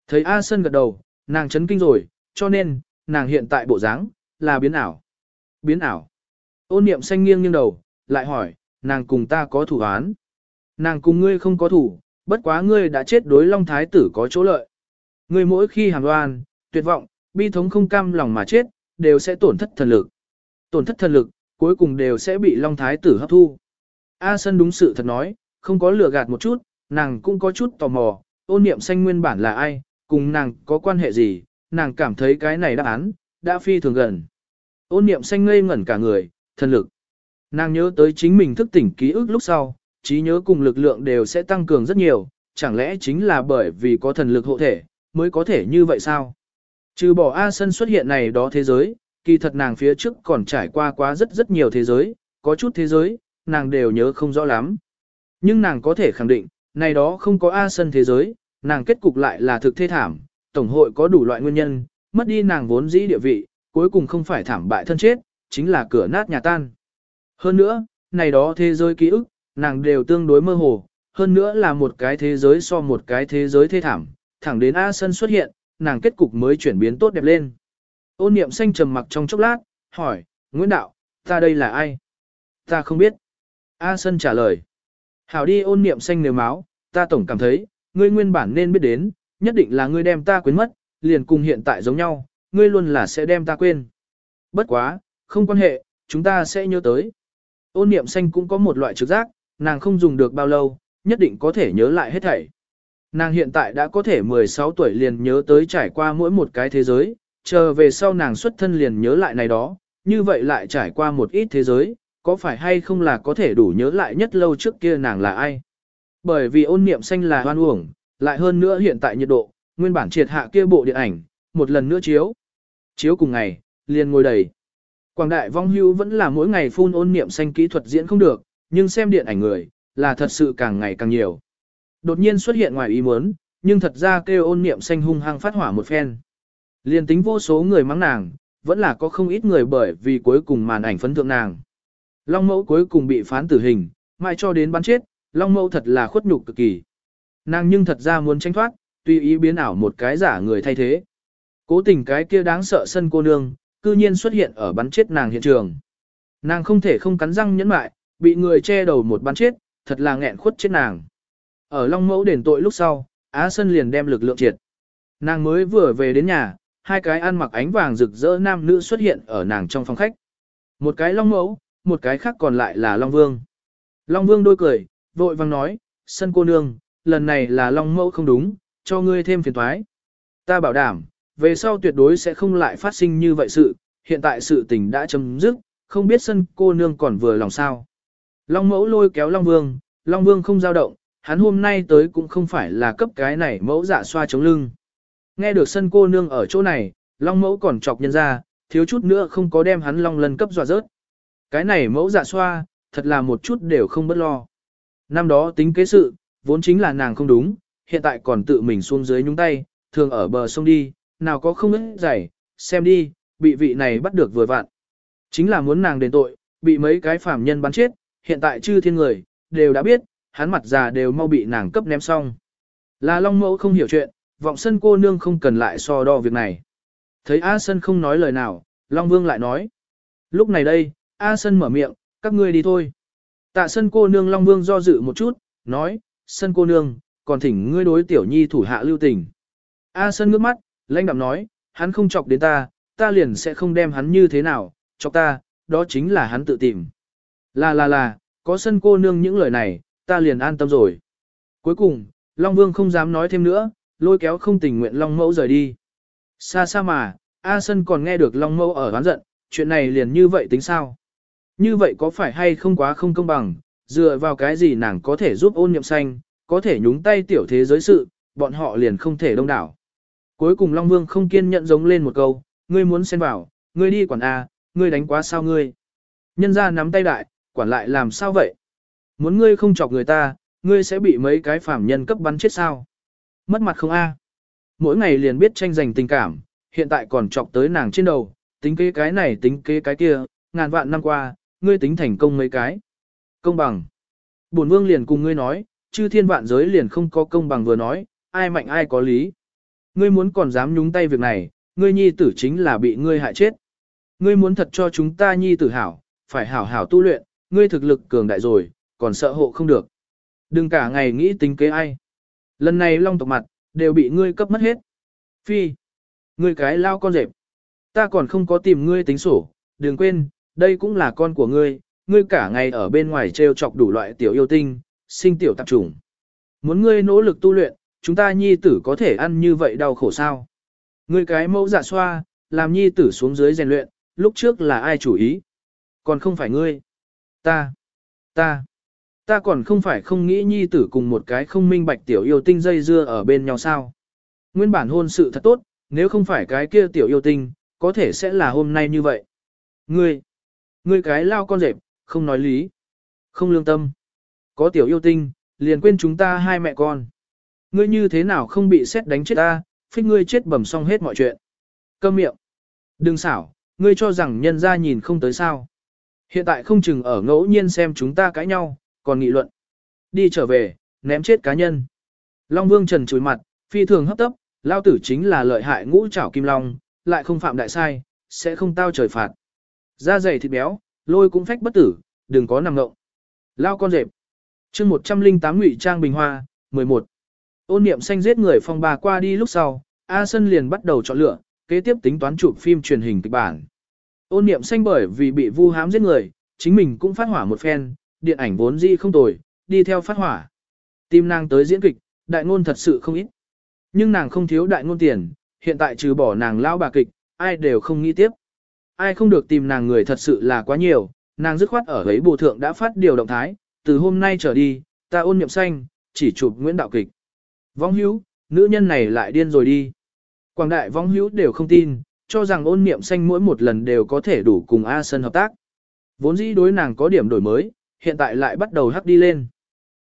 A: Thấy A Sân gật đầu, nàng chấn kinh rồi, cho nên, nàng hiện tại bộ dáng là biến ảo. Biến ảo. Ôn niệm xanh nghiêng nghiêng đầu, lại hỏi, nàng cùng ta có thủ án. Nàng cùng ngươi không có thủ, bất quá ngươi đã chết đối Long Thái tử có chỗ lợi. Ngươi mỗi khi hàm đoan, tuyệt vọng, bi thống không cam lòng mà chết, đều sẽ tổn thất thần lực. Tổn thất thần lực, cuối cùng đều sẽ bị Long Thái tử hấp thu. A Sân đúng sự thật nói, không có lừa gạt một chút, nàng cũng có chút tò mò, ôn niệm xanh nguyên bản là ai, cùng nàng có quan hệ gì, nàng cảm thấy cái này đáp án, đã phi thường gần. Ôn niệm xanh ngây ngẩn cả người, thần lực. Nàng nhớ tới chính mình thức tỉnh ký ức lúc sau, trí nhớ cùng lực lượng đều sẽ tăng cường rất nhiều, chẳng lẽ chính là bởi vì có thần lực hộ thể, mới có thể như vậy sao? Trừ bỏ A sân xuất hiện này đó thế giới, kỳ thật nàng phía trước còn trải qua quá rất rất nhiều thế giới, có chút thế giới, nàng đều nhớ không rõ lắm. Nhưng nàng có thể khẳng định, này đó không có A sân thế giới, nàng kết cục lại là thực thê thảm, tổng hội có đủ loại nguyên nhân, mất đi nàng vốn dĩ địa vị, cuối cùng không phải thảm bại thân chết, chính là cửa nát nhà tan. Hơn nữa, này đó thế giới ký ức, nàng đều tương đối mơ hồ, hơn nữa là một cái thế giới so một cái thế giới thê thảm, thẳng đến A Sân xuất hiện, nàng kết cục mới chuyển biến tốt đẹp lên. Ôn niệm xanh trầm mặc trong chốc lát, hỏi, Nguyễn Đạo, ta đây là ai? Ta không biết. A Sân trả lời. Hảo đi ôn niệm xanh nếu máu, ta tổng cảm thấy, ngươi nguyên bản nên biết đến, nhất định là ngươi đem ta quên mất, liền cùng hiện tại giống nhau, ngươi luôn là sẽ đem ta quên. Bất quá, không quan hệ, chúng ta sẽ nhớ tới. Ôn niệm xanh cũng có một loại trực giác, nàng không dùng được bao lâu, nhất định có thể nhớ lại hết thảy. Nàng hiện tại đã có thể 16 tuổi liền nhớ tới trải qua mỗi một cái thế giới, chờ về sau nàng xuất thân liền nhớ lại này đó, như vậy lại trải qua một ít thế giới, có phải hay không là có thể đủ nhớ lại nhất lâu trước kia nàng là ai. Bởi vì ôn niệm xanh là hoan uổng, lại hơn nữa hiện tại nhiệt độ, nguyên bản triệt hạ kia bộ điện ảnh, một lần nữa chiếu. Chiếu cùng ngày, liền ngồi đầy. Quảng đại vong hưu vẫn là mỗi ngày phun ôn niệm xanh kỹ thuật diễn không được, nhưng xem điện ảnh người, là thật sự càng ngày càng nhiều. Đột nhiên xuất hiện ngoài ý muốn, nhưng thật ra kêu ôn niệm xanh hung hăng phát hỏa một phen. Liên tính vô số người mắng nàng, vẫn là có không ít người bởi vì cuối cùng màn ảnh phấn thượng nàng. Long mẫu cuối cùng bị phán tử hình, mãi cho đến bắn chết, Long mẫu thật là khuất nhục cực kỳ. Nàng nhưng thật ra muốn tranh thoát, tùy ý biến ảo một cái giả người thay thế. Cố tình cái kia đáng sợ sân cô nương, cư nhiên xuất hiện ở bắn chết nàng hiện trường. Nàng không thể không cắn răng nhẫn mại, bị người che đầu một bắn chết, thật là nghẹn khuất chết nàng. Ở Long Mẫu đền tội lúc sau, Á Sân liền đem lực lượng triệt. Nàng mới vừa về đến nhà, hai cái ăn mặc ánh vàng rực rỡ nam nữ xuất hiện ở nàng trong phòng khách. Một cái Long Mẫu, một cái khác còn lại là Long Vương. Long Vương đôi cười, vội vang nói, Sân cô nương, lần này là Long Mẫu không đúng, cho ngươi thêm phiền toái. Ta bảo đảm, về sau tuyệt đối sẽ không lại phát sinh như vậy sự, hiện tại sự tình đã chấm dứt, không biết sân cô nương còn vừa lòng sao. Long mẫu lôi kéo Long Vương, Long Vương không dao động, hắn hôm nay tới cũng không phải là cấp cái này mẫu dạ xoa chống lưng. Nghe được sân cô nương ở chỗ này, Long mẫu còn chọc nhân ra, thiếu chút nữa không có đem hắn Long lần cấp dọa rớt. Cái này mẫu dạ xoa, thật là một chút đều không bất lo. Năm đó tính kế sự, vốn chính là nàng không đúng, hiện tại còn tự mình xuống dưới nhúng tay, thường ở bờ sông đi, nào có không ức giày, xem đi, bị vị này bắt được vừa vặn. Chính là muốn nàng đền tội, bị mấy cái phàm nhân bắn chết, hiện tại chư thiên người, đều đã biết, hắn mặt già đều mau bị nàng cấp ném xong. Là Long Mẫu không hiểu chuyện, vọng sân cô nương không cần lại so đo việc này. Thấy A Sân không nói lời nào, Long Vương lại nói. Lúc này đây, A Sân mở miệng, các ngươi đi thôi. Tạ sân cô nương Long Vương do dự một chút, nói, sân cô nương, còn thỉnh ngươi đối tiểu nhi thủ hạ lưu tình. A sân ngước mắt, lãnh đạm nói, hắn không chọc đến ta, ta liền sẽ không đem hắn như thế nào, chọc ta, đó chính là hắn tự tìm. Là là là, có sân cô nương những lời này, ta liền an tâm rồi. Cuối cùng, Long Vương không dám nói thêm nữa, lôi kéo không tình nguyện Long Mẫu rời đi. Xa xa mà, A Sân còn nghe được Long Mẫu ở oán giận, chuyện này liền như vậy tính sao? Như vậy có phải hay không quá không công bằng, dựa vào cái gì nàng có thể giúp ôn nhậm xanh, có thể nhúng tay tiểu thế giới sự, bọn họ liền không thể đông đảo. Cuối cùng Long Vương không kiên nhận giống lên một câu, ngươi muốn xen vào, ngươi đi quản A, ngươi đánh quá sao ngươi. Nhân ra nắm tay đại, quản lại làm sao vậy? Muốn ngươi không chọc người ta, ngươi sẽ bị mấy cái phạm nhân cấp bắn chết sao? Mất mặt không A. Mỗi ngày liền biết tranh giành tình cảm, hiện tại còn chọc tới nàng trên đầu, tính kế cái này tính kế cái kia, ngàn vạn năm qua, ngươi tính thành công mấy cái. Công bằng. Bổn vương liền cùng ngươi nói, chư thiên vạn giới liền không có công bằng vừa nói, ai mạnh ai có lý. Ngươi muốn còn dám nhúng tay việc này, ngươi nhi tử chính là bị ngươi hại chết. Ngươi muốn thật cho chúng ta nhi tử hảo, phải hảo hảo tu luyện, ngươi thực lực cường đại rồi, còn sợ hộ không được. Đừng cả ngày nghĩ tính kế ai. Lần này long tộc mặt, đều bị ngươi cấp mất hết. Phi. Ngươi cái lao con rệp. Ta còn không có tìm ngươi tính sổ, đừng quên, đây cũng là con của ngươi, ngươi cả ngày ở bên ngoài trêu chọc đủ loại tiểu yêu tinh, sinh tiểu tạp trùng. Muốn ngươi nỗ lực tu luyện, chúng ta nhi tử có thể ăn như vậy đau khổ sao? Ngươi cái mẫu dạ xoa, làm nhi tử xuống dưới rèn luyện, lúc trước là ai chủ ý? Còn không phải ngươi. Ta, ta, ta còn không phải không nghĩ nhi tử cùng một cái không minh bạch tiểu yêu tinh dây dưa ở bên nhau sao? Nguyên bản hôn sự thật tốt, nếu không phải cái kia tiểu yêu tinh, có thể sẽ là hôm nay như vậy. Ngươi, ngươi cái lao con rệp, không nói lý, không lương tâm. Có tiểu yêu tinh, liền quên chúng ta hai mẹ con. Ngươi như thế nào không bị xét đánh chết ta, phích ngươi chết bầm xong hết mọi chuyện. Câm miệng. Đừng xảo, ngươi cho rằng nhân ra nhìn không tới sao. Hiện tại không chừng ở ngẫu nhiên xem chúng ta cãi nhau, còn nghị luận. Đi trở về, ném chết cá nhân. Long Vương Trần chùi mặt, phi thường hấp tấp, lao tử chính là lợi hại ngũ trảo kim long, lại không phạm đại sai, sẽ không tao trời phạt. Da dày thịt béo, lôi cũng phách bất tử, đừng có nằm ngộng. Lao con rệp. chương 108 ngụy trang bình hoa, 11. Ôn niệm xanh giết người phong bà qua đi lúc sau, A Sân liền bắt đầu chọn lựa, kế tiếp tính toán chụp phim truyền hình kịch bản. Ôn niệm xanh bởi vì bị vu hám giết người, chính mình cũng phát hỏa một phen, điện ảnh vốn dĩ không tồi, đi theo phát hỏa. Tim nàng tới diễn kịch, đại ngôn thật sự không ít. Nhưng nàng không thiếu đại ngôn tiền, hiện tại trừ bỏ nàng lao bà kịch, ai đều không nghĩ tiếp. Ai không được tìm nàng người thật sự là quá nhiều, nàng dứt khoát ở ấy bù thượng đã phát điều động thái, từ hôm nay trở đi, ta ôn nhậm xanh, chỉ chụp Nguyễn Đạo Kịch. Vong hữu, nữ nhân này lại điên rồi đi. Quảng đại vong hữu đều không tin, cho rằng ôn niệm xanh mỗi một lần đều có thể đủ cùng A Sân hợp tác. Vốn dĩ đối nàng có điểm đổi mới, hiện tại lại bắt đầu hắc đi lên.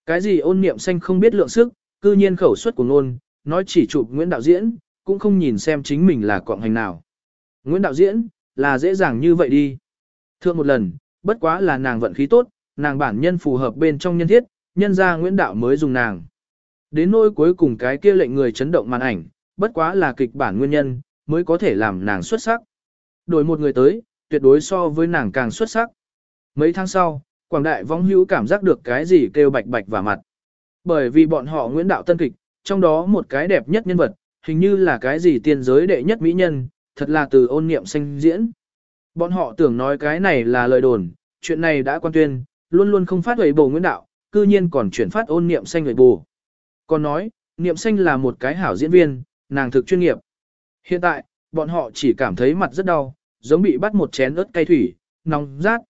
A: Cái gì ôn niệm xanh không biết lượng sức, cư nhiên khẩu suất của ngôn, nói chỉ chụp Nguyễn Đạo Diễn, cũng không nhìn xem chính mình là quạng hành nào. Nguyễn Đạo Diễn, là dễ dàng như vậy đi. Thượng một lần, bất quá là nàng vận khí tốt, nàng bản nhân phù hợp bên trong nhân thiết, nhân ra Nguyễn Đạo mới dùng nàng. Đến nỗi cuối cùng cái kia lệnh người chấn động màn ảnh, bất quá là kịch bản nguyên nhân, mới có thể làm nàng xuất sắc. Đổi một người tới, tuyệt đối so với nàng càng xuất sắc. Mấy tháng sau, Quảng Đại vong hữu cảm giác được cái gì kêu bạch bạch vào mặt. Bởi vì bọn họ Nguyễn Đạo tân kịch, trong đó một cái đẹp nhất nhân vật, hình như là cái gì tiên giới đệ nhất mỹ nhân, thật là từ ôn niệm xanh diễn. Bọn họ tưởng nói cái này là lời đồn, chuyện này đã quan tuyên, luôn luôn không phát huệ bổ Nguyễn Đạo, cư nhiên còn chuyển phát ôn niệm xanh huệ bổ. Còn nói, niệm xanh là một cái hảo diễn viên, nàng thực chuyên nghiệp. Hiện tại, bọn họ chỉ cảm thấy mặt rất đau, giống bị bắt một chén ớt cay thủy, nóng rát.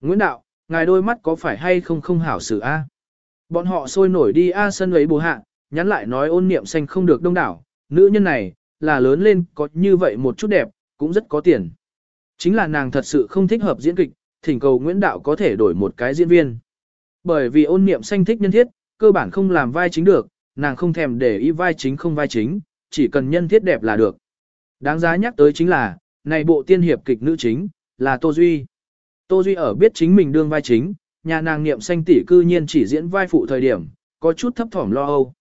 A: Nguyễn Đạo, ngài đôi mắt có phải hay không không hảo xử a? Bọn họ sôi nổi đi A sân ấy bù hạ, nhắn lại nói ôn niệm xanh không được đông đảo, nữ nhân này, là lớn lên có như vậy một chút đẹp, cũng rất có tiền. Chính là nàng thật sự không thích hợp diễn kịch, thỉnh cầu Nguyễn Đạo có thể đổi một cái diễn viên. Bởi vì ôn niệm xanh thích nhân thiết, cơ bản không làm vai chính được, nàng không thèm để ý vai chính không vai chính, chỉ cần nhân thiết đẹp là được. Đáng giá nhắc tới chính là, này bộ tiên hiệp kịch nữ chính, là Tô Duy. Tô Duy ở biết chính mình đương vai chính, nhà nàng niệm xanh tỷ cư nhiên chỉ diễn vai phụ thời điểm, có chút thấp thỏm lo âu.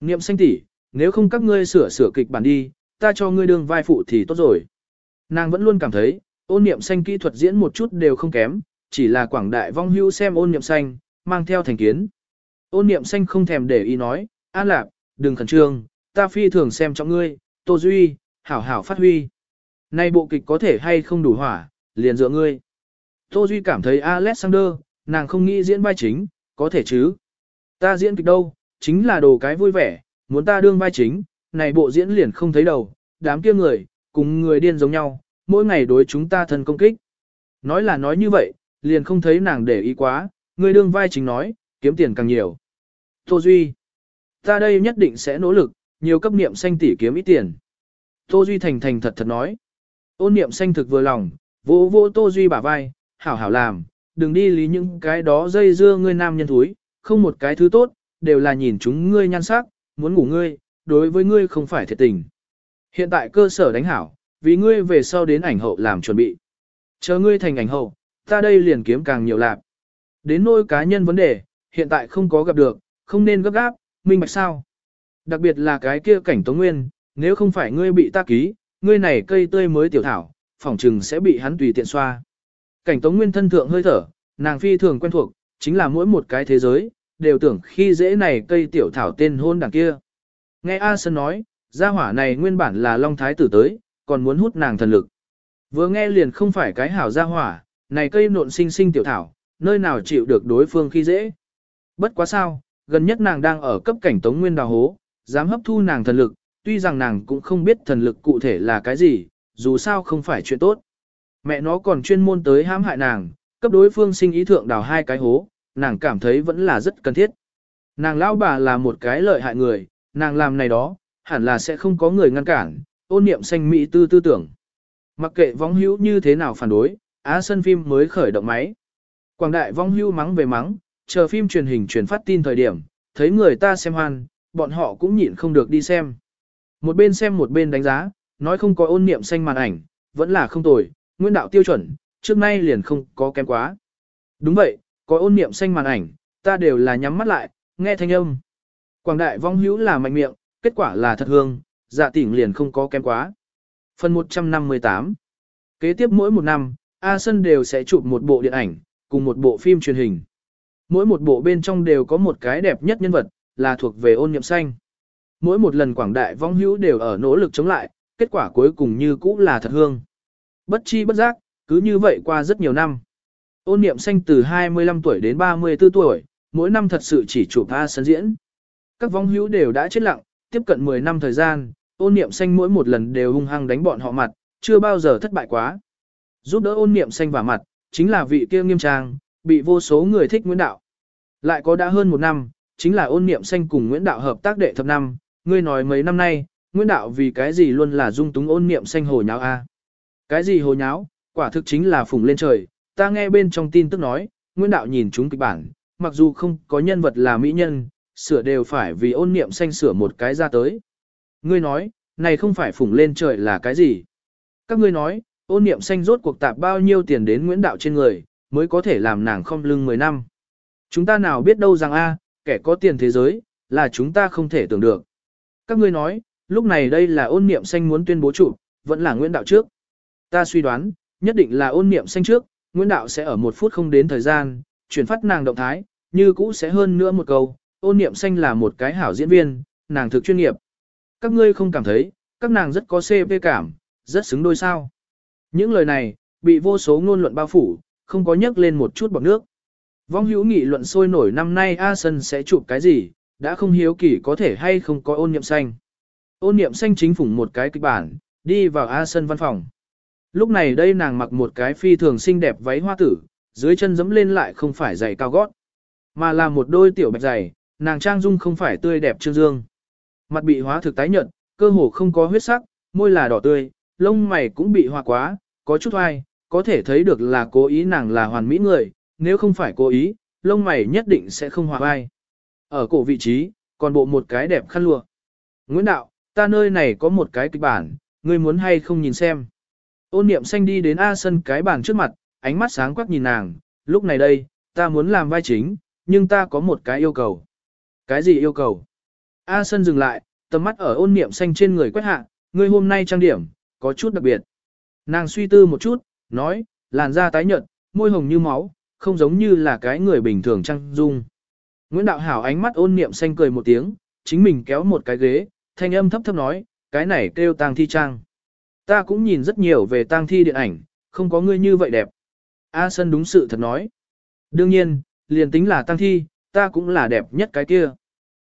A: Niệm xanh tỷ, nếu không các ngươi sửa sửa kịch bản đi, ta cho ngươi đương vai phụ thì tốt rồi. Nàng vẫn luôn cảm thấy, ôn niệm xanh kỹ thuật diễn một chút đều không kém, chỉ là quảng đại vong hưu xem ôn niệm xanh, mang theo thành kiến. Ôn niệm xanh không thèm để ý nói, an lạc, đừng khẩn trương, ta phi thường xem cho ngươi, Tô Duy, hảo hảo phát huy. Nay bộ kịch có thể hay không đủ hỏa, liền dựa ngươi. Tô Duy cảm thấy Alexander, nàng không nghĩ diễn vai chính, có thể chứ. Ta diễn kịch đâu, chính là đồ cái vui vẻ, muốn ta đương vai chính, này bộ diễn liền không thấy đầu, đám kia người, cùng người điên giống nhau, mỗi ngày đối chúng ta thân công kích. Nói là nói như vậy, liền không thấy nàng để ý quá, người đương vai chính nói, kiếm tiền càng nhiều. Tô Duy, ta đây nhất định sẽ nỗ lực, nhiều cấp niệm xanh tỷ kiếm ít tiền. Tô Duy thành thành thật thật nói. Ôn niệm xanh thực vừa lòng, vỗ vỗ Tô Duy bả vai, hảo hảo làm, đừng đi lý những cái đó dây dưa ngươi nam nhân thúi, không một cái thứ tốt, đều là nhìn chúng ngươi nhan sắc, muốn ngủ ngươi, đối với ngươi không phải thiệt tình. Hiện tại cơ sở đánh hảo, vì ngươi về sau đến ảnh hậu làm chuẩn bị. Chờ ngươi thành ảnh hậu, ta đây liền kiếm càng nhiều lạc. Đến nôi cá nhân vấn đề, hiện tại không có gặp được, không nên gấp gáp, minh bạch sao. Đặc biệt là cái kia cảnh tống nguyên, nếu không phải ngươi bị ta ký, ngươi này cây tươi mới tiểu thảo, phỏng trừng sẽ bị hắn tùy tiện xoa. Cảnh tống nguyên thân thượng hơi thở, nàng phi thường quen thuộc, chính là mỗi một cái thế giới, đều tưởng khi dễ này cây tiểu thảo tên hôn đằng kia. Nghe A Sơn nói, gia hỏa này nguyên bản là Long Thái tử tới, còn muốn hút nàng thần lực. Vừa nghe liền không phải cái hảo gia hỏa, này cây nộn sinh sinh tiểu thảo, nơi nào chịu được đối phương khi dễ. Bất quá sao, gần nhất nàng đang ở cấp cảnh tống nguyên đào hố, dám hấp thu nàng thần lực, tuy rằng nàng cũng không biết thần lực cụ thể là cái gì, dù sao không phải chuyện tốt. Mẹ nó còn chuyên môn tới hãm hại nàng, cấp đối phương sinh ý thượng đào hai cái hố, nàng cảm thấy vẫn là rất cần thiết. Nàng lão bà là một cái lợi hại người, nàng làm này đó, hẳn là sẽ không có người ngăn cản, ôn niệm xanh mỹ tư tư tưởng. Mặc kệ vong hữu như thế nào phản đối, á sân phim mới khởi động máy. Quảng đại vong hữu mắng về mắng, chờ phim truyền hình truyền phát tin thời điểm, thấy người ta xem hoan, bọn họ cũng nhịn không được đi xem. Một bên xem một bên đánh giá, nói không có ôn niệm xanh màn ảnh, vẫn là không tồi, nguyên đạo tiêu chuẩn, trước nay liền không có kém quá. Đúng vậy, có ôn niệm xanh màn ảnh, ta đều là nhắm mắt lại, nghe thanh âm. Quảng đại vong hữu là mạnh miệng, kết quả là thật hương, dạ tỉnh liền không có kém quá. Phần 158 Kế tiếp mỗi một năm, A Sân đều sẽ chụp một bộ điện ảnh, cùng một bộ phim truyền hình. Mỗi một bộ bên trong đều có một cái đẹp nhất nhân vật, là thuộc về ôn niệm xanh. Mỗi một lần quảng đại vong hữu đều ở nỗ lực chống lại, kết quả cuối cùng như cũ là thật hương. Bất chi bất giác, cứ như vậy qua rất nhiều năm. Ôn niệm xanh từ 25 tuổi đến 34 tuổi, mỗi năm thật sự chỉ chụp A sân diễn. Các vong hữu đều đã chết lặng, tiếp cận 10 năm thời gian, ôn niệm xanh mỗi một lần đều hung hăng đánh bọn họ mặt, chưa bao giờ thất bại quá. Giúp đỡ ôn niệm xanh vào mặt, chính là vị kia nghiêm trang, bị vô số người thích Nguyễn Đạo. Lại có đã hơn một năm, chính là ôn niệm xanh cùng Nguyễn Đạo hợp tác đệ thập năm, ngươi nói mấy năm nay, Nguyễn Đạo vì cái gì luôn là dung túng ôn niệm xanh hồ nháo a? Cái gì hồ nháo, quả thực chính là phùng lên trời, ta nghe bên trong tin tức nói, Nguyễn Đạo nhìn chúng kịch bản, mặc dù không có nhân vật là mỹ nhân, sửa đều phải vì ôn niệm xanh sửa một cái ra tới. Ngươi nói, này không phải phủng lên trời là cái gì? Các ngươi nói, ôn niệm xanh rốt cuộc tạp bao nhiêu tiền đến Nguyễn Đạo trên người, mới có thể làm nàng không lưng 10 năm. Chúng ta nào biết đâu rằng a, kẻ có tiền thế giới, là chúng ta không thể tưởng được. Các ngươi nói, lúc này đây là ôn niệm xanh muốn tuyên bố chủ, vẫn là Nguyễn Đạo trước. Ta suy đoán, nhất định là ôn niệm xanh trước, Nguyễn Đạo sẽ ở một phút không đến thời gian, chuyển phát nàng động thái, như cũ sẽ hơn nữa một câu, ôn niệm xanh là một cái hảo diễn viên, nàng thực chuyên nghiệp. Các ngươi không cảm thấy, các nàng rất có CP cảm, rất xứng đôi sao. Những lời này, bị vô số ngôn luận bao phủ, không có nhắc lên một chút bọc nước. Vong hữu nghị luận sôi nổi năm nay A Sân sẽ chụp cái gì, đã không hiếu kỳ có thể hay không có ôn niệm xanh. Ôn niệm xanh chính phủ một cái kịch bản, đi vào A Sân văn phòng. Lúc này đây nàng mặc một cái phi thường xinh đẹp váy hoa tử, dưới chân dẫm lên lại không phải giày cao gót, mà là một đôi tiểu bạch giày, nàng trang dung không phải tươi đẹp trương dương. Mặt bị hóa thực tái nhợt, cơ hồ không có huyết sắc, môi là đỏ tươi, lông mày cũng bị hoa quá, có chút oai, có thể thấy được là cố ý nàng là hoàn mỹ người, nếu không phải cố ý, lông mày nhất định sẽ không hòa vai. Ở cổ vị trí, còn bộ một cái đẹp khăn lụa. Nguyễn Đạo, ta nơi này có một cái kịch bản, ngươi muốn hay không nhìn xem. Ôn niệm xanh đi đến A sân cái bàn trước mặt, ánh mắt sáng quắc nhìn nàng, lúc này đây, ta muốn làm vai chính, nhưng ta có một cái yêu cầu. Cái gì yêu cầu? A sân dừng lại, tầm mắt ở ôn niệm xanh trên người quét hạ, ngươi hôm nay trang điểm, có chút đặc biệt. Nàng suy tư một chút, nói, làn da tái nhợt, môi hồng như máu, không giống như là cái người bình thường trang dung. Nguyễn Đạo Hảo ánh mắt ôn niệm xanh cười một tiếng, chính mình kéo một cái ghế, thanh âm thấp thấp nói, cái này kêu tang thi trang. Ta cũng nhìn rất nhiều về tang thi điện ảnh, không có ngươi như vậy đẹp. A Sân đúng sự thật nói. Đương nhiên, liền tính là tang thi, ta cũng là đẹp nhất cái kia.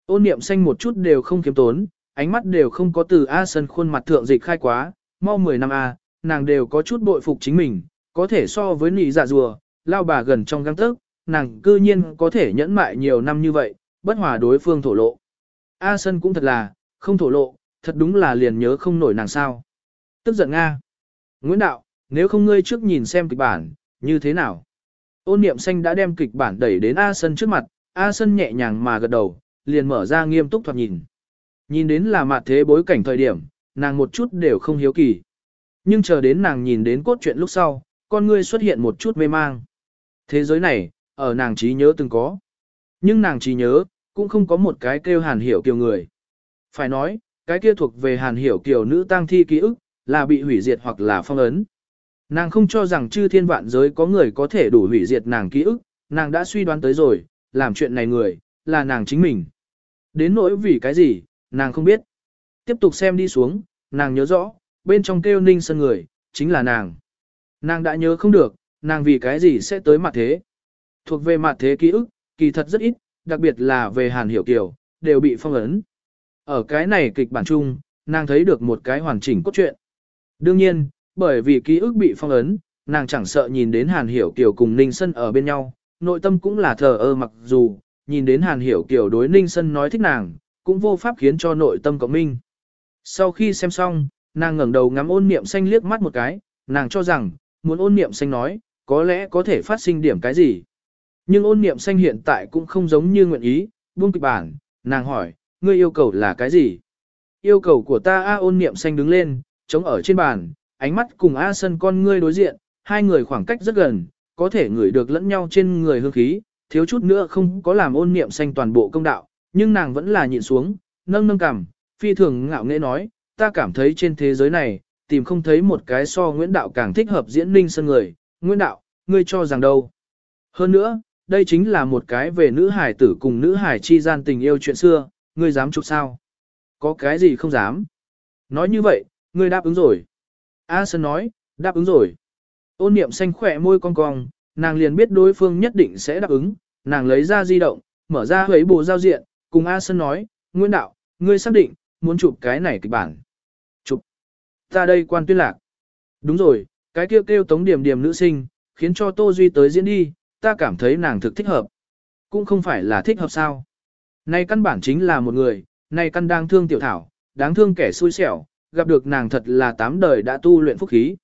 A: Ôn niệm xanh một chút đều không kiếm tốn, ánh mắt đều không có từ A Sân khuôn mặt thượng dịch khai quá, mau 10 năm A, nàng đều có chút bội phục chính mình, có thể so với nị dạ rùa, lao bà gần trong găng tức, nàng cư nhiên có thể nhẫn mại nhiều năm như vậy, bất hòa đối phương thổ lộ. A Sân cũng thật là, không thổ lộ, thật đúng là liền nhớ không nổi nàng sao. Tức giận Nga. Nguyễn Đạo, nếu không ngươi trước nhìn xem kịch bản, như thế nào? Ôn niệm xanh đã đem kịch bản đẩy đến A Sân trước mặt, A Sân nhẹ nhàng mà gật đầu, liền mở ra nghiêm túc thoạt nhìn. Nhìn đến là mặt thế bối cảnh thời điểm, nàng một chút đều không hiếu kỳ. Nhưng chờ đến nàng nhìn đến cốt truyện lúc sau, con ngươi xuất hiện một chút mê mang. Thế giới này, ở nàng trí nhớ từng có. Nhưng nàng trí nhớ, cũng không có một cái kêu hàn hiểu kiều người. Phải nói, cái kia thuộc về hàn hiểu kiều nữ tang thi ký ức, là bị hủy diệt hoặc là phong ấn. Nàng không cho rằng chư thiên vạn giới có người có thể đủ hủy diệt nàng ký ức, nàng đã suy đoán tới rồi, làm chuyện này người, là nàng chính mình. Đến nỗi vì cái gì, nàng không biết. Tiếp tục xem đi xuống, nàng nhớ rõ, bên trong kêu ninh sân người, chính là nàng. Nàng đã nhớ không được, nàng vì cái gì sẽ tới mặt thế. Thuộc về mặt thế ký ức, kỳ thật rất ít, đặc biệt là về Hàn Hiểu Kiều, đều bị phong ấn. Ở cái này kịch bản chung, nàng thấy được một cái hoàn chỉnh cốt truyện. Đương nhiên, bởi vì ký ức bị phong ấn, nàng chẳng sợ nhìn đến Hàn Hiểu Kiều cùng Ninh Sân ở bên nhau, nội tâm cũng là thờ ơ mặc dù, nhìn đến Hàn Hiểu Kiều đối Ninh Sân nói thích nàng, cũng vô pháp khiến cho nội tâm cộng minh. Sau khi xem xong, nàng ngẩng đầu ngắm ôn niệm xanh liếc mắt một cái, nàng cho rằng, muốn ôn niệm xanh nói, có lẽ có thể phát sinh điểm cái gì. Nhưng ôn niệm xanh hiện tại cũng không giống như nguyện ý, buông kịch bản, nàng hỏi, ngươi yêu cầu là cái gì? Yêu cầu của ta A ôn niệm xanh đứng lên, chống ở trên bàn, ánh mắt cùng A sân con ngươi đối diện, hai người khoảng cách rất gần, có thể ngửi được lẫn nhau trên người hương khí, thiếu chút nữa không có làm ôn niệm xanh toàn bộ công đạo, nhưng nàng vẫn là nhịn xuống, nâng nâng cằm, phi thường ngạo nghễ nói, ta cảm thấy trên thế giới này, tìm không thấy một cái so Nguyễn Đạo càng thích hợp diễn ninh sân người, Nguyễn Đạo, ngươi cho rằng đâu. Hơn nữa, đây chính là một cái về nữ hải tử cùng nữ hải chi gian tình yêu chuyện xưa, ngươi dám chụp sao? Có cái gì không dám? Nói như vậy, ngươi đáp ứng rồi. A Sơn nói, đáp ứng rồi. Ôn niệm xanh khỏe môi cong cong, nàng liền biết đối phương nhất định sẽ đáp ứng, nàng lấy ra di động, mở ra huấy bộ giao diện, cùng A Sơn nói, Nguyễn Đạo, ngươi xác định, muốn chụp cái này kịch bản. Chụp. Ta đây quan tuyên lạc. Đúng rồi, cái kêu kêu tống điểm điểm nữ sinh, khiến cho Tô Duy tới diễn đi, ta cảm thấy nàng thực thích hợp. Cũng không phải là thích hợp sao. Này căn bản chính là một người, này căn đang thương tiểu thảo, đáng thương kẻ xui xẻo, gặp được nàng thật là tám đời đã tu luyện phúc khí.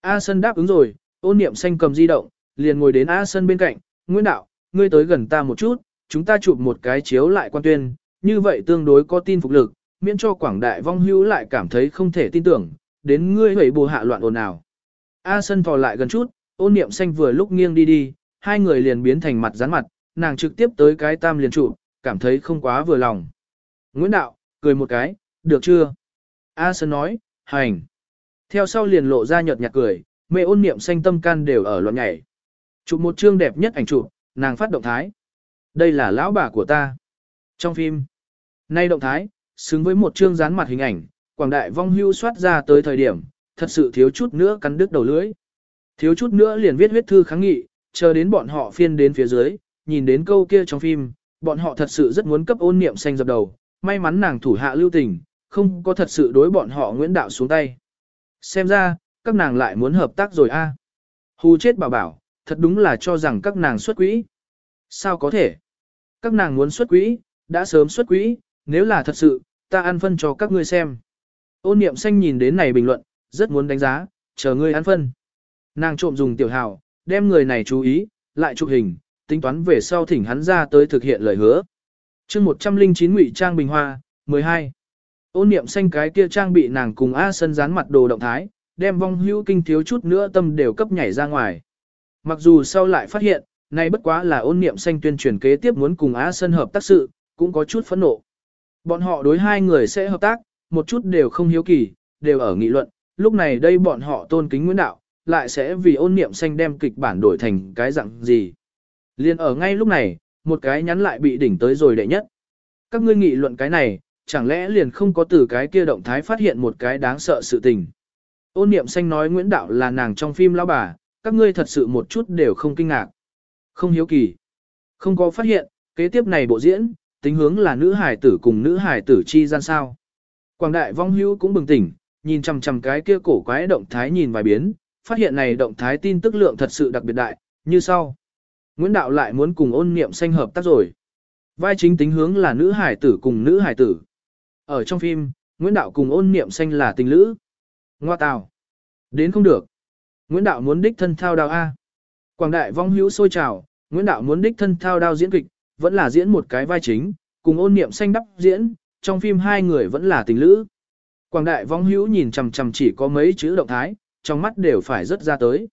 A: A Sân đáp ứng rồi, ôn niệm xanh cầm di động, liền ngồi đến A Sân bên cạnh, Nguyễn Đạo, ngươi tới gần ta một chút, chúng ta chụp một cái chiếu lại quan tuyên, như vậy tương đối có tin phục lực, miễn cho quảng đại vong hữu lại cảm thấy không thể tin tưởng, đến ngươi hủy bù hạ loạn ồn nào? A Sân vò lại gần chút, ôn niệm xanh vừa lúc nghiêng đi đi, hai người liền biến thành mặt rán mặt, nàng trực tiếp tới cái tam liền trụ, cảm thấy không quá vừa lòng. Nguyễn Đạo, cười một cái, được chưa? A Sơn nói, hành. Theo sau liền lộ ra nhợt nhạt cười, mẹ ôn niệm xanh tâm can đều ở loạn nhảy. Chụp một chương đẹp nhất ảnh chụp, nàng phát động thái. Đây là lão bà của ta. Trong phim, nay động thái, xứng với một chương dán mặt hình ảnh, quảng đại vong hưu soát ra tới thời điểm, thật sự thiếu chút nữa cắn đứt đầu lưỡi. Thiếu chút nữa liền viết huyết thư kháng nghị, chờ đến bọn họ phiên đến phía dưới, nhìn đến câu kia trong phim, bọn họ thật sự rất muốn cấp ôn niệm xanh dập đầu, may mắn nàng thủ hạ lưu tình, không có thật sự đối bọn họ Nguyễn Đạo xuống tay. Xem ra, các nàng lại muốn hợp tác rồi a. À. Hù chết bảo bảo, thật đúng là cho rằng các nàng xuất quỹ. Sao có thể? Các nàng muốn xuất quỹ, đã sớm xuất quỹ, nếu là thật sự, ta ăn phân cho các ngươi xem. Ôn niệm xanh nhìn đến này bình luận, rất muốn đánh giá, chờ ngươi ăn phân. Nàng trộm dùng tiểu hào, đem người này chú ý, lại chụp hình, tính toán về sau thỉnh hắn ra tới thực hiện lời hứa. chương 109 ngụy Trang Bình Hoa, 12. Ôn niệm xanh cái kia trang bị nàng cùng A Sân dán mặt đồ động thái, đem vong hữu kinh thiếu chút nữa tâm đều cấp nhảy ra ngoài. Mặc dù sau lại phát hiện, nay bất quá là ôn niệm xanh tuyên truyền kế tiếp muốn cùng a Sân hợp tác sự, cũng có chút phẫn nộ. Bọn họ đối hai người sẽ hợp tác, một chút đều không hiếu kỳ, đều ở nghị luận, lúc này đây bọn họ tôn kính Nguyễn Đạo, lại sẽ vì ôn niệm xanh đem kịch bản đổi thành cái dạng gì. Liên ở ngay lúc này, một cái nhắn lại bị đỉnh tới rồi đệ nhất. Các ngươi nghị luận cái này, chẳng lẽ liền không có từ cái kia động thái phát hiện một cái đáng sợ sự tình. Ôn niệm xanh nói Nguyễn Đạo là nàng trong phim lão bà, các ngươi thật sự một chút đều không kinh ngạc. Không hiếu kỳ. Không có phát hiện, kế tiếp này bộ diễn, tính hướng là nữ hải tử cùng nữ hải tử chi gian sao. Quảng đại vong hữu cũng bừng tỉnh, nhìn chằm chằm cái kia cổ quái động thái nhìn vài biến, phát hiện này động thái tin tức lượng thật sự đặc biệt đại, như sau. Nguyễn Đạo lại muốn cùng ôn niệm xanh hợp tác rồi. Vai chính tính hướng là nữ hải tử cùng nữ hải tử. Ở trong phim, Nguyễn Đạo cùng ôn niệm xanh là tình lữ. Ngoa tào. Đến không được. Nguyễn Đạo muốn đích thân thao đao A. Quảng đại vong hữu sôi trào, Nguyễn Đạo muốn đích thân thao đao diễn kịch, vẫn là diễn một cái vai chính, cùng ôn niệm xanh đắp diễn, trong phim hai người vẫn là tình lữ. Quảng đại vong hữu nhìn chằm chằm chỉ có mấy chữ động thái, trong mắt đều phải rất ra tới.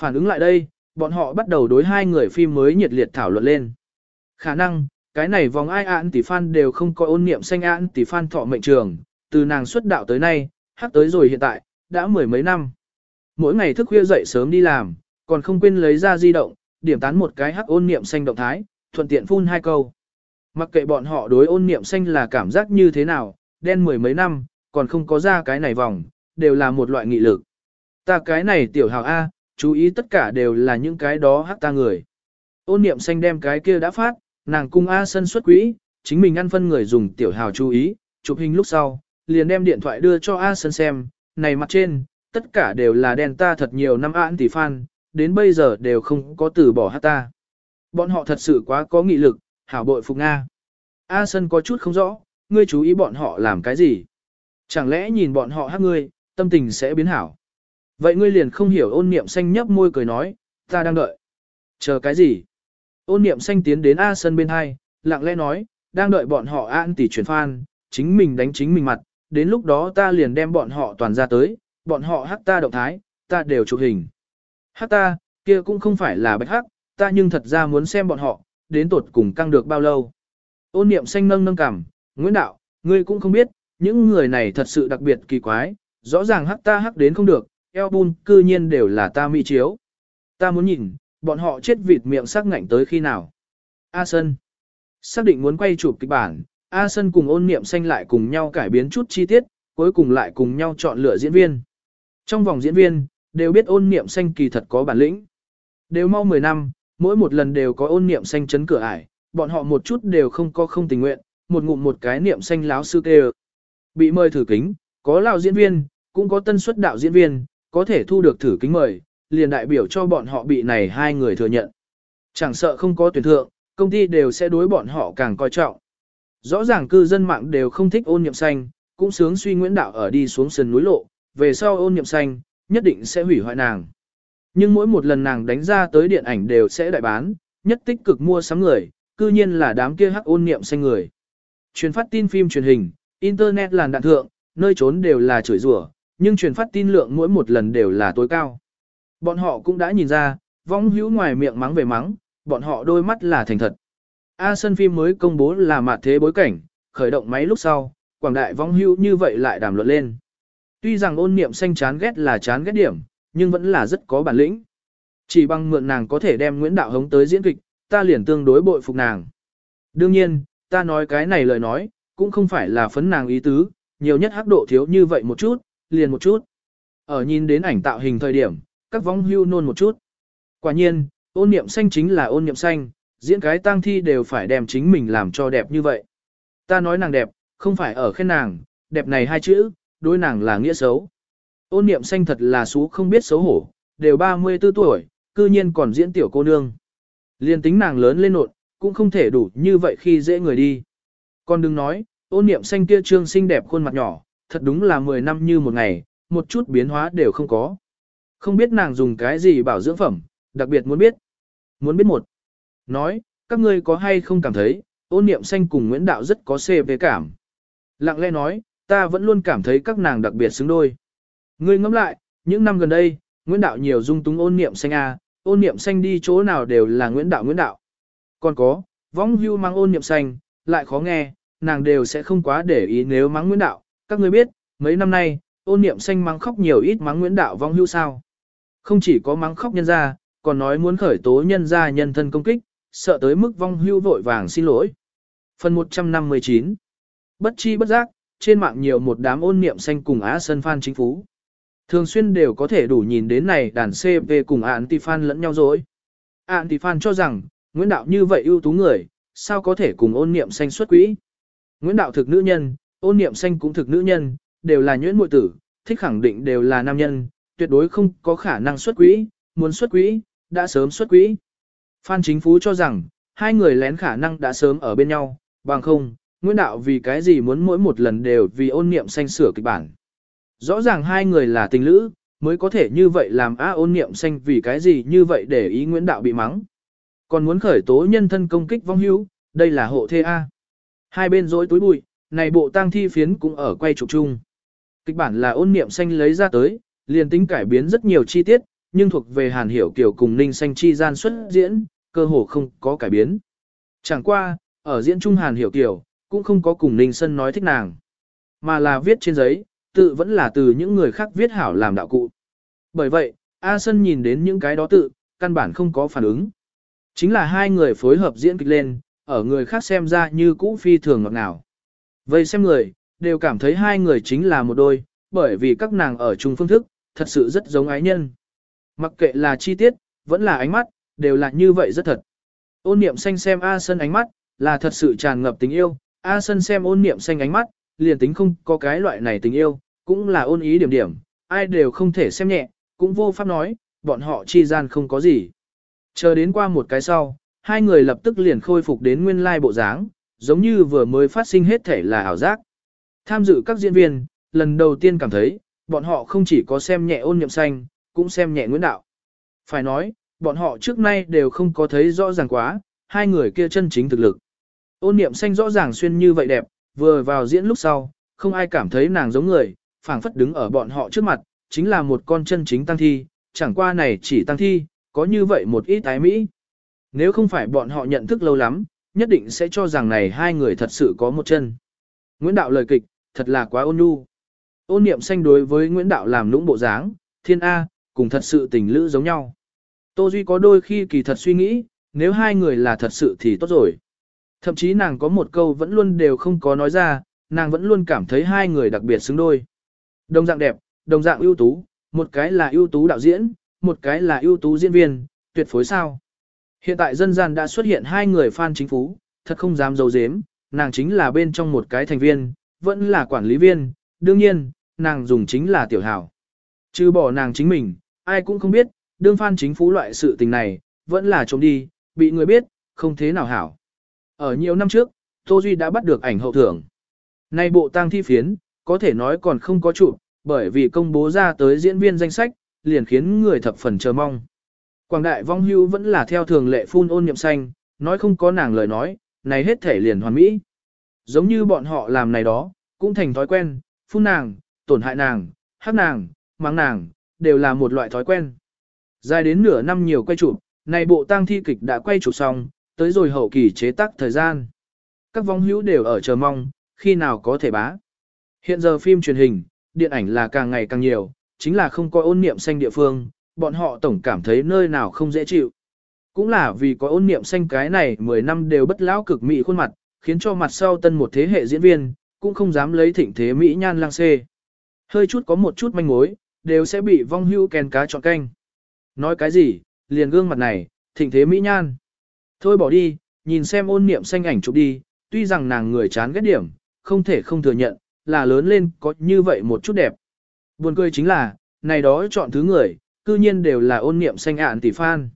A: Phản ứng lại đây, bọn họ bắt đầu đối hai người phim mới nhiệt liệt thảo luận lên. Khả năng, cái này vòng ai án tỷ fan đều không có ôn niệm xanh án tỷ fan thọ mệnh trường, từ nàng xuất đạo tới nay, hát tới rồi hiện tại, đã mười mấy năm. Mỗi ngày thức khuya dậy sớm đi làm, còn không quên lấy ra di động, điểm tán một cái hắc ôn niệm xanh động thái, thuận tiện phun hai câu. Mặc kệ bọn họ đối ôn niệm xanh là cảm giác như thế nào, đen mười mấy năm, còn không có ra cái này vòng, đều là một loại nghị lực. Ta cái này tiểu hào A, chú ý tất cả đều là những cái đó hắc ta người. Ôn niệm xanh đem cái kia đã phát, nàng cung A sân xuất quỹ, chính mình ăn phân người dùng tiểu hào chú ý, chụp hình lúc sau, liền đem điện thoại đưa cho A sân xem, này mặt trên, tất cả đều là đen ta thật nhiều năm án tỷ fan, đến bây giờ đều không có từ bỏ hát ta. Bọn họ thật sự quá có nghị lực, hảo bội phục Nga. A sân có chút không rõ, ngươi chú ý bọn họ làm cái gì? Chẳng lẽ nhìn bọn họ hát ngươi, tâm tình sẽ biến hảo? Vậy ngươi liền không hiểu ôn niệm xanh nhấp môi cười nói, ta đang đợi. Chờ cái gì? Ôn niệm xanh tiến đến A sân bên hai, lặng lẽ nói, đang đợi bọn họ an tỷ chuyển phan, chính mình đánh chính mình mặt, đến lúc đó ta liền đem bọn họ toàn ra tới, bọn họ hắc ta động thái, ta đều chụp hình. Hắc ta, kia cũng không phải là bạch hắc, ta nhưng thật ra muốn xem bọn họ, đến tột cùng căng được bao lâu. Ôn niệm xanh nâng nâng cảm, Nguyễn Đạo, ngươi cũng không biết, những người này thật sự đặc biệt kỳ quái, rõ ràng hắc ta hắc đến không được, album cư nhiên đều là ta mỹ chiếu. Ta muốn nhìn, bọn họ chết vịt miệng sắc ngạnh tới khi nào. A Sân Xác định muốn quay chụp kịch bản, A Sân cùng ôn niệm xanh lại cùng nhau cải biến chút chi tiết, cuối cùng lại cùng nhau chọn lựa diễn viên. Trong vòng diễn viên, đều biết ôn niệm xanh kỳ thật có bản lĩnh. Đều mau 10 năm, mỗi một lần đều có ôn niệm xanh chấn cửa ải, bọn họ một chút đều không có không tình nguyện, một ngụm một cái niệm xanh láo sư kê Bị mời thử kính, có lão diễn viên, cũng có tân xuất đạo diễn viên, có thể thu được thử kính mời, liền đại biểu cho bọn họ bị này hai người thừa nhận. Chẳng sợ không có tuyển thượng, công ty đều sẽ đối bọn họ càng coi trọng. Rõ ràng cư dân mạng đều không thích ôn niệm xanh, cũng sướng suy Nguyễn Đạo ở đi xuống sườn núi lộ, về sau ôn niệm xanh, nhất định sẽ hủy hoại nàng. Nhưng mỗi một lần nàng đánh ra tới điện ảnh đều sẽ đại bán, nhất tích cực mua sắm người, cư nhiên là đám kia hắc ôn niệm xanh người. Truyền phát tin phim truyền hình, internet làn đạn thượng, nơi trốn đều là chửi rủa, nhưng truyền phát tin lượng mỗi một lần đều là tối cao. Bọn họ cũng đã nhìn ra, vong hữu ngoài miệng mắng về mắng, bọn họ đôi mắt là thành thật. A sân phim mới công bố là mặt thế bối cảnh, khởi động máy lúc sau, quảng đại vong hữu như vậy lại đàm luận lên. Tuy rằng ôn niệm xanh chán ghét là chán ghét điểm, nhưng vẫn là rất có bản lĩnh. Chỉ bằng mượn nàng có thể đem Nguyễn Đạo Hống tới diễn kịch, ta liền tương đối bội phục nàng. Đương nhiên, ta nói cái này lời nói, cũng không phải là phấn nàng ý tứ, nhiều nhất hắc độ thiếu như vậy một chút, liền một chút. Ở nhìn đến ảnh tạo hình thời điểm, các vong hưu nôn một chút. Quả nhiên, ôn niệm xanh chính là ôn niệm xanh, diễn cái tang thi đều phải đem chính mình làm cho đẹp như vậy. Ta nói nàng đẹp, không phải ở khen nàng, đẹp này hai chữ, đối nàng là nghĩa xấu. Ôn niệm xanh thật là xú không biết xấu hổ, đều 34 tuổi, cư nhiên còn diễn tiểu cô nương. Liên tính nàng lớn lên nột, cũng không thể đủ như vậy khi dễ người đi. Còn đừng nói, ôn niệm xanh kia trương xinh đẹp khuôn mặt nhỏ, thật đúng là 10 năm như một ngày, một chút biến hóa đều không có. Không biết nàng dùng cái gì bảo dưỡng phẩm, đặc biệt muốn biết. Muốn biết một. Nói, các ngươi có hay không cảm thấy, ôn niệm xanh cùng Nguyễn Đạo rất có CP cảm. Lặng lẽ nói, ta vẫn luôn cảm thấy các nàng đặc biệt xứng đôi. Ngươi ngẫm lại, Những năm gần đây, Nguyễn Đạo nhiều dung túng ôn niệm xanh A, ôn niệm xanh đi chỗ nào đều là Nguyễn Đạo Nguyễn Đạo. Còn có, võng hưu mang ôn niệm xanh, lại khó nghe, nàng đều sẽ không quá để ý nếu mắng Nguyễn Đạo. Các ngươi biết, mấy năm nay, ôn niệm xanh mắng khóc nhiều ít mắng Nguyễn Đạo vong hưu sao. Không chỉ có mắng khóc nhân ra, còn nói muốn khởi tố nhân ra nhân thân công kích, sợ tới mức vong hưu vội vàng xin lỗi. Phần 159 Bất chi bất giác, trên mạng nhiều một đám ôn niệm xanh cùng Á Sân Phan chính phú. Thường xuyên đều có thể đủ nhìn đến này đàn CP cùng Antifan lẫn nhau rồi. Antifan cho rằng, Nguyễn Đạo như vậy ưu tú người, sao có thể cùng ôn niệm xanh xuất quỹ. Nguyễn Đạo thực nữ nhân, ôn niệm xanh cũng thực nữ nhân, đều là nhuyễn muội tử, thích khẳng định đều là nam nhân, tuyệt đối không có khả năng xuất quỹ, muốn xuất quỹ, đã sớm xuất quỹ. Phan Chính Phú cho rằng, hai người lén khả năng đã sớm ở bên nhau, bằng không, Nguyễn Đạo vì cái gì muốn mỗi một lần đều vì ôn niệm xanh sửa kịch bản. Rõ ràng hai người là tình lữ, mới có thể như vậy làm á ôn niệm xanh vì cái gì như vậy để ý Nguyễn Đạo bị mắng. Còn muốn khởi tố nhân thân công kích vong hữu, đây là hộ thê A. Hai bên rối túi bụi, này bộ tang thi phiến cũng ở quay trục chung. Kịch bản là ôn niệm xanh lấy ra tới, liền tính cải biến rất nhiều chi tiết, nhưng thuộc về Hàn Hiểu Kiều cùng Ninh Xanh chi gian xuất diễn, cơ hồ không có cải biến. Chẳng qua, ở diễn trung Hàn Hiểu Kiều, cũng không có cùng Ninh Sân nói thích nàng, mà là viết trên giấy, tự vẫn là từ những người khác viết hảo làm đạo cụ. Bởi vậy, A Sân nhìn đến những cái đó tự, căn bản không có phản ứng. Chính là hai người phối hợp diễn kịch lên, ở người khác xem ra như cũ phi thường ngọt ngào. Vậy xem người, đều cảm thấy hai người chính là một đôi, bởi vì các nàng ở chung phương thức, thật sự rất giống ái nhân. Mặc kệ là chi tiết, vẫn là ánh mắt, đều là như vậy rất thật. Ôn niệm xanh xem A Sân ánh mắt, là thật sự tràn ngập tình yêu, A Sân xem ôn niệm xanh ánh mắt, liền tính không có cái loại này tình yêu, cũng là ôn ý điểm điểm, ai đều không thể xem nhẹ, cũng vô pháp nói, bọn họ chi gian không có gì. Chờ đến qua một cái sau, hai người lập tức liền khôi phục đến nguyên lai bộ dáng, giống như vừa mới phát sinh hết thể là ảo giác. Tham dự các diễn viên, lần đầu tiên cảm thấy, bọn họ không chỉ có xem nhẹ ôn nhậm xanh, cũng xem nhẹ Nguyễn Đạo. Phải nói, bọn họ trước nay đều không có thấy rõ ràng quá, hai người kia chân chính thực lực. Ôn niệm xanh rõ ràng xuyên như vậy đẹp, vừa vào diễn lúc sau, không ai cảm thấy nàng giống người, phảng phất đứng ở bọn họ trước mặt, chính là một con chân chính tăng thi, chẳng qua này chỉ tăng thi, có như vậy một ít tái mỹ. Nếu không phải bọn họ nhận thức lâu lắm, nhất định sẽ cho rằng này hai người thật sự có một chân. Nguyễn Đạo lời kịch, thật là quá ôn nhu. Ôn niệm xanh đối với Nguyễn Đạo làm lũng bộ dáng, thiên A, cùng thật sự tình lữ giống nhau. Tô Duy có đôi khi kỳ thật suy nghĩ, nếu hai người là thật sự thì tốt rồi. Thậm chí nàng có một câu vẫn luôn đều không có nói ra, nàng vẫn luôn cảm thấy hai người đặc biệt xứng đôi. Đồng dạng đẹp, đồng dạng ưu tú, một cái là ưu tú đạo diễn, một cái là ưu tú diễn viên, tuyệt phối sao. Hiện tại dân gian đã xuất hiện hai người fan chính phú, thật không dám giấu giếm, nàng chính là bên trong một cái thành viên, vẫn là quản lý viên, đương nhiên, nàng dùng chính là tiểu hảo. Chứ bỏ nàng chính mình, ai cũng không biết, đương fan chính phú loại sự tình này, vẫn là trộm đi, bị người biết, không thế nào hảo. Ở nhiều năm trước, Tô Duy đã bắt được ảnh hậu thưởng. Nay bộ tang thi phiến, có thể nói còn không có chủ, bởi vì công bố ra tới diễn viên danh sách, liền khiến người thập phần chờ mong. Quảng đại vong hưu vẫn là theo thường lệ phun ôn niệm xanh, nói không có nàng lời nói, này hết thể liền hoàn mỹ. Giống như bọn họ làm này đó, cũng thành thói quen, phun nàng, tổn hại nàng, hát nàng, mắng nàng, đều là một loại thói quen. Dài đến nửa năm nhiều quay chụp, này bộ tang thi kịch đã quay chụp xong, tới rồi hậu kỳ chế tác thời gian. Các vong hữu đều ở chờ mong, khi nào có thể bá. Hiện giờ phim truyền hình, điện ảnh là càng ngày càng nhiều, chính là không có ôn niệm xanh địa phương, bọn họ tổng cảm thấy nơi nào không dễ chịu. Cũng là vì có ôn niệm xanh cái này 10 năm đều bất lão cực mỹ khuôn mặt, khiến cho mặt sau tân một thế hệ diễn viên, cũng không dám lấy thịnh thế mỹ nhan lang xê. Hơi chút có một chút manh mối, đều sẽ bị vong hưu kèn cá chọn canh. Nói cái gì, liền gương mặt này, thịnh thế mỹ nhan. Thôi bỏ đi, nhìn xem ôn niệm xanh ảnh chụp đi, tuy rằng nàng người chán ghét điểm, không thể không thừa nhận, là lớn lên có như vậy một chút đẹp. Buồn cười chính là, này đó chọn thứ người, cư nhiên đều là ôn niệm xanh ạn tỷ fan.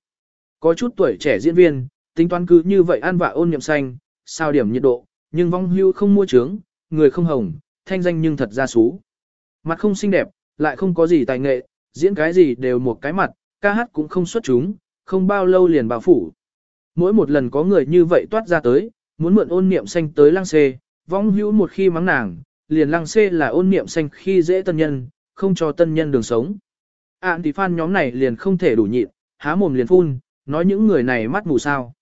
A: Có chút tuổi trẻ diễn viên, tính toán cứ như vậy ăn vạ ôn niệm xanh, sao điểm nhiệt độ, nhưng vong hưu không mua trướng, người không hồng, thanh danh nhưng thật ra xú. Mặt không xinh đẹp, lại không có gì tài nghệ, diễn cái gì đều một cái mặt, ca hát cũng không xuất chúng, không bao lâu liền bảo phủ. Mỗi một lần có người như vậy toát ra tới, muốn mượn ôn niệm xanh tới lăng xê, vong hữu một khi mắng nàng, liền lăng xê là ôn niệm xanh khi dễ tân nhân, không cho tân nhân đường sống. Ản thì fan nhóm này liền không thể đủ nhịn, há mồm liền phun, nói những người này mắt mù sao.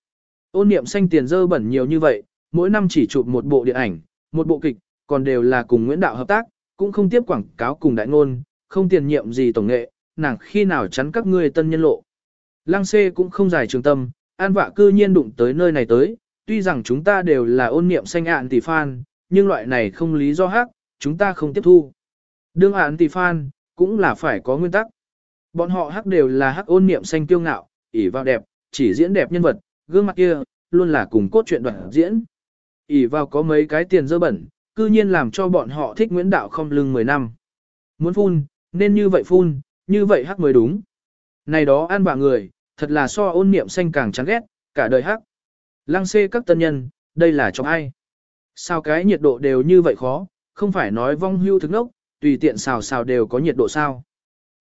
A: Ôn niệm xanh tiền dơ bẩn nhiều như vậy, mỗi năm chỉ chụp một bộ điện ảnh, một bộ kịch, còn đều là cùng Nguyễn Đạo hợp tác, cũng không tiếp quảng cáo cùng đại ngôn, không tiền nhiệm gì tổng nghệ, nàng khi nào chắn các ngươi tân nhân lộ. Lăng xê cũng không giải trường tâm, an vạ cư nhiên đụng tới nơi này tới, tuy rằng chúng ta đều là ôn niệm xanh ạn tỷ fan, nhưng loại này không lý do hát, chúng ta không tiếp thu. Đương ạn tỷ fan, cũng là phải có nguyên tắc. Bọn họ hắc đều là hắc ôn niệm xanh kiêu ngạo, ỉ vào đẹp, chỉ diễn đẹp nhân vật, gương mặt kia, luôn là cùng cốt truyện đoạn diễn. ỉ vào có mấy cái tiền dơ bẩn, cư nhiên làm cho bọn họ thích Nguyễn Đạo không lưng 10 năm. Muốn phun, nên như vậy phun, như vậy hắc mới đúng. Này đó ăn bạ người, thật là so ôn niệm xanh càng chán ghét, cả đời hắc. Lăng xê các tân nhân, đây là cho ai? Sao cái nhiệt độ đều như vậy khó, không phải nói vong hưu thức nốc, tùy tiện xào xào đều có nhiệt độ sao.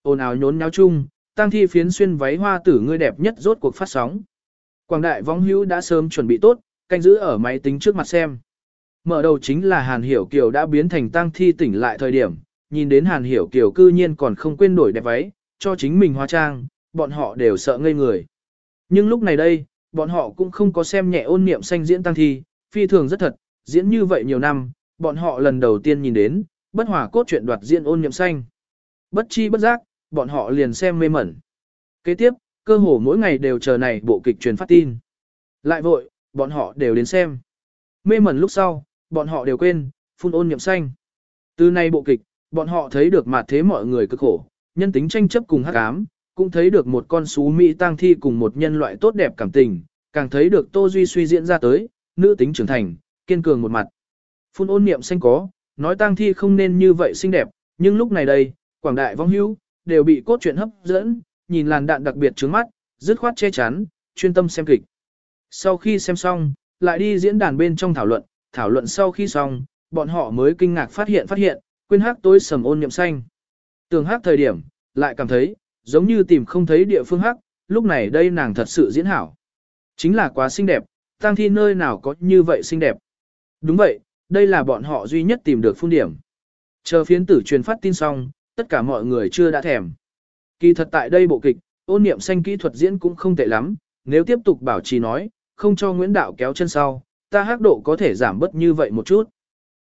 A: Ôn ào nhốn nháo chung, tăng thi phiến xuyên váy hoa tử ngươi đẹp nhất rốt cuộc phát sóng. Quảng đại vong hưu đã sớm chuẩn bị tốt, canh giữ ở máy tính trước mặt xem. Mở đầu chính là Hàn Hiểu Kiều đã biến thành tăng thi tỉnh lại thời điểm, nhìn đến Hàn Hiểu Kiều cư nhiên còn không quên đổi đẹp váy, cho chính mình hóa trang, bọn họ đều sợ ngây người. Nhưng lúc này đây, bọn họ cũng không có xem nhẹ ôn niệm xanh diễn tăng thi, phi thường rất thật, diễn như vậy nhiều năm, bọn họ lần đầu tiên nhìn đến, bất hòa cốt truyện đoạt diễn ôn niệm xanh. Bất chi bất giác, bọn họ liền xem mê mẩn. Kế tiếp, cơ hồ mỗi ngày đều chờ này bộ kịch truyền phát tin. Lại vội, bọn họ đều đến xem. Mê mẩn lúc sau, bọn họ đều quên, phun ôn niệm xanh. Từ nay bộ kịch, bọn họ thấy được mặt thế mọi người cực khổ, nhân tính tranh chấp cùng hắc ám, cũng thấy được một con sú Mỹ tang thi cùng một nhân loại tốt đẹp cảm tình, càng thấy được Tô Duy suy diễn ra tới, nữ tính trưởng thành, kiên cường một mặt. Phun ôn niệm xanh có, nói tang thi không nên như vậy xinh đẹp, nhưng lúc này đây, quảng đại vong hữu, đều bị cốt truyện hấp dẫn, nhìn làn đạn đặc biệt trướng mắt, dứt khoát che chắn, chuyên tâm xem kịch. Sau khi xem xong, lại đi diễn đàn bên trong thảo luận, thảo luận sau khi xong, bọn họ mới kinh ngạc phát hiện phát hiện, quên hát tối sầm ôn niệm xanh. Tường hát thời điểm, lại cảm thấy, giống như tìm không thấy địa phương hát. lúc này đây nàng thật sự diễn hảo. Chính là quá xinh đẹp, tang thi nơi nào có như vậy xinh đẹp. Đúng vậy, đây là bọn họ duy nhất tìm được phun điểm. Chờ phiến tử truyền phát tin xong, tất cả mọi người chưa đã thèm. Kỳ thật tại đây bộ kịch, ôn niệm xanh kỹ thuật diễn cũng không tệ lắm, nếu tiếp tục bảo trì nói, không cho Nguyễn Đạo kéo chân sau, ta hắc độ có thể giảm bớt như vậy một chút.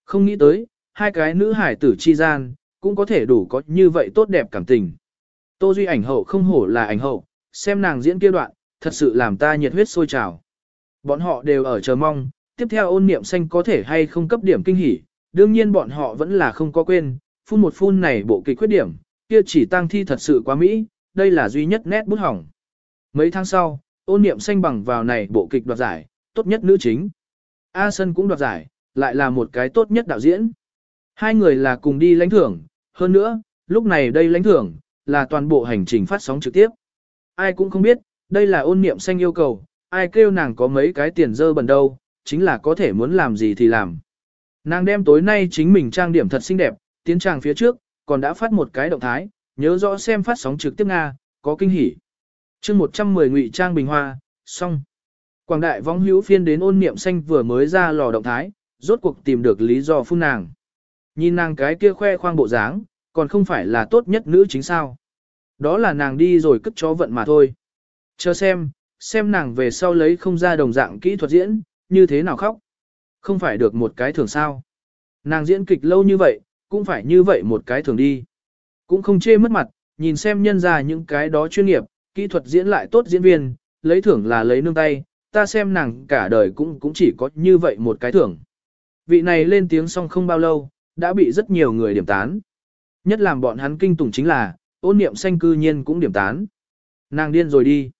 A: Không nghĩ tới, hai cái nữ hải tử chi gian, cũng có thể đủ có như vậy tốt đẹp cảm tình. Tô Duy ảnh hậu không hổ là ảnh hậu, xem nàng diễn kia đoạn, thật sự làm ta nhiệt huyết sôi trào. Bọn họ đều ở chờ mong, tiếp theo ôn niệm xanh có thể hay không cấp điểm kinh hỉ, đương nhiên bọn họ vẫn là không có quên, phun một phun này bộ kịch khuyết điểm, kia chỉ tăng thi thật sự quá mỹ, đây là duy nhất nét bút hỏng. Mấy tháng sau, ôn niệm xanh bằng vào này bộ kịch đoạt giải, tốt nhất nữ chính. A Sân cũng đoạt giải, lại là một cái tốt nhất đạo diễn. Hai người là cùng đi lãnh thưởng, hơn nữa, lúc này đây lãnh thưởng, là toàn bộ hành trình phát sóng trực tiếp. Ai cũng không biết, đây là ôn niệm xanh yêu cầu, ai kêu nàng có mấy cái tiền dơ bẩn đâu, chính là có thể muốn làm gì thì làm. Nàng đem tối nay chính mình trang điểm thật xinh đẹp, tiến trang phía trước, còn đã phát một cái động thái, nhớ rõ xem phát sóng trực tiếp Nga, có kinh hỉ. chương 110 ngụy trang bình hoa, xong. Quảng đại vong hữu phiên đến ôn niệm xanh vừa mới ra lò động thái, rốt cuộc tìm được lý do phun nàng. Nhìn nàng cái kia khoe khoang bộ dáng, còn không phải là tốt nhất nữ chính sao. Đó là nàng đi rồi cất chó vận mà thôi. Chờ xem, xem nàng về sau lấy không ra đồng dạng kỹ thuật diễn, như thế nào khóc. Không phải được một cái thường sao. Nàng diễn kịch lâu như vậy, cũng phải như vậy một cái thường đi. Cũng không chê mất mặt, nhìn xem nhân ra những cái đó chuyên nghiệp, kỹ thuật diễn lại tốt diễn viên, lấy thưởng là lấy nương tay, ta xem nàng cả đời cũng cũng chỉ có như vậy một cái thưởng. Vị này lên tiếng xong không bao lâu, đã bị rất nhiều người điểm tán. Nhất làm bọn hắn kinh tủng chính là, ôn niệm xanh cư nhiên cũng điểm tán. Nàng điên rồi đi.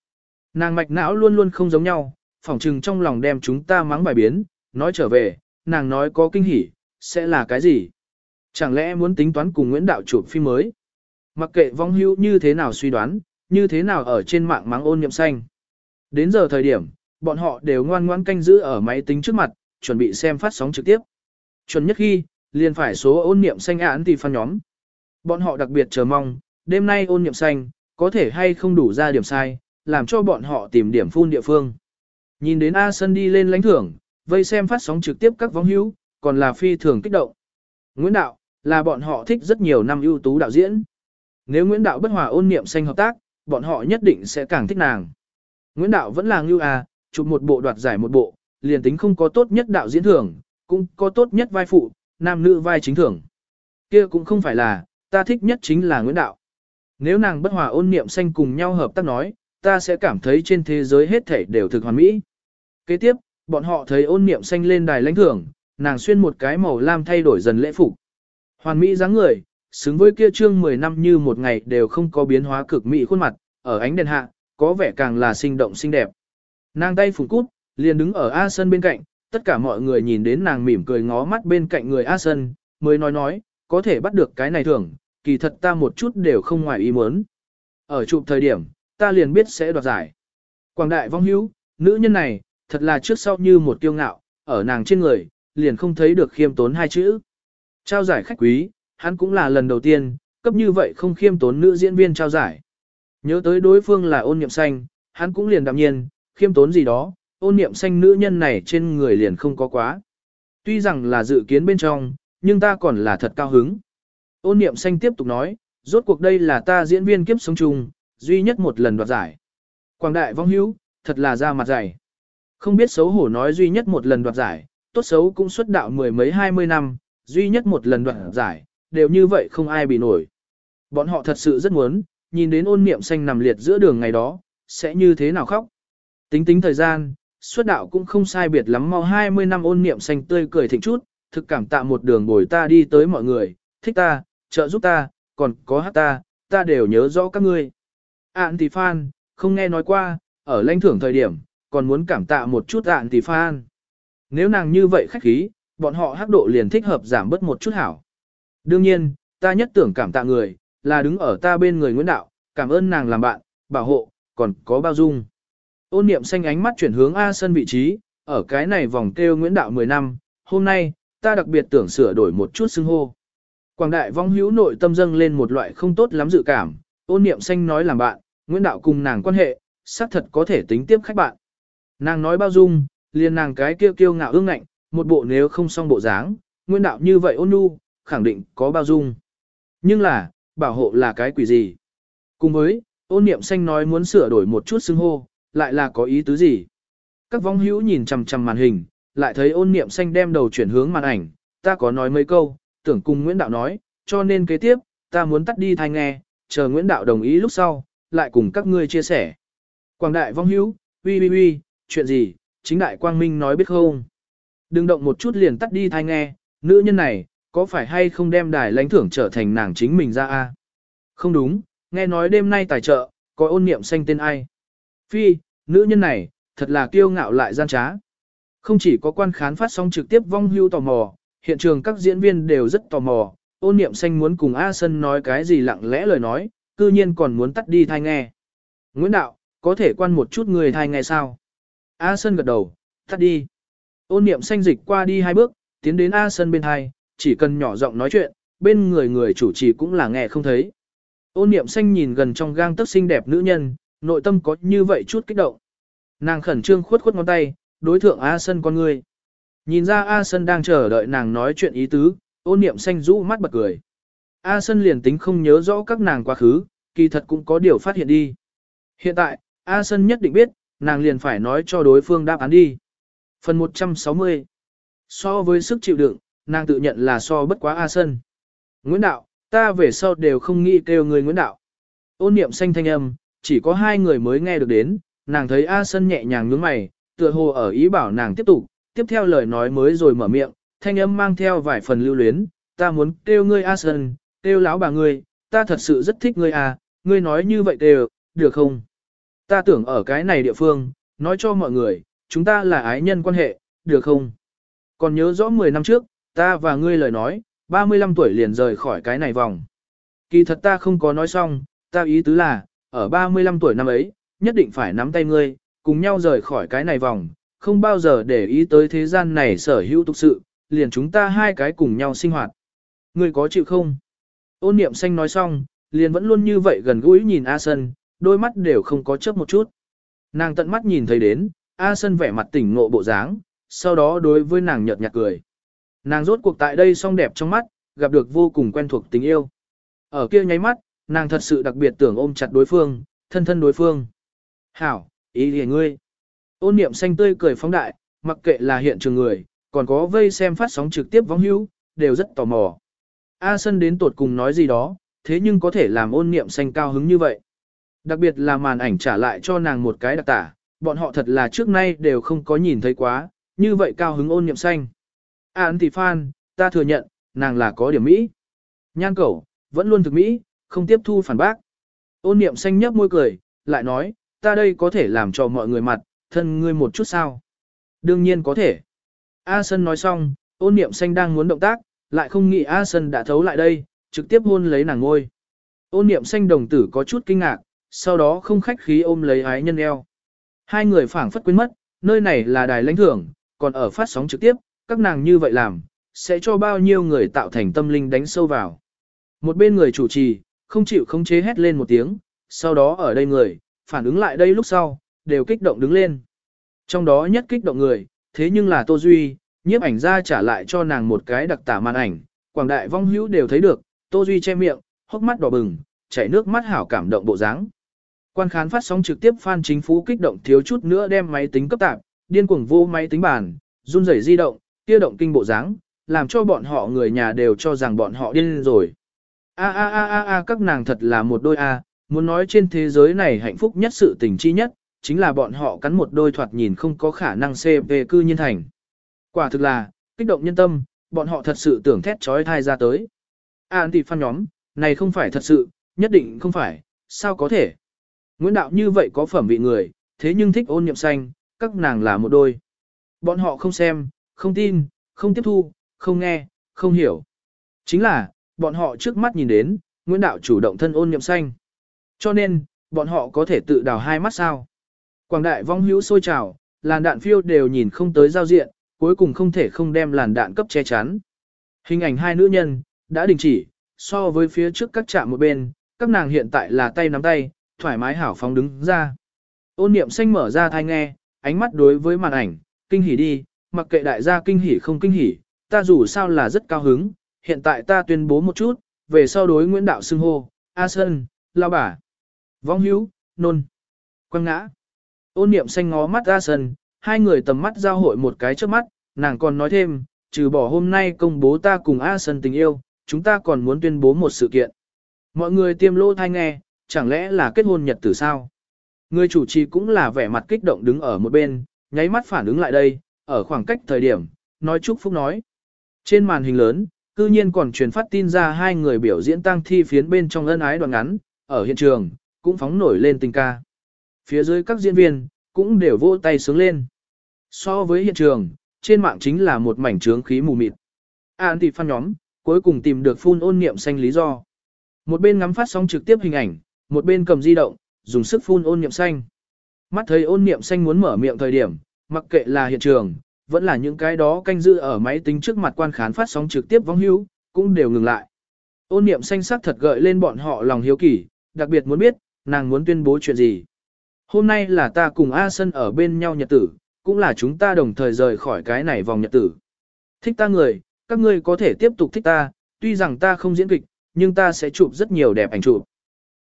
A: Nàng mạch não luôn luôn không giống nhau, phỏng trừng trong lòng đem chúng ta mắng bài biến, nói trở về, nàng nói có kinh hỉ, sẽ là cái gì? Chẳng lẽ muốn tính toán cùng Nguyễn Đạo chụp phim mới? Mặc kệ vong hữu như thế nào suy đoán, như thế nào ở trên mạng mắng ôn niệm xanh. Đến giờ thời điểm, bọn họ đều ngoan ngoãn canh giữ ở máy tính trước mặt, chuẩn bị xem phát sóng trực tiếp. Chuẩn nhất khi, liền phải số ôn niệm xanh án thì phan nhóm. Bọn họ đặc biệt chờ mong, đêm nay ôn niệm xanh, có thể hay không đủ ra điểm sai, làm cho bọn họ tìm điểm phun địa phương. Nhìn đến A Sân đi lên lãnh thưởng, vây xem phát sóng trực tiếp các vong hữu, còn là phi thường kích động. Nguyễn Đạo, là bọn họ thích rất nhiều năm ưu tú đạo diễn. Nếu Nguyễn Đạo bất hòa ôn niệm xanh hợp tác, bọn họ nhất định sẽ càng thích nàng. Nguyễn Đạo vẫn là ngưu à, chụp một bộ đoạt giải một bộ, liền tính không có tốt nhất đạo diễn thưởng, cũng có tốt nhất vai phụ, nam nữ vai chính thưởng. Kia cũng không phải là, ta thích nhất chính là Nguyễn Đạo. Nếu nàng bất hòa ôn niệm xanh cùng nhau hợp tác nói, ta sẽ cảm thấy trên thế giới hết thảy đều thực hoàn mỹ. Kế tiếp, bọn họ thấy ôn niệm xanh lên đài lãnh thưởng, nàng xuyên một cái màu lam thay đổi dần lễ phục. Hoàn mỹ dáng người, xứng với kia trương 10 năm như một ngày đều không có biến hóa cực mỹ khuôn mặt, ở ánh đèn hạ, có vẻ càng là sinh động xinh đẹp. Nàng tay phùng cút, liền đứng ở A sơn bên cạnh, tất cả mọi người nhìn đến nàng mỉm cười ngó mắt bên cạnh người A sơn, mới nói nói, có thể bắt được cái này thưởng, kỳ thật ta một chút đều không ngoài ý muốn. Ở chụp thời điểm, ta liền biết sẽ đoạt giải. Quảng đại vong hữu, nữ nhân này, thật là trước sau như một kiêu ngạo, ở nàng trên người, liền không thấy được khiêm tốn hai chữ. Trao giải khách quý, hắn cũng là lần đầu tiên, cấp như vậy không khiêm tốn nữ diễn viên trao giải. Nhớ tới đối phương là ôn niệm xanh, hắn cũng liền đạm nhiên, khiêm tốn gì đó, ôn niệm xanh nữ nhân này trên người liền không có quá. Tuy rằng là dự kiến bên trong, nhưng ta còn là thật cao hứng. Ôn niệm xanh tiếp tục nói, rốt cuộc đây là ta diễn viên kiếp sống chung, duy nhất một lần đoạt giải. Quảng đại vong hữu, thật là ra mặt dày. Không biết xấu hổ nói duy nhất một lần đoạt giải, tốt xấu cũng xuất đạo mười mấy hai mươi năm, duy nhất một lần đoạn giải, đều như vậy không ai bị nổi. Bọn họ thật sự rất muốn, nhìn đến ôn niệm xanh nằm liệt giữa đường ngày đó, sẽ như thế nào khóc. Tính tính thời gian, xuất đạo cũng không sai biệt lắm mau 20 năm ôn niệm xanh tươi cười thịnh chút, thực cảm tạ một đường bồi ta đi tới mọi người, thích ta, trợ giúp ta, còn có hát ta, ta đều nhớ rõ các ngươi. Ản tỷ phan, không nghe nói qua, ở lãnh thưởng thời điểm, còn muốn cảm tạ một chút ản tỷ phan. Nếu nàng như vậy khách khí, bọn họ hắc độ liền thích hợp giảm bớt một chút hảo. Đương nhiên, ta nhất tưởng cảm tạ người, là đứng ở ta bên người Nguyễn Đạo, cảm ơn nàng làm bạn, bảo hộ, còn có bao dung. Ôn niệm xanh ánh mắt chuyển hướng A sân vị trí, ở cái này vòng kêu Nguyễn Đạo 10 năm, hôm nay, ta đặc biệt tưởng sửa đổi một chút xưng hô. Quảng đại vong hữu nội tâm dâng lên một loại không tốt lắm dự cảm, ôn niệm xanh nói làm bạn, Nguyễn Đạo cùng nàng quan hệ, xác thật có thể tính tiếp khách bạn. Nàng nói bao dung, liền nàng cái kêu kiêu ngạo ương ngạnh, một bộ nếu không xong bộ dáng, Nguyễn Đạo như vậy ôn nhu, khẳng định có bao dung. Nhưng là, bảo hộ là cái quỷ gì? Cùng với, ôn niệm xanh nói muốn sửa đổi một chút xưng hô, lại là có ý tứ gì? Các vong hữu nhìn chằm chằm màn hình, lại thấy ôn niệm xanh đem đầu chuyển hướng màn ảnh, ta có nói mấy câu, tưởng cùng Nguyễn Đạo nói, cho nên kế tiếp, ta muốn tắt đi thai nghe, chờ Nguyễn Đạo đồng ý lúc sau, lại cùng các ngươi chia sẻ. Quảng đại vong hữu, uy uy uy, chuyện gì, chính đại quang minh nói biết không? Đừng động một chút liền tắt đi thai nghe, nữ nhân này, có phải hay không đem đài lãnh thưởng trở thành nàng chính mình ra a? Không đúng, nghe nói đêm nay tài trợ, có ôn niệm xanh tên ai? Phi, nữ nhân này, thật là kiêu ngạo lại gian trá. Không chỉ có quan khán phát sóng trực tiếp vong hưu tò mò, hiện trường các diễn viên đều rất tò mò, ôn niệm xanh muốn cùng A Sân nói cái gì lặng lẽ lời nói, cư nhiên còn muốn tắt đi thai nghe. Nguyễn Đạo, có thể quan một chút người thai nghe sao? A Sân gật đầu, tắt đi. Ôn niệm xanh dịch qua đi hai bước, tiến đến A Sân bên hai, chỉ cần nhỏ giọng nói chuyện, bên người người chủ trì cũng là nghe không thấy. Ôn niệm xanh nhìn gần trong gang tấc xinh đẹp nữ nhân, nội tâm có như vậy chút kích động. Nàng khẩn trương khuất khuất ngón tay, đối thượng A Sân con người. Nhìn ra A Sân đang chờ đợi nàng nói chuyện ý tứ, ôn niệm xanh rũ mắt bật cười. A Sân liền tính không nhớ rõ các nàng quá khứ, kỳ thật cũng có điều phát hiện đi. Hiện tại, A Sân nhất định biết, nàng liền phải nói cho đối phương đáp án đi. Phần 160 So với sức chịu đựng, nàng tự nhận là so bất quá A Sân. Nguyễn Đạo, ta về sau đều không nghĩ kêu người Nguyễn Đạo. Ôn niệm xanh thanh âm, chỉ có hai người mới nghe được đến, nàng thấy A Sân nhẹ nhàng nhướng mày, tựa hồ ở ý bảo nàng tiếp tục, tiếp theo lời nói mới rồi mở miệng, thanh âm mang theo vài phần lưu luyến, ta muốn kêu ngươi A Sân, kêu lão bà ngươi, ta thật sự rất thích ngươi à, ngươi nói như vậy đều, được không? Ta tưởng ở cái này địa phương, nói cho mọi người, chúng ta là ái nhân quan hệ, được không? Còn nhớ rõ 10 năm trước, ta và ngươi lời nói, 35 tuổi liền rời khỏi cái này vòng. Kỳ thật ta không có nói xong, ta ý tứ là, ở 35 tuổi năm ấy, nhất định phải nắm tay ngươi, cùng nhau rời khỏi cái này vòng, không bao giờ để ý tới thế gian này sở hữu tục sự, liền chúng ta hai cái cùng nhau sinh hoạt. Ngươi có chịu không? Ôn niệm xanh nói xong, liền vẫn luôn như vậy gần gũi nhìn A Sân, đôi mắt đều không có chớp một chút. Nàng tận mắt nhìn thấy đến, A Sân vẻ mặt tỉnh ngộ bộ dáng, sau đó đối với nàng nhợt nhạt cười. Nàng rốt cuộc tại đây song đẹp trong mắt, gặp được vô cùng quen thuộc tình yêu. Ở kia nháy mắt, Nàng thật sự đặc biệt tưởng ôm chặt đối phương, thân thân đối phương. Hảo, ý liền ngươi. Ôn niệm xanh tươi cười phóng đại, mặc kệ là hiện trường người, còn có vây xem phát sóng trực tiếp vong hữu, đều rất tò mò. A Sân đến tột cùng nói gì đó, thế nhưng có thể làm ôn niệm xanh cao hứng như vậy. Đặc biệt là màn ảnh trả lại cho nàng một cái đặc tả, bọn họ thật là trước nay đều không có nhìn thấy quá, như vậy cao hứng ôn niệm xanh. À, Án thì phan, ta thừa nhận, nàng là có điểm Mỹ. Nhan cẩu, vẫn luôn thực Mỹ, không tiếp thu phản bác. Ôn niệm xanh nhấp môi cười, lại nói, ta đây có thể làm cho mọi người mặt, thân ngươi một chút sao? Đương nhiên có thể. A Sân nói xong, ôn niệm xanh đang muốn động tác, lại không nghĩ A Sân đã thấu lại đây, trực tiếp hôn lấy nàng ngôi. Ôn niệm xanh đồng tử có chút kinh ngạc, sau đó không khách khí ôm lấy ái nhân eo. Hai người phảng phất quên mất, nơi này là đài lãnh thưởng, còn ở phát sóng trực tiếp, các nàng như vậy làm, sẽ cho bao nhiêu người tạo thành tâm linh đánh sâu vào. Một bên người chủ trì, không chịu khống chế hét lên một tiếng, sau đó ở đây người, phản ứng lại đây lúc sau, đều kích động đứng lên. Trong đó nhất kích động người, thế nhưng là Tô Duy, nhiếp ảnh ra trả lại cho nàng một cái đặc tả màn ảnh, quảng đại vong hữu đều thấy được, Tô Duy che miệng, hốc mắt đỏ bừng, chảy nước mắt hảo cảm động bộ dáng. Quan khán phát sóng trực tiếp fan chính phủ kích động thiếu chút nữa đem máy tính cấp tạp, điên cuồng vô máy tính bàn, run rẩy di động, kia động kinh bộ dáng, làm cho bọn họ người nhà đều cho rằng bọn họ điên rồi. A a a a a các nàng thật là một đôi a, muốn nói trên thế giới này hạnh phúc nhất sự tình chi nhất, chính là bọn họ cắn một đôi thoạt nhìn không có khả năng xê về cư nhiên thành. Quả thực là, kích động nhân tâm, bọn họ thật sự tưởng thét trói thai ra tới. À thì phan nhóm, này không phải thật sự, nhất định không phải, sao có thể. Nguyễn Đạo như vậy có phẩm vị người, thế nhưng thích ôn niệm xanh, các nàng là một đôi. Bọn họ không xem, không tin, không tiếp thu, không nghe, không hiểu. Chính là, bọn họ trước mắt nhìn đến, Nguyễn Đạo chủ động thân ôn niệm xanh. Cho nên, bọn họ có thể tự đào hai mắt sao. Quảng đại vong hữu sôi trào, làn đạn phiêu đều nhìn không tới giao diện, cuối cùng không thể không đem làn đạn cấp che chắn. Hình ảnh hai nữ nhân, đã đình chỉ, so với phía trước các trạm một bên, các nàng hiện tại là tay nắm tay, thoải mái hảo phóng đứng ra. Ôn niệm xanh mở ra thai nghe, ánh mắt đối với màn ảnh, kinh hỉ đi, mặc kệ đại gia kinh hỉ không kinh hỉ, ta dù sao là rất cao hứng, hiện tại ta tuyên bố một chút, về sau đối Nguyễn Đạo xưng hô, A Sơn, Lao Bà, Vong Hữu, Nôn, Quang Ngã. Ôn niệm xanh ngó mắt A Sơn, hai người tầm mắt giao hội một cái trước mắt, nàng còn nói thêm, trừ bỏ hôm nay công bố ta cùng A Sơn tình yêu, chúng ta còn muốn tuyên bố một sự kiện. Mọi người tiêm lô thai nghe, chẳng lẽ là kết hôn nhật tử sao? Người chủ trì cũng là vẻ mặt kích động đứng ở một bên, nháy mắt phản ứng lại đây, ở khoảng cách thời điểm, nói chúc phúc nói. Trên màn hình lớn, cư nhiên còn truyền phát tin ra hai người biểu diễn tăng thi phiến bên trong ân ái đoạn ngắn, ở hiện trường, cũng phóng nổi lên tình ca. Phía dưới các diễn viên, cũng đều vỗ tay sướng lên. So với hiện trường, trên mạng chính là một mảnh trướng khí mù mịt. An thì phan nhóm, cuối cùng tìm được phun ôn niệm xanh lý do. Một bên ngắm phát sóng trực tiếp hình ảnh, một bên cầm di động, dùng sức phun ôn niệm xanh. Mắt thấy ôn niệm xanh muốn mở miệng thời điểm, mặc kệ là hiện trường, vẫn là những cái đó canh giữ ở máy tính trước mặt quan khán phát sóng trực tiếp vong hữu, cũng đều ngừng lại. Ôn niệm xanh sắc thật gợi lên bọn họ lòng hiếu kỳ, đặc biệt muốn biết, nàng muốn tuyên bố chuyện gì. Hôm nay là ta cùng A Sân ở bên nhau nhật tử, cũng là chúng ta đồng thời rời khỏi cái này vòng nhật tử. Thích ta người, các ngươi có thể tiếp tục thích ta, tuy rằng ta không diễn kịch, nhưng ta sẽ chụp rất nhiều đẹp ảnh chụp.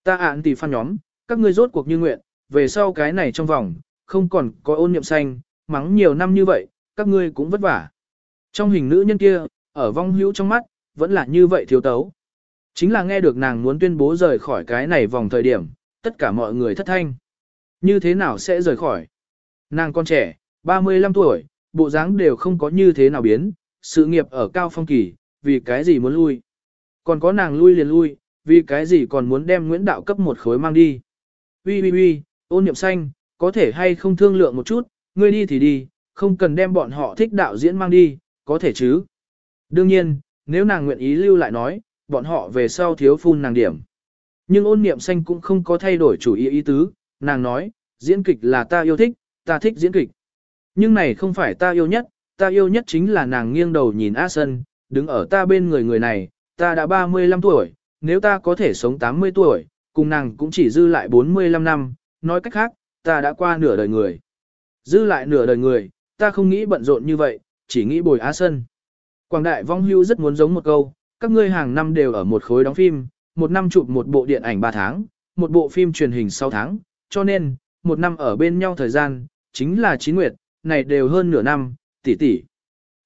A: Ta ạn tỷ phan nhóm, các ngươi rốt cuộc như nguyện, về sau cái này trong vòng, không còn có ôn niệm xanh, mắng nhiều năm như vậy, các ngươi cũng vất vả. Trong hình nữ nhân kia, ở vong hữu trong mắt, vẫn là như vậy thiếu tấu. Chính là nghe được nàng muốn tuyên bố rời khỏi cái này vòng thời điểm, tất cả mọi người thất thanh. Như thế nào sẽ rời khỏi? Nàng con trẻ, 35 tuổi, bộ dáng đều không có như thế nào biến, sự nghiệp ở cao phong kỳ, vì cái gì muốn lui. Còn có nàng lui liền lui, vì cái gì còn muốn đem Nguyễn Đạo cấp một khối mang đi. Ui ui ui, ôn niệm xanh, có thể hay không thương lượng một chút, ngươi đi thì đi, không cần đem bọn họ thích đạo diễn mang đi, có thể chứ. Đương nhiên, nếu nàng nguyện ý lưu lại nói, bọn họ về sau thiếu phun nàng điểm. Nhưng ôn niệm xanh cũng không có thay đổi chủ ý ý tứ, nàng nói, diễn kịch là ta yêu thích, ta thích diễn kịch. Nhưng này không phải ta yêu nhất, ta yêu nhất chính là nàng nghiêng đầu nhìn A Sân, đứng ở ta bên người người này, ta đã 35 tuổi, nếu ta có thể sống 80 tuổi, cùng nàng cũng chỉ dư lại 45 năm, nói cách khác, ta đã qua nửa đời người. Dư lại nửa đời người, ta không nghĩ bận rộn như vậy, chỉ nghĩ bồi Á Sân. Quảng đại vong hưu rất muốn giống một câu, các ngươi hàng năm đều ở một khối đóng phim, một năm chụp một bộ điện ảnh 3 tháng, một bộ phim truyền hình 6 tháng, cho nên, một năm ở bên nhau thời gian, chính là chín nguyệt, này đều hơn nửa năm, tỷ tỷ.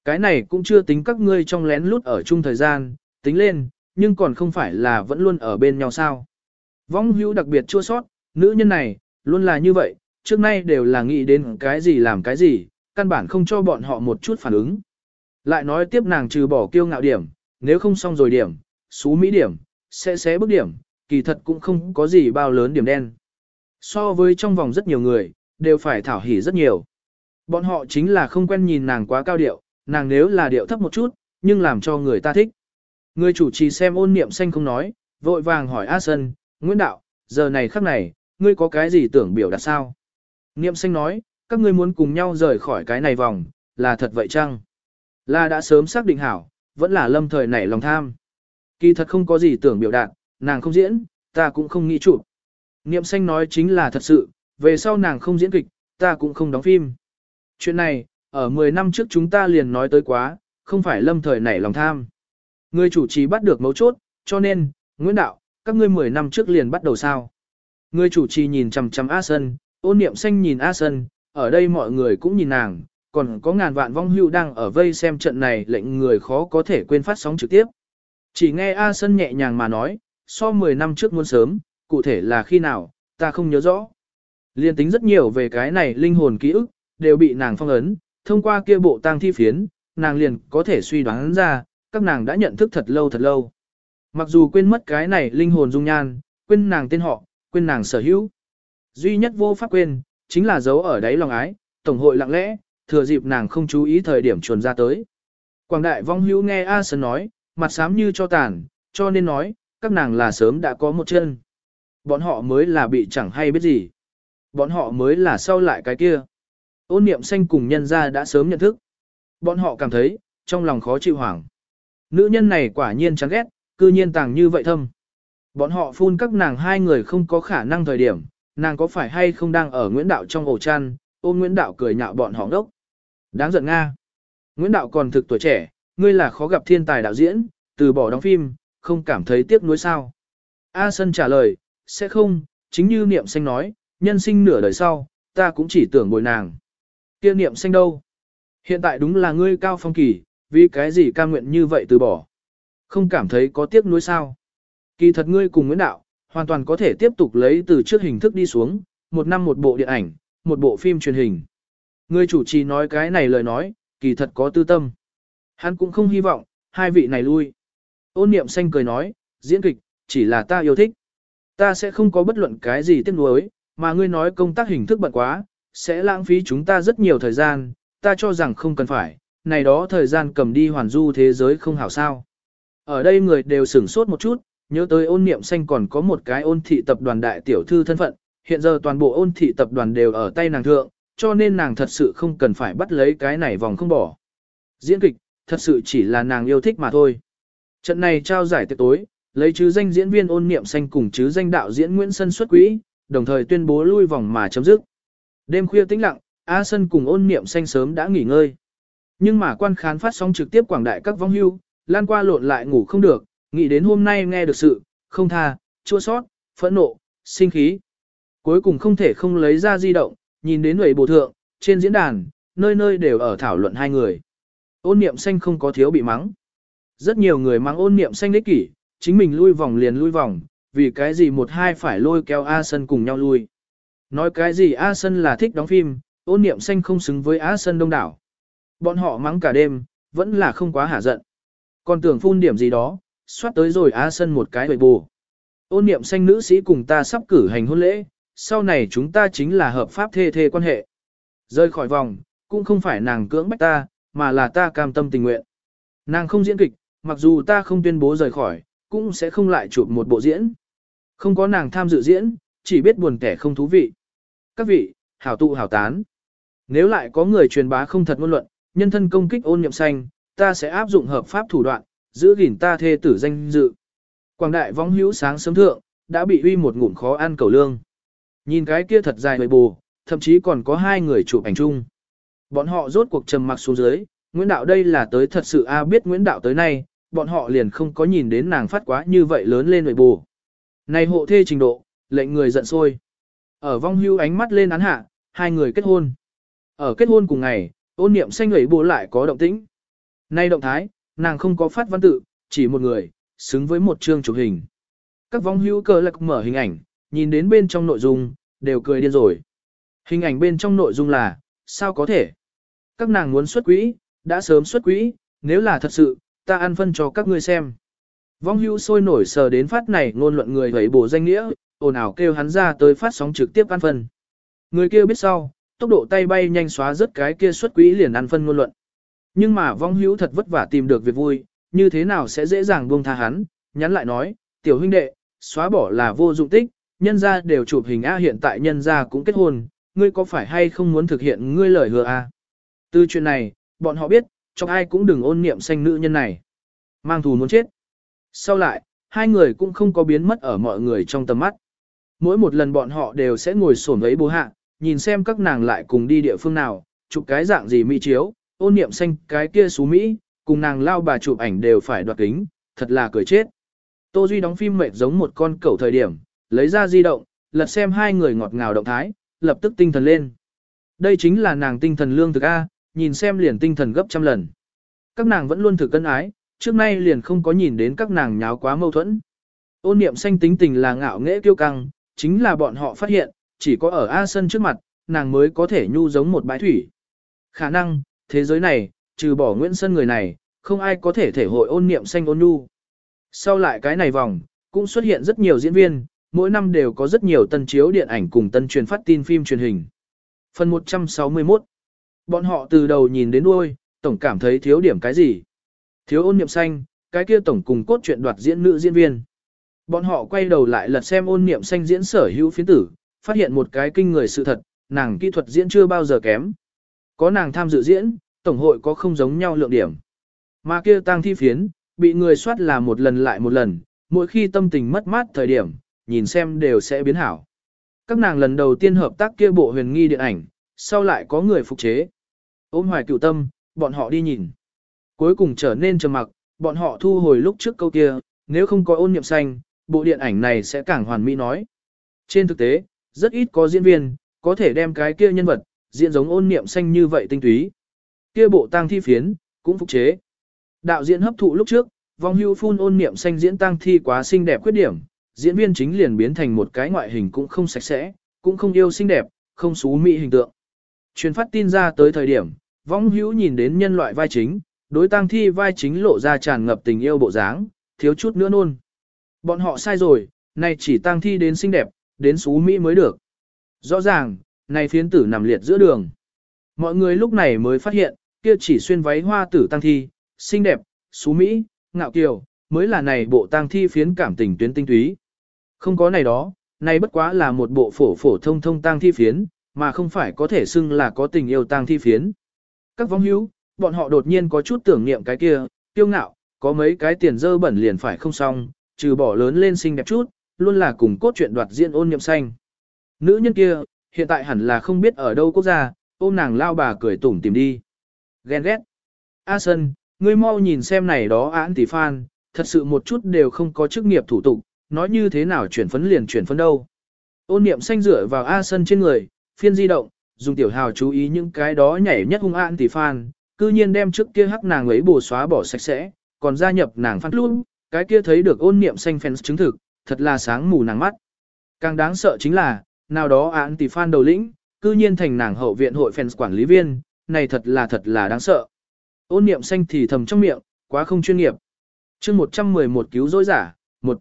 A: Cái này cũng chưa tính các ngươi trong lén lút ở chung thời gian, tính lên, nhưng còn không phải là vẫn luôn ở bên nhau sao. Vong hữu đặc biệt chua sót, nữ nhân này, luôn là như vậy, trước nay đều là nghĩ đến cái gì làm cái gì, căn bản không cho bọn họ một chút phản ứng. Lại nói tiếp nàng trừ bỏ kiêu ngạo điểm, nếu không xong rồi điểm, xú mỹ điểm, sẽ xé bức điểm, kỳ thật cũng không có gì bao lớn điểm đen. So với trong vòng rất nhiều người, đều phải thảo hỉ rất nhiều. Bọn họ chính là không quen nhìn nàng quá cao điệu, nàng nếu là điệu thấp một chút, nhưng làm cho người ta thích. Người chủ trì xem ôn niệm xanh không nói, vội vàng hỏi A Sân, Nguyễn Đạo, giờ này khắc này, ngươi có cái gì tưởng biểu đạt sao? Niệm xanh nói, các ngươi muốn cùng nhau rời khỏi cái này vòng, là thật vậy chăng? Là đã sớm xác định hảo, vẫn là lâm thời nảy lòng tham. Kỳ thật không có gì tưởng biểu đạt, nàng không diễn, ta cũng không nghĩ chụp. Niệm xanh nói chính là thật sự, về sau nàng không diễn kịch, ta cũng không đóng phim. Chuyện này, ở 10 năm trước chúng ta liền nói tới quá, không phải lâm thời nảy lòng tham. Người chủ trì bắt được mấu chốt, cho nên, Nguyễn Đạo, các ngươi 10 năm trước liền bắt đầu sao. Người chủ trì nhìn chằm chằm A Sân, ôn niệm xanh nhìn A Sân, ở đây mọi người cũng nhìn nàng, còn có ngàn vạn vong hưu đang ở vây xem trận này lệnh người khó có thể quên phát sóng trực tiếp. Chỉ nghe A Sân nhẹ nhàng mà nói, so 10 năm trước muốn sớm, cụ thể là khi nào, ta không nhớ rõ. Liên tính rất nhiều về cái này linh hồn ký ức, đều bị nàng phong ấn, thông qua kia bộ tang thi phiến, nàng liền có thể suy đoán ra, các nàng đã nhận thức thật lâu thật lâu. Mặc dù quên mất cái này linh hồn dung nhan, quên nàng tên họ, quên nàng sở hữu. Duy nhất vô pháp quên, chính là dấu ở đáy lòng ái, tổng hội lặng lẽ, thừa dịp nàng không chú ý thời điểm chuồn ra tới. Quảng đại vong hữu nghe A Sơn nói, mặt xám như cho tàn, cho nên nói, các nàng là sớm đã có một chân. Bọn họ mới là bị chẳng hay biết gì. Bọn họ mới là sau lại cái kia. Ôn niệm xanh cùng nhân ra đã sớm nhận thức. Bọn họ cảm thấy, trong lòng khó chịu hoảng. Nữ nhân này quả nhiên chán ghét, cư nhiên tàng như vậy thâm. Bọn họ phun các nàng hai người không có khả năng thời điểm, nàng có phải hay không đang ở Nguyễn Đạo trong ổ chăn, ôm Nguyễn Đạo cười nhạo bọn họ đốc. Đáng giận Nga. Nguyễn Đạo còn thực tuổi trẻ, ngươi là khó gặp thiên tài đạo diễn, từ bỏ đóng phim, không cảm thấy tiếc nuối sao. A Sân trả lời, sẽ không, chính như niệm xanh nói, nhân sinh nửa đời sau, ta cũng chỉ tưởng bồi nàng. Kia niệm xanh đâu? Hiện tại đúng là ngươi cao phong kỳ, vì cái gì cam nguyện như vậy từ bỏ. Không cảm thấy có tiếc nuối sao. Kỳ thật ngươi cùng Nguyễn Đạo, hoàn toàn có thể tiếp tục lấy từ trước hình thức đi xuống, một năm một bộ điện ảnh, một bộ phim truyền hình. Ngươi chủ trì nói cái này lời nói, kỳ thật có tư tâm. Hắn cũng không hy vọng, hai vị này lui. Ôn niệm xanh cười nói, diễn kịch, chỉ là ta yêu thích. Ta sẽ không có bất luận cái gì tiếc nuối, mà ngươi nói công tác hình thức bận quá, sẽ lãng phí chúng ta rất nhiều thời gian, ta cho rằng không cần phải, này đó thời gian cầm đi hoàn du thế giới không hảo sao. Ở đây người đều sửng sốt một chút, nhớ tới ôn niệm xanh còn có một cái ôn thị tập đoàn đại tiểu thư thân phận, hiện giờ toàn bộ ôn thị tập đoàn đều ở tay nàng thượng, cho nên nàng thật sự không cần phải bắt lấy cái này vòng không bỏ. Diễn kịch, thật sự chỉ là nàng yêu thích mà thôi. Trận này trao giải tiệc tối, lấy chứ danh diễn viên ôn niệm xanh cùng chứ danh đạo diễn Nguyễn Sân xuất quỹ, đồng thời tuyên bố lui vòng mà chấm dứt. Đêm khuya tĩnh lặng, A Sân cùng ôn niệm xanh sớm đã nghỉ ngơi. Nhưng mà quan khán phát sóng trực tiếp quảng đại các vong hưu, lan qua lộn lại ngủ không được, nghĩ đến hôm nay nghe được sự, không tha, chua sót, phẫn nộ, sinh khí. Cuối cùng không thể không lấy ra di động, nhìn đến người bổ thượng, trên diễn đàn, nơi nơi đều ở thảo luận hai người. Ôn niệm xanh không có thiếu bị mắng. Rất nhiều người mắng ôn niệm xanh đích kỷ, chính mình lui vòng liền lui vòng, vì cái gì một hai phải lôi kéo A Sân cùng nhau lui. Nói cái gì A Sân là thích đóng phim, ôn niệm xanh không xứng với A Sân đông đảo. Bọn họ mắng cả đêm, vẫn là không quá hả giận. Còn tưởng phun điểm gì đó, xoát tới rồi á Sân một cái bậy bù. Ôn niệm xanh nữ sĩ cùng ta sắp cử hành hôn lễ, sau này chúng ta chính là hợp pháp thê thê quan hệ. Rơi khỏi vòng, cũng không phải nàng cưỡng bách ta, mà là ta cam tâm tình nguyện. Nàng không diễn kịch, mặc dù ta không tuyên bố rời khỏi, cũng sẽ không lại chụp một bộ diễn. Không có nàng tham dự diễn, chỉ biết buồn kẻ không thú vị. Các vị, hảo tụ hảo tán. Nếu lại có người truyền bá không thật ngôn luận, nhân thân công kích ôn niệm xanh, ta sẽ áp dụng hợp pháp thủ đoạn, giữ gìn ta thê tử danh dự. Quảng đại vong hữu sáng sớm thượng, đã bị uy một ngụm khó ăn cầu lương. Nhìn cái kia thật dài bầy bù, thậm chí còn có hai người chụp ảnh chung. Bọn họ rốt cuộc trầm mặc xuống dưới, Nguyễn Đạo đây là tới thật sự a biết Nguyễn Đạo tới nay, bọn họ liền không có nhìn đến nàng phát quá như vậy lớn lên nội bù. Này hộ thê trình độ, lệnh người giận sôi. Ở vong hưu ánh mắt lên án hạ, hai người kết hôn. Ở kết hôn cùng ngày, ôn niệm xanh lẩy bố lại có động tĩnh. Nay động thái, nàng không có phát văn tự, chỉ một người, xứng với một chương chụp hình. Các vong hưu cờ lạc mở hình ảnh, nhìn đến bên trong nội dung, đều cười điên rồi. Hình ảnh bên trong nội dung là, sao có thể? Các nàng muốn xuất quỹ, đã sớm xuất quỹ, nếu là thật sự, ta ăn phân cho các ngươi xem. Vong hưu sôi nổi sờ đến phát này ngôn luận người hấy bổ danh nghĩa, ồn ào kêu hắn ra tới phát sóng trực tiếp ăn phân. Người kia biết sau, tốc độ tay bay nhanh xóa rất cái kia xuất quỹ liền ăn phân ngôn luận. Nhưng mà vong hữu thật vất vả tìm được việc vui, như thế nào sẽ dễ dàng buông tha hắn, nhắn lại nói, tiểu huynh đệ, xóa bỏ là vô dụng tích, nhân gia đều chụp hình A hiện tại nhân gia cũng kết hôn, ngươi có phải hay không muốn thực hiện ngươi lời hứa A. Từ chuyện này, bọn họ biết, cho ai cũng đừng ôn niệm xanh nữ nhân này. Mang thù muốn chết. Sau lại, hai người cũng không có biến mất ở mọi người trong tầm mắt. Mỗi một lần bọn họ đều sẽ ngồi sổn ấy bố hạ, nhìn xem các nàng lại cùng đi địa phương nào, chụp cái dạng gì mỹ chiếu, ôn niệm xanh cái kia xú Mỹ, cùng nàng lao bà chụp ảnh đều phải đoạt kính, thật là cười chết. Tô Duy đóng phim mệt giống một con cẩu thời điểm, lấy ra di động, lật xem hai người ngọt ngào động thái, lập tức tinh thần lên. Đây chính là nàng tinh thần lương thực A, nhìn xem liền tinh thần gấp trăm lần. Các nàng vẫn luôn thử cân ái, trước nay liền không có nhìn đến các nàng nháo quá mâu thuẫn. Ôn niệm xanh tính tình là ngạo nghễ kiêu căng, chính là bọn họ phát hiện, chỉ có ở A Sân trước mặt, nàng mới có thể nhu giống một bãi thủy. Khả năng, thế giới này, trừ bỏ Nguyễn Sân người này, không ai có thể thể hội ôn niệm xanh ôn nhu. Sau lại cái này vòng, cũng xuất hiện rất nhiều diễn viên, mỗi năm đều có rất nhiều tân chiếu điện ảnh cùng tân truyền phát tin phim truyền hình. Phần 161 Bọn họ từ đầu nhìn đến đuôi, tổng cảm thấy thiếu điểm cái gì. Thiếu ôn niệm xanh, cái kia tổng cùng cốt truyện đoạt diễn nữ diễn viên. Bọn họ quay đầu lại lật xem ôn niệm xanh diễn sở hữu phiến tử, phát hiện một cái kinh người sự thật, nàng kỹ thuật diễn chưa bao giờ kém. Có nàng tham dự diễn, tổng hội có không giống nhau lượng điểm. Mà kia tăng thi phiến, bị người soát là một lần lại một lần, mỗi khi tâm tình mất mát thời điểm, nhìn xem đều sẽ biến hảo. Các nàng lần đầu tiên hợp tác kia bộ huyền nghi điện ảnh, sau lại có người phục chế. Ôm hoài cựu tâm, bọn họ đi nhìn. Cuối cùng trở nên trầm mặc, bọn họ thu hồi lúc trước câu kia, nếu không có ôn niệm xanh, bộ điện ảnh này sẽ càng hoàn mỹ nói. Trên thực tế, rất ít có diễn viên, có thể đem cái kia nhân vật, diễn giống ôn niệm xanh như vậy tinh túy. Kia bộ tang thi phiến, cũng phục chế. Đạo diễn hấp thụ lúc trước, vong hưu phun ôn niệm xanh diễn tang thi quá xinh đẹp khuyết điểm, diễn viên chính liền biến thành một cái ngoại hình cũng không sạch sẽ, cũng không yêu xinh đẹp, không xú mỹ hình tượng. Truyền phát tin ra tới thời điểm, vong hữu nhìn đến nhân loại vai chính, đối tang thi vai chính lộ ra tràn ngập tình yêu bộ dáng, thiếu chút nữa nôn. Bọn họ sai rồi, này chỉ tang thi đến xinh đẹp, đến xú Mỹ mới được. Rõ ràng, này phiến tử nằm liệt giữa đường. Mọi người lúc này mới phát hiện, kia chỉ xuyên váy hoa tử tang thi, xinh đẹp, xú Mỹ, ngạo kiều, mới là này bộ tang thi phiến cảm tình tuyến tinh túy. Không có này đó, này bất quá là một bộ phổ phổ thông thông tang thi phiến, mà không phải có thể xưng là có tình yêu tang thi phiến. Các vong hữu, bọn họ đột nhiên có chút tưởng niệm cái kia, kiêu ngạo, có mấy cái tiền dơ bẩn liền phải không xong, trừ bỏ lớn lên xinh đẹp chút, luôn là cùng cốt truyện đoạt diễn ôn nhậm xanh. Nữ nhân kia, hiện tại hẳn là không biết ở đâu quốc gia, ôm nàng lao bà cười tủm tìm đi. Ghen ghét. A Sân, ngươi mau nhìn xem này đó án tỷ phan, thật sự một chút đều không có chức nghiệp thủ tục, nói như thế nào chuyển phấn liền chuyển phấn đâu. Ôn niệm xanh rửa vào A Sân trên người, phiên di động, dùng tiểu hào chú ý những cái đó nhảy nhất hung án tỷ phan, cư nhiên đem trước kia hắc nàng ấy bù xóa bỏ sạch sẽ, còn gia nhập nàng phát luôn, cái kia thấy được ôn niệm xanh fans chứng thực, thật là sáng mù nàng mắt. Càng đáng sợ chính là, nào đó án tỷ fan đầu lĩnh, cư nhiên thành nàng hậu viện hội fans quản lý viên, này thật là thật là đáng sợ. Ôn niệm xanh thì thầm trong miệng, quá không chuyên nghiệp. chương 111 cứu dối giả, một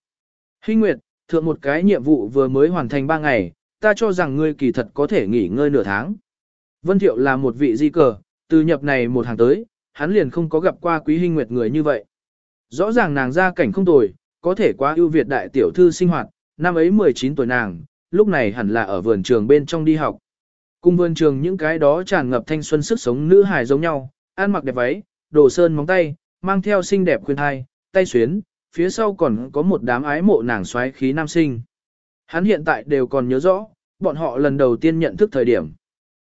A: Hinh Nguyệt, thượng một cái nhiệm vụ vừa mới hoàn thành 3 ngày, ta cho rằng ngươi kỳ thật có thể nghỉ ngơi nửa tháng. Vân Thiệu là một vị di cờ, từ nhập này một hàng tới, hắn liền không có gặp qua quý Hinh Nguyệt người như vậy. Rõ ràng nàng ra cảnh không tồi, có thể quá ưu việt đại tiểu thư sinh hoạt, năm ấy 19 tuổi nàng, lúc này hẳn là ở vườn trường bên trong đi học. Cùng vườn trường những cái đó tràn ngập thanh xuân sức sống nữ hài giống nhau, ăn mặc đẹp váy, đồ sơn móng tay, mang theo xinh đẹp khuyên thai, tay xuyến, phía sau còn có một đám ái mộ nàng xoáy khí nam sinh. Hắn hiện tại đều còn nhớ rõ, bọn họ lần đầu tiên nhận thức thời điểm.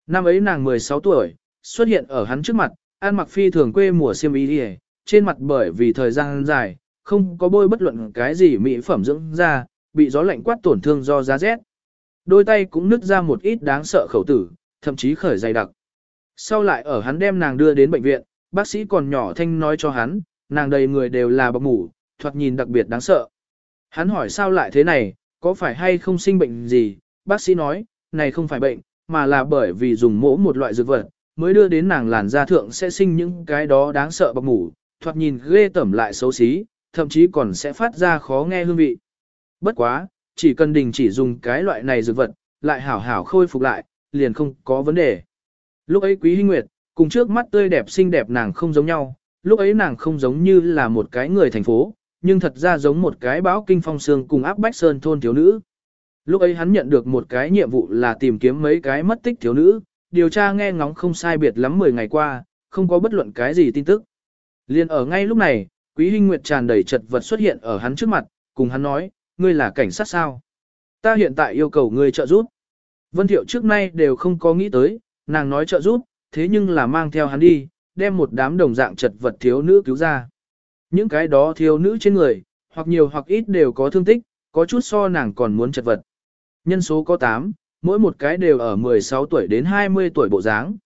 A: Năm ấy nàng 16 tuổi, xuất hiện ở hắn trước mặt, ăn mặc phi thường quê mùa xiêm y đi trên mặt bởi vì thời gian dài, không có bôi bất luận cái gì mỹ phẩm dưỡng da, bị gió lạnh quát tổn thương do giá rét. Đôi tay cũng nứt ra một ít đáng sợ khẩu tử, thậm chí khởi dày đặc. Sau lại ở hắn đem nàng đưa đến bệnh viện, bác sĩ còn nhỏ thanh nói cho hắn, nàng đầy người đều là bọc mủ, thoạt nhìn đặc biệt đáng sợ. Hắn hỏi sao lại thế này, có phải hay không sinh bệnh gì, bác sĩ nói, này không phải bệnh, mà là bởi vì dùng mỗ một loại dược vật, mới đưa đến nàng làn da thượng sẽ sinh những cái đó đáng sợ bọc mủ, thoạt nhìn ghê tẩm lại xấu xí, thậm chí còn sẽ phát ra khó nghe hương vị. Bất quá, chỉ cần đình chỉ dùng cái loại này dược vật, lại hảo hảo khôi phục lại, liền không có vấn đề. Lúc ấy Quý Hinh Nguyệt, cùng trước mắt tươi đẹp xinh đẹp nàng không giống nhau, lúc ấy nàng không giống như là một cái người thành phố, nhưng thật ra giống một cái báo kinh phong sương cùng áp bách sơn thôn thiếu nữ. Lúc ấy hắn nhận được một cái nhiệm vụ là tìm kiếm mấy cái mất tích thiếu nữ, điều tra nghe ngóng không sai biệt lắm 10 ngày qua, không có bất luận cái gì tin tức. Liên ở ngay lúc này, Quý Hinh Nguyệt tràn đầy chật vật xuất hiện ở hắn trước mặt, cùng hắn nói, ngươi là cảnh sát sao? Ta hiện tại yêu cầu ngươi trợ giúp. Vân Thiệu trước nay đều không có nghĩ tới, nàng nói trợ giúp, thế nhưng là mang theo hắn đi, đem một đám đồng dạng chật vật thiếu nữ cứu ra. Những cái đó thiếu nữ trên người, hoặc nhiều hoặc ít đều có thương tích, có chút so nàng còn muốn chật vật. Nhân số có 8, mỗi một cái đều ở 16 tuổi đến 20 tuổi bộ dáng.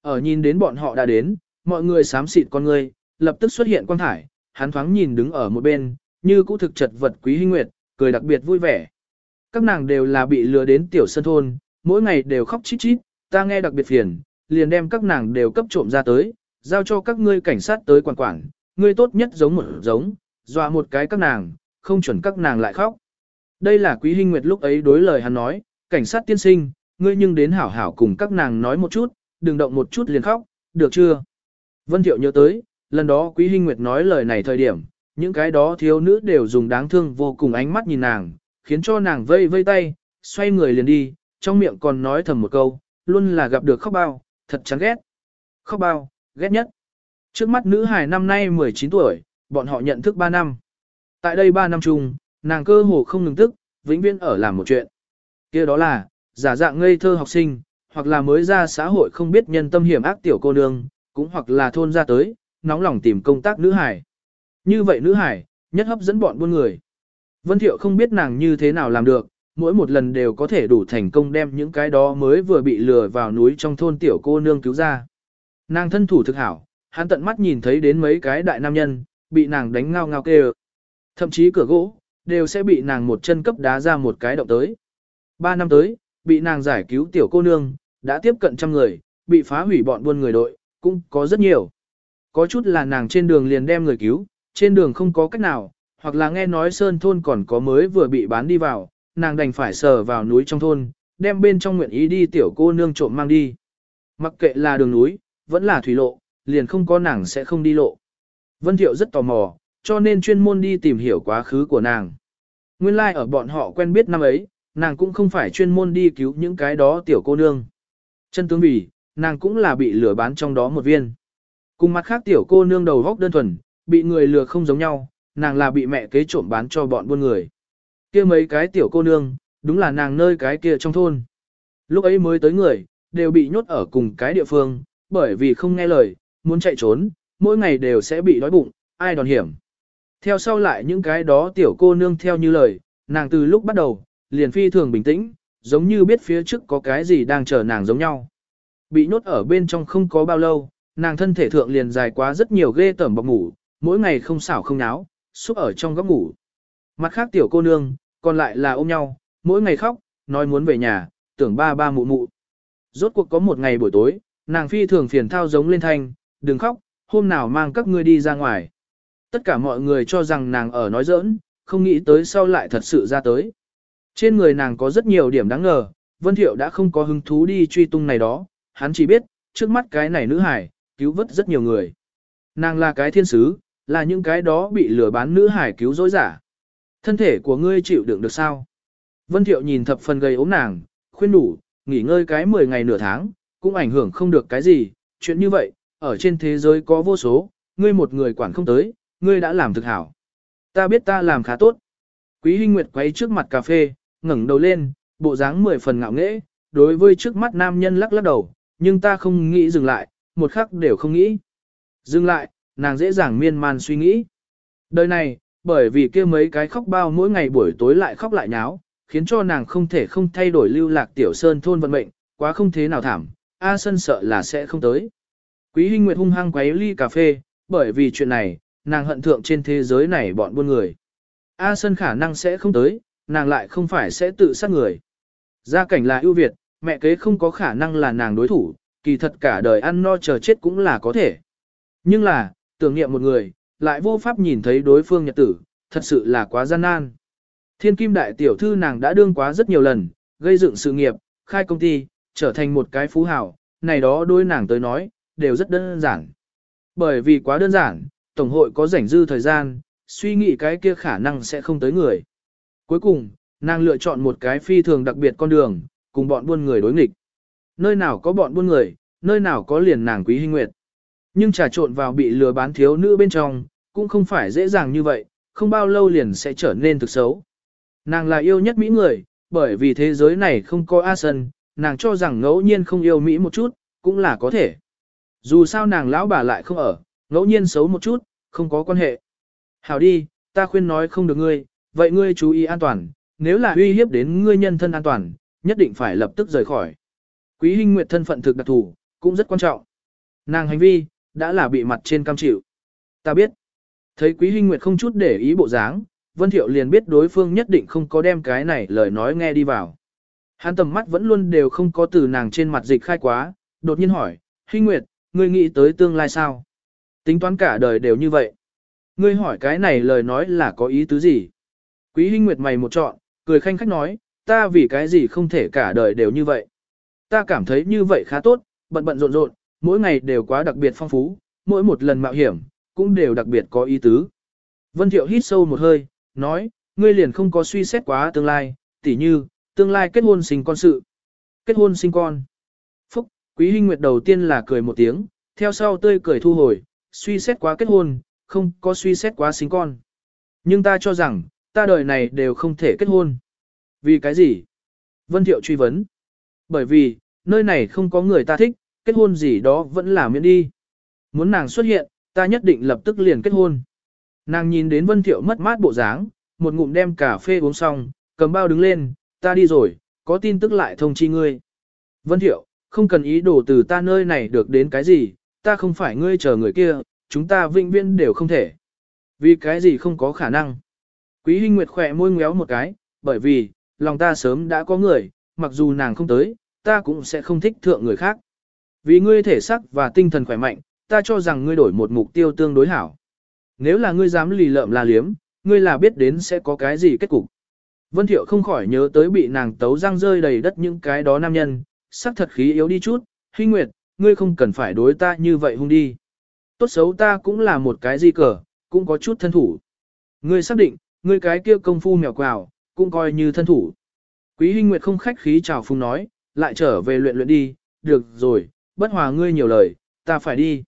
A: Ở nhìn đến bọn họ đã đến, mọi người sám xịt con người, lập tức xuất hiện quang thải, hắn thoáng nhìn đứng ở một bên, như cũ thực chật vật quý hinh nguyệt, cười đặc biệt vui vẻ. Các nàng đều là bị lừa đến tiểu sân thôn, mỗi ngày đều khóc chít chít, ta nghe đặc biệt phiền, liền đem các nàng đều cấp trộm ra tới, giao cho các ngươi cảnh sát tới quản quản, ngươi tốt nhất giống một giống, dọa một cái các nàng, không chuẩn các nàng lại khóc. Đây là quý hinh nguyệt lúc ấy đối lời hắn nói, cảnh sát tiên sinh, ngươi nhưng đến hảo hảo cùng các nàng nói một chút, đừng động một chút liền khóc, được chưa? Vân Thiệu nhớ tới, lần đó quý hinh nguyệt nói lời này thời điểm, những cái đó thiếu nữ đều dùng đáng thương vô cùng ánh mắt nhìn nàng, khiến cho nàng vây vây tay, xoay người liền đi, trong miệng còn nói thầm một câu, luôn là gặp được khóc bao, thật chán ghét. Khóc bao, ghét nhất. Trước mắt nữ hài năm nay 19 tuổi, bọn họ nhận thức 3 năm. Tại đây 3 năm chung, nàng cơ hồ không ngừng tức, vĩnh viễn ở làm một chuyện. kia đó là, giả dạng ngây thơ học sinh, hoặc là mới ra xã hội không biết nhân tâm hiểm ác tiểu cô nương, cũng hoặc là thôn ra tới, nóng lòng tìm công tác nữ hải. Như vậy nữ hải, nhất hấp dẫn bọn buôn người. Vân Thiệu không biết nàng như thế nào làm được, mỗi một lần đều có thể đủ thành công đem những cái đó mới vừa bị lừa vào núi trong thôn tiểu cô nương cứu ra. Nàng thân thủ thực hảo, hắn tận mắt nhìn thấy đến mấy cái đại nam nhân, bị nàng đánh ngao ngao kêu. Thậm chí cửa gỗ, đều sẽ bị nàng một chân cấp đá ra một cái động tới. Ba năm tới, bị nàng giải cứu tiểu cô nương, đã tiếp cận trăm người, bị phá hủy bọn buôn người đội, cũng có rất nhiều. Có chút là nàng trên đường liền đem người cứu, trên đường không có cách nào, hoặc là nghe nói sơn thôn còn có mới vừa bị bán đi vào, nàng đành phải sờ vào núi trong thôn, đem bên trong nguyện ý đi tiểu cô nương trộm mang đi. Mặc kệ là đường núi, vẫn là thủy lộ, liền không có nàng sẽ không đi lộ. Vân Thiệu rất tò mò, cho nên chuyên môn đi tìm hiểu quá khứ của nàng. Nguyên lai like ở bọn họ quen biết năm ấy, nàng cũng không phải chuyên môn đi cứu những cái đó tiểu cô nương. Chân tướng vì, nàng cũng là bị lừa bán trong đó một viên. Cùng mặt khác tiểu cô nương đầu góc đơn thuần, bị người lừa không giống nhau, nàng là bị mẹ kế trộm bán cho bọn buôn người. kia mấy cái tiểu cô nương, đúng là nàng nơi cái kia trong thôn. Lúc ấy mới tới người, đều bị nhốt ở cùng cái địa phương, bởi vì không nghe lời, muốn chạy trốn, mỗi ngày đều sẽ bị đói bụng, ai đòn hiểm. Theo sau lại những cái đó tiểu cô nương theo như lời, nàng từ lúc bắt đầu, liền phi thường bình tĩnh, giống như biết phía trước có cái gì đang chờ nàng giống nhau. Bị nhốt ở bên trong không có bao lâu, nàng thân thể thượng liền dài quá rất nhiều ghê tởm bọc ngủ, mỗi ngày không xảo không náo, xúc ở trong góc ngủ. Mặt khác tiểu cô nương, còn lại là ôm nhau, mỗi ngày khóc, nói muốn về nhà, tưởng ba ba mụ mụ. Rốt cuộc có một ngày buổi tối, nàng phi thường phiền thao giống lên thanh, đừng khóc, hôm nào mang các ngươi đi ra ngoài. Tất cả mọi người cho rằng nàng ở nói giỡn, không nghĩ tới sau lại thật sự ra tới. Trên người nàng có rất nhiều điểm đáng ngờ, Vân Thiệu đã không có hứng thú đi truy tung này đó, hắn chỉ biết, trước mắt cái này nữ hải, cứu vớt rất nhiều người. Nàng là cái thiên sứ, là những cái đó bị lừa bán nữ hải cứu dối giả. Thân thể của ngươi chịu đựng được sao? Vân Thiệu nhìn thập phần gầy ốm nàng, khuyên đủ, nghỉ ngơi cái 10 ngày nửa tháng, cũng ảnh hưởng không được cái gì, chuyện như vậy, ở trên thế giới có vô số, ngươi một người quản không tới, ngươi đã làm thực hảo. Ta biết ta làm khá tốt. Quý Hinh Nguyệt quay trước mặt cà phê, ngẩng đầu lên, bộ dáng mười phần ngạo nghễ, đối với trước mắt nam nhân lắc lắc đầu, nhưng ta không nghĩ dừng lại, một khắc đều không nghĩ. Dừng lại, nàng dễ dàng miên man suy nghĩ. Đời này, bởi vì kia mấy cái khóc bao mỗi ngày buổi tối lại khóc lại nháo, khiến cho nàng không thể không thay đổi lưu lạc tiểu sơn thôn vận mệnh, quá không thế nào thảm, A Sân sợ là sẽ không tới. Quý Hinh Nguyệt hung hăng quấy ly cà phê, bởi vì chuyện này, nàng hận thượng trên thế giới này bọn buôn người. A Sân khả năng sẽ không tới, nàng lại không phải sẽ tự sát người. Gia cảnh là ưu việt, mẹ kế không có khả năng là nàng đối thủ, kỳ thật cả đời ăn no chờ chết cũng là có thể. Nhưng là, tưởng niệm một người, lại vô pháp nhìn thấy đối phương nhật tử, thật sự là quá gian nan. Thiên kim đại tiểu thư nàng đã đương quá rất nhiều lần, gây dựng sự nghiệp, khai công ty, trở thành một cái phú hào, này đó đối nàng tới nói, đều rất đơn giản. Bởi vì quá đơn giản, Tổng hội có rảnh dư thời gian, suy nghĩ cái kia khả năng sẽ không tới người. Cuối cùng, nàng lựa chọn một cái phi thường đặc biệt con đường, cùng bọn buôn người đối nghịch. Nơi nào có bọn buôn người, nơi nào có liền nàng quý hình nguyệt. Nhưng trà trộn vào bị lừa bán thiếu nữ bên trong, cũng không phải dễ dàng như vậy, không bao lâu liền sẽ trở nên thực xấu. Nàng là yêu nhất Mỹ người, bởi vì thế giới này không có A Sân, nàng cho rằng ngẫu nhiên không yêu Mỹ một chút, cũng là có thể. Dù sao nàng lão bà lại không ở, ngẫu nhiên xấu một chút, không có quan hệ. Hảo đi, ta khuyên nói không được ngươi, vậy ngươi chú ý an toàn, nếu là uy hiếp đến ngươi nhân thân an toàn, nhất định phải lập tức rời khỏi. Quý Hinh Nguyệt thân phận thực đặc thù, cũng rất quan trọng. Nàng hành vi, đã là bị mặt trên cam chịu. Ta biết. Thấy Quý Hinh Nguyệt không chút để ý bộ dáng, Vân Thiệu liền biết đối phương nhất định không có đem cái này lời nói nghe đi vào. Hắn tầm mắt vẫn luôn đều không có từ nàng trên mặt dịch khai quá, đột nhiên hỏi, Hinh Nguyệt, ngươi nghĩ tới tương lai sao? Tính toán cả đời đều như vậy. Ngươi hỏi cái này lời nói là có ý tứ gì? Quý Hinh Nguyệt mày một trọn, cười khanh khách nói, ta vì cái gì không thể cả đời đều như vậy. Ta cảm thấy như vậy khá tốt, bận bận rộn rộn, mỗi ngày đều quá đặc biệt phong phú, mỗi một lần mạo hiểm, cũng đều đặc biệt có ý tứ. Vân Thiệu hít sâu một hơi, nói, ngươi liền không có suy xét quá tương lai, tỉ như, tương lai kết hôn sinh con sự. Kết hôn sinh con. Phúc, Quý Hinh Nguyệt đầu tiên là cười một tiếng, theo sau tươi cười thu hồi, suy xét quá kết hôn, không có suy xét quá sinh con. Nhưng ta cho rằng, ta đời này đều không thể kết hôn. Vì cái gì? Vân Thiệu truy vấn. Bởi vì, nơi này không có người ta thích, kết hôn gì đó vẫn là miễn đi. Muốn nàng xuất hiện, ta nhất định lập tức liền kết hôn. Nàng nhìn đến Vân Thiệu mất mát bộ dáng, một ngụm đem cà phê uống xong, cầm bao đứng lên, ta đi rồi, có tin tức lại thông chi ngươi. Vân Thiệu, không cần ý đồ từ ta nơi này được đến cái gì, ta không phải ngươi chờ người kia, chúng ta vĩnh viễn đều không thể. Vì cái gì không có khả năng. Quý Hinh Nguyệt khỏe môi ngéo một cái, bởi vì, lòng ta sớm đã có người, mặc dù nàng không tới, ta cũng sẽ không thích thượng người khác. Vì ngươi thể sắc và tinh thần khỏe mạnh, ta cho rằng ngươi đổi một mục tiêu tương đối hảo. Nếu là ngươi dám lì lợm la liếm, ngươi là biết đến sẽ có cái gì kết cục. Vân Thiệu không khỏi nhớ tới bị nàng tấu răng rơi đầy đất những cái đó nam nhân, sắc thật khí yếu đi chút, Hinh Nguyệt, ngươi không cần phải đối ta như vậy hung đi. Tốt xấu ta cũng là một cái gì cờ, cũng có chút thân thủ. Ngươi xác định, ngươi cái kia công phu mèo quào, cũng coi như thân thủ. Quý Hinh Nguyệt không khách khí chào phung nói, lại trở về luyện luyện đi, được rồi, bất hòa ngươi nhiều lời, ta phải đi.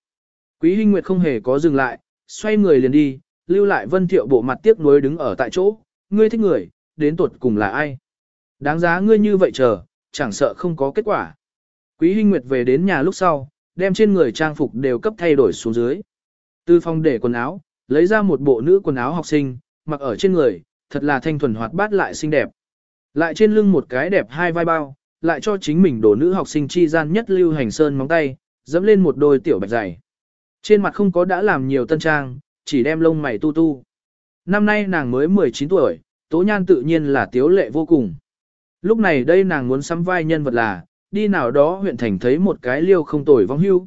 A: Quý Hinh Nguyệt không hề có dừng lại, xoay người liền đi, lưu lại Vân Thiệu bộ mặt tiếc nuối đứng ở tại chỗ, ngươi thích người, đến tuột cùng là ai? Đáng giá ngươi như vậy chờ, chẳng sợ không có kết quả. Quý Hinh Nguyệt về đến nhà lúc sau, đem trên người trang phục đều cấp thay đổi xuống dưới. Từ phòng để quần áo, lấy ra một bộ nữ quần áo học sinh, mặc ở trên người, thật là thanh thuần hoạt bát lại xinh đẹp. Lại trên lưng một cái đẹp hai vai bao, lại cho chính mình đổ nữ học sinh chi gian nhất lưu hành sơn móng tay, dẫm lên một đôi tiểu bạch giày. Trên mặt không có đã làm nhiều tân trang, chỉ đem lông mày tu tu. Năm nay nàng mới 19 tuổi, tố nhan tự nhiên là tiếu lệ vô cùng. Lúc này đây nàng muốn sắm vai nhân vật là, đi nào đó huyện thành thấy một cái liêu không tồi vong hưu.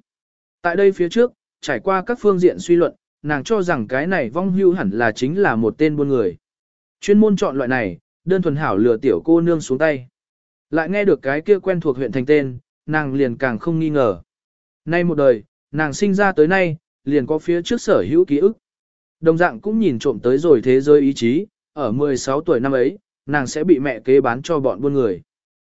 A: Tại đây phía trước, trải qua các phương diện suy luận, nàng cho rằng cái này vong hưu hẳn là chính là một tên buôn người. Chuyên môn chọn loại này, đơn thuần hảo lừa tiểu cô nương xuống tay. Lại nghe được cái kia quen thuộc huyện thành tên, nàng liền càng không nghi ngờ. Nay một đời, nàng sinh ra tới nay, liền có phía trước sở hữu ký ức. Đồng dạng cũng nhìn trộm tới rồi thế giới ý chí, ở 16 tuổi năm ấy, nàng sẽ bị mẹ kế bán cho bọn buôn người.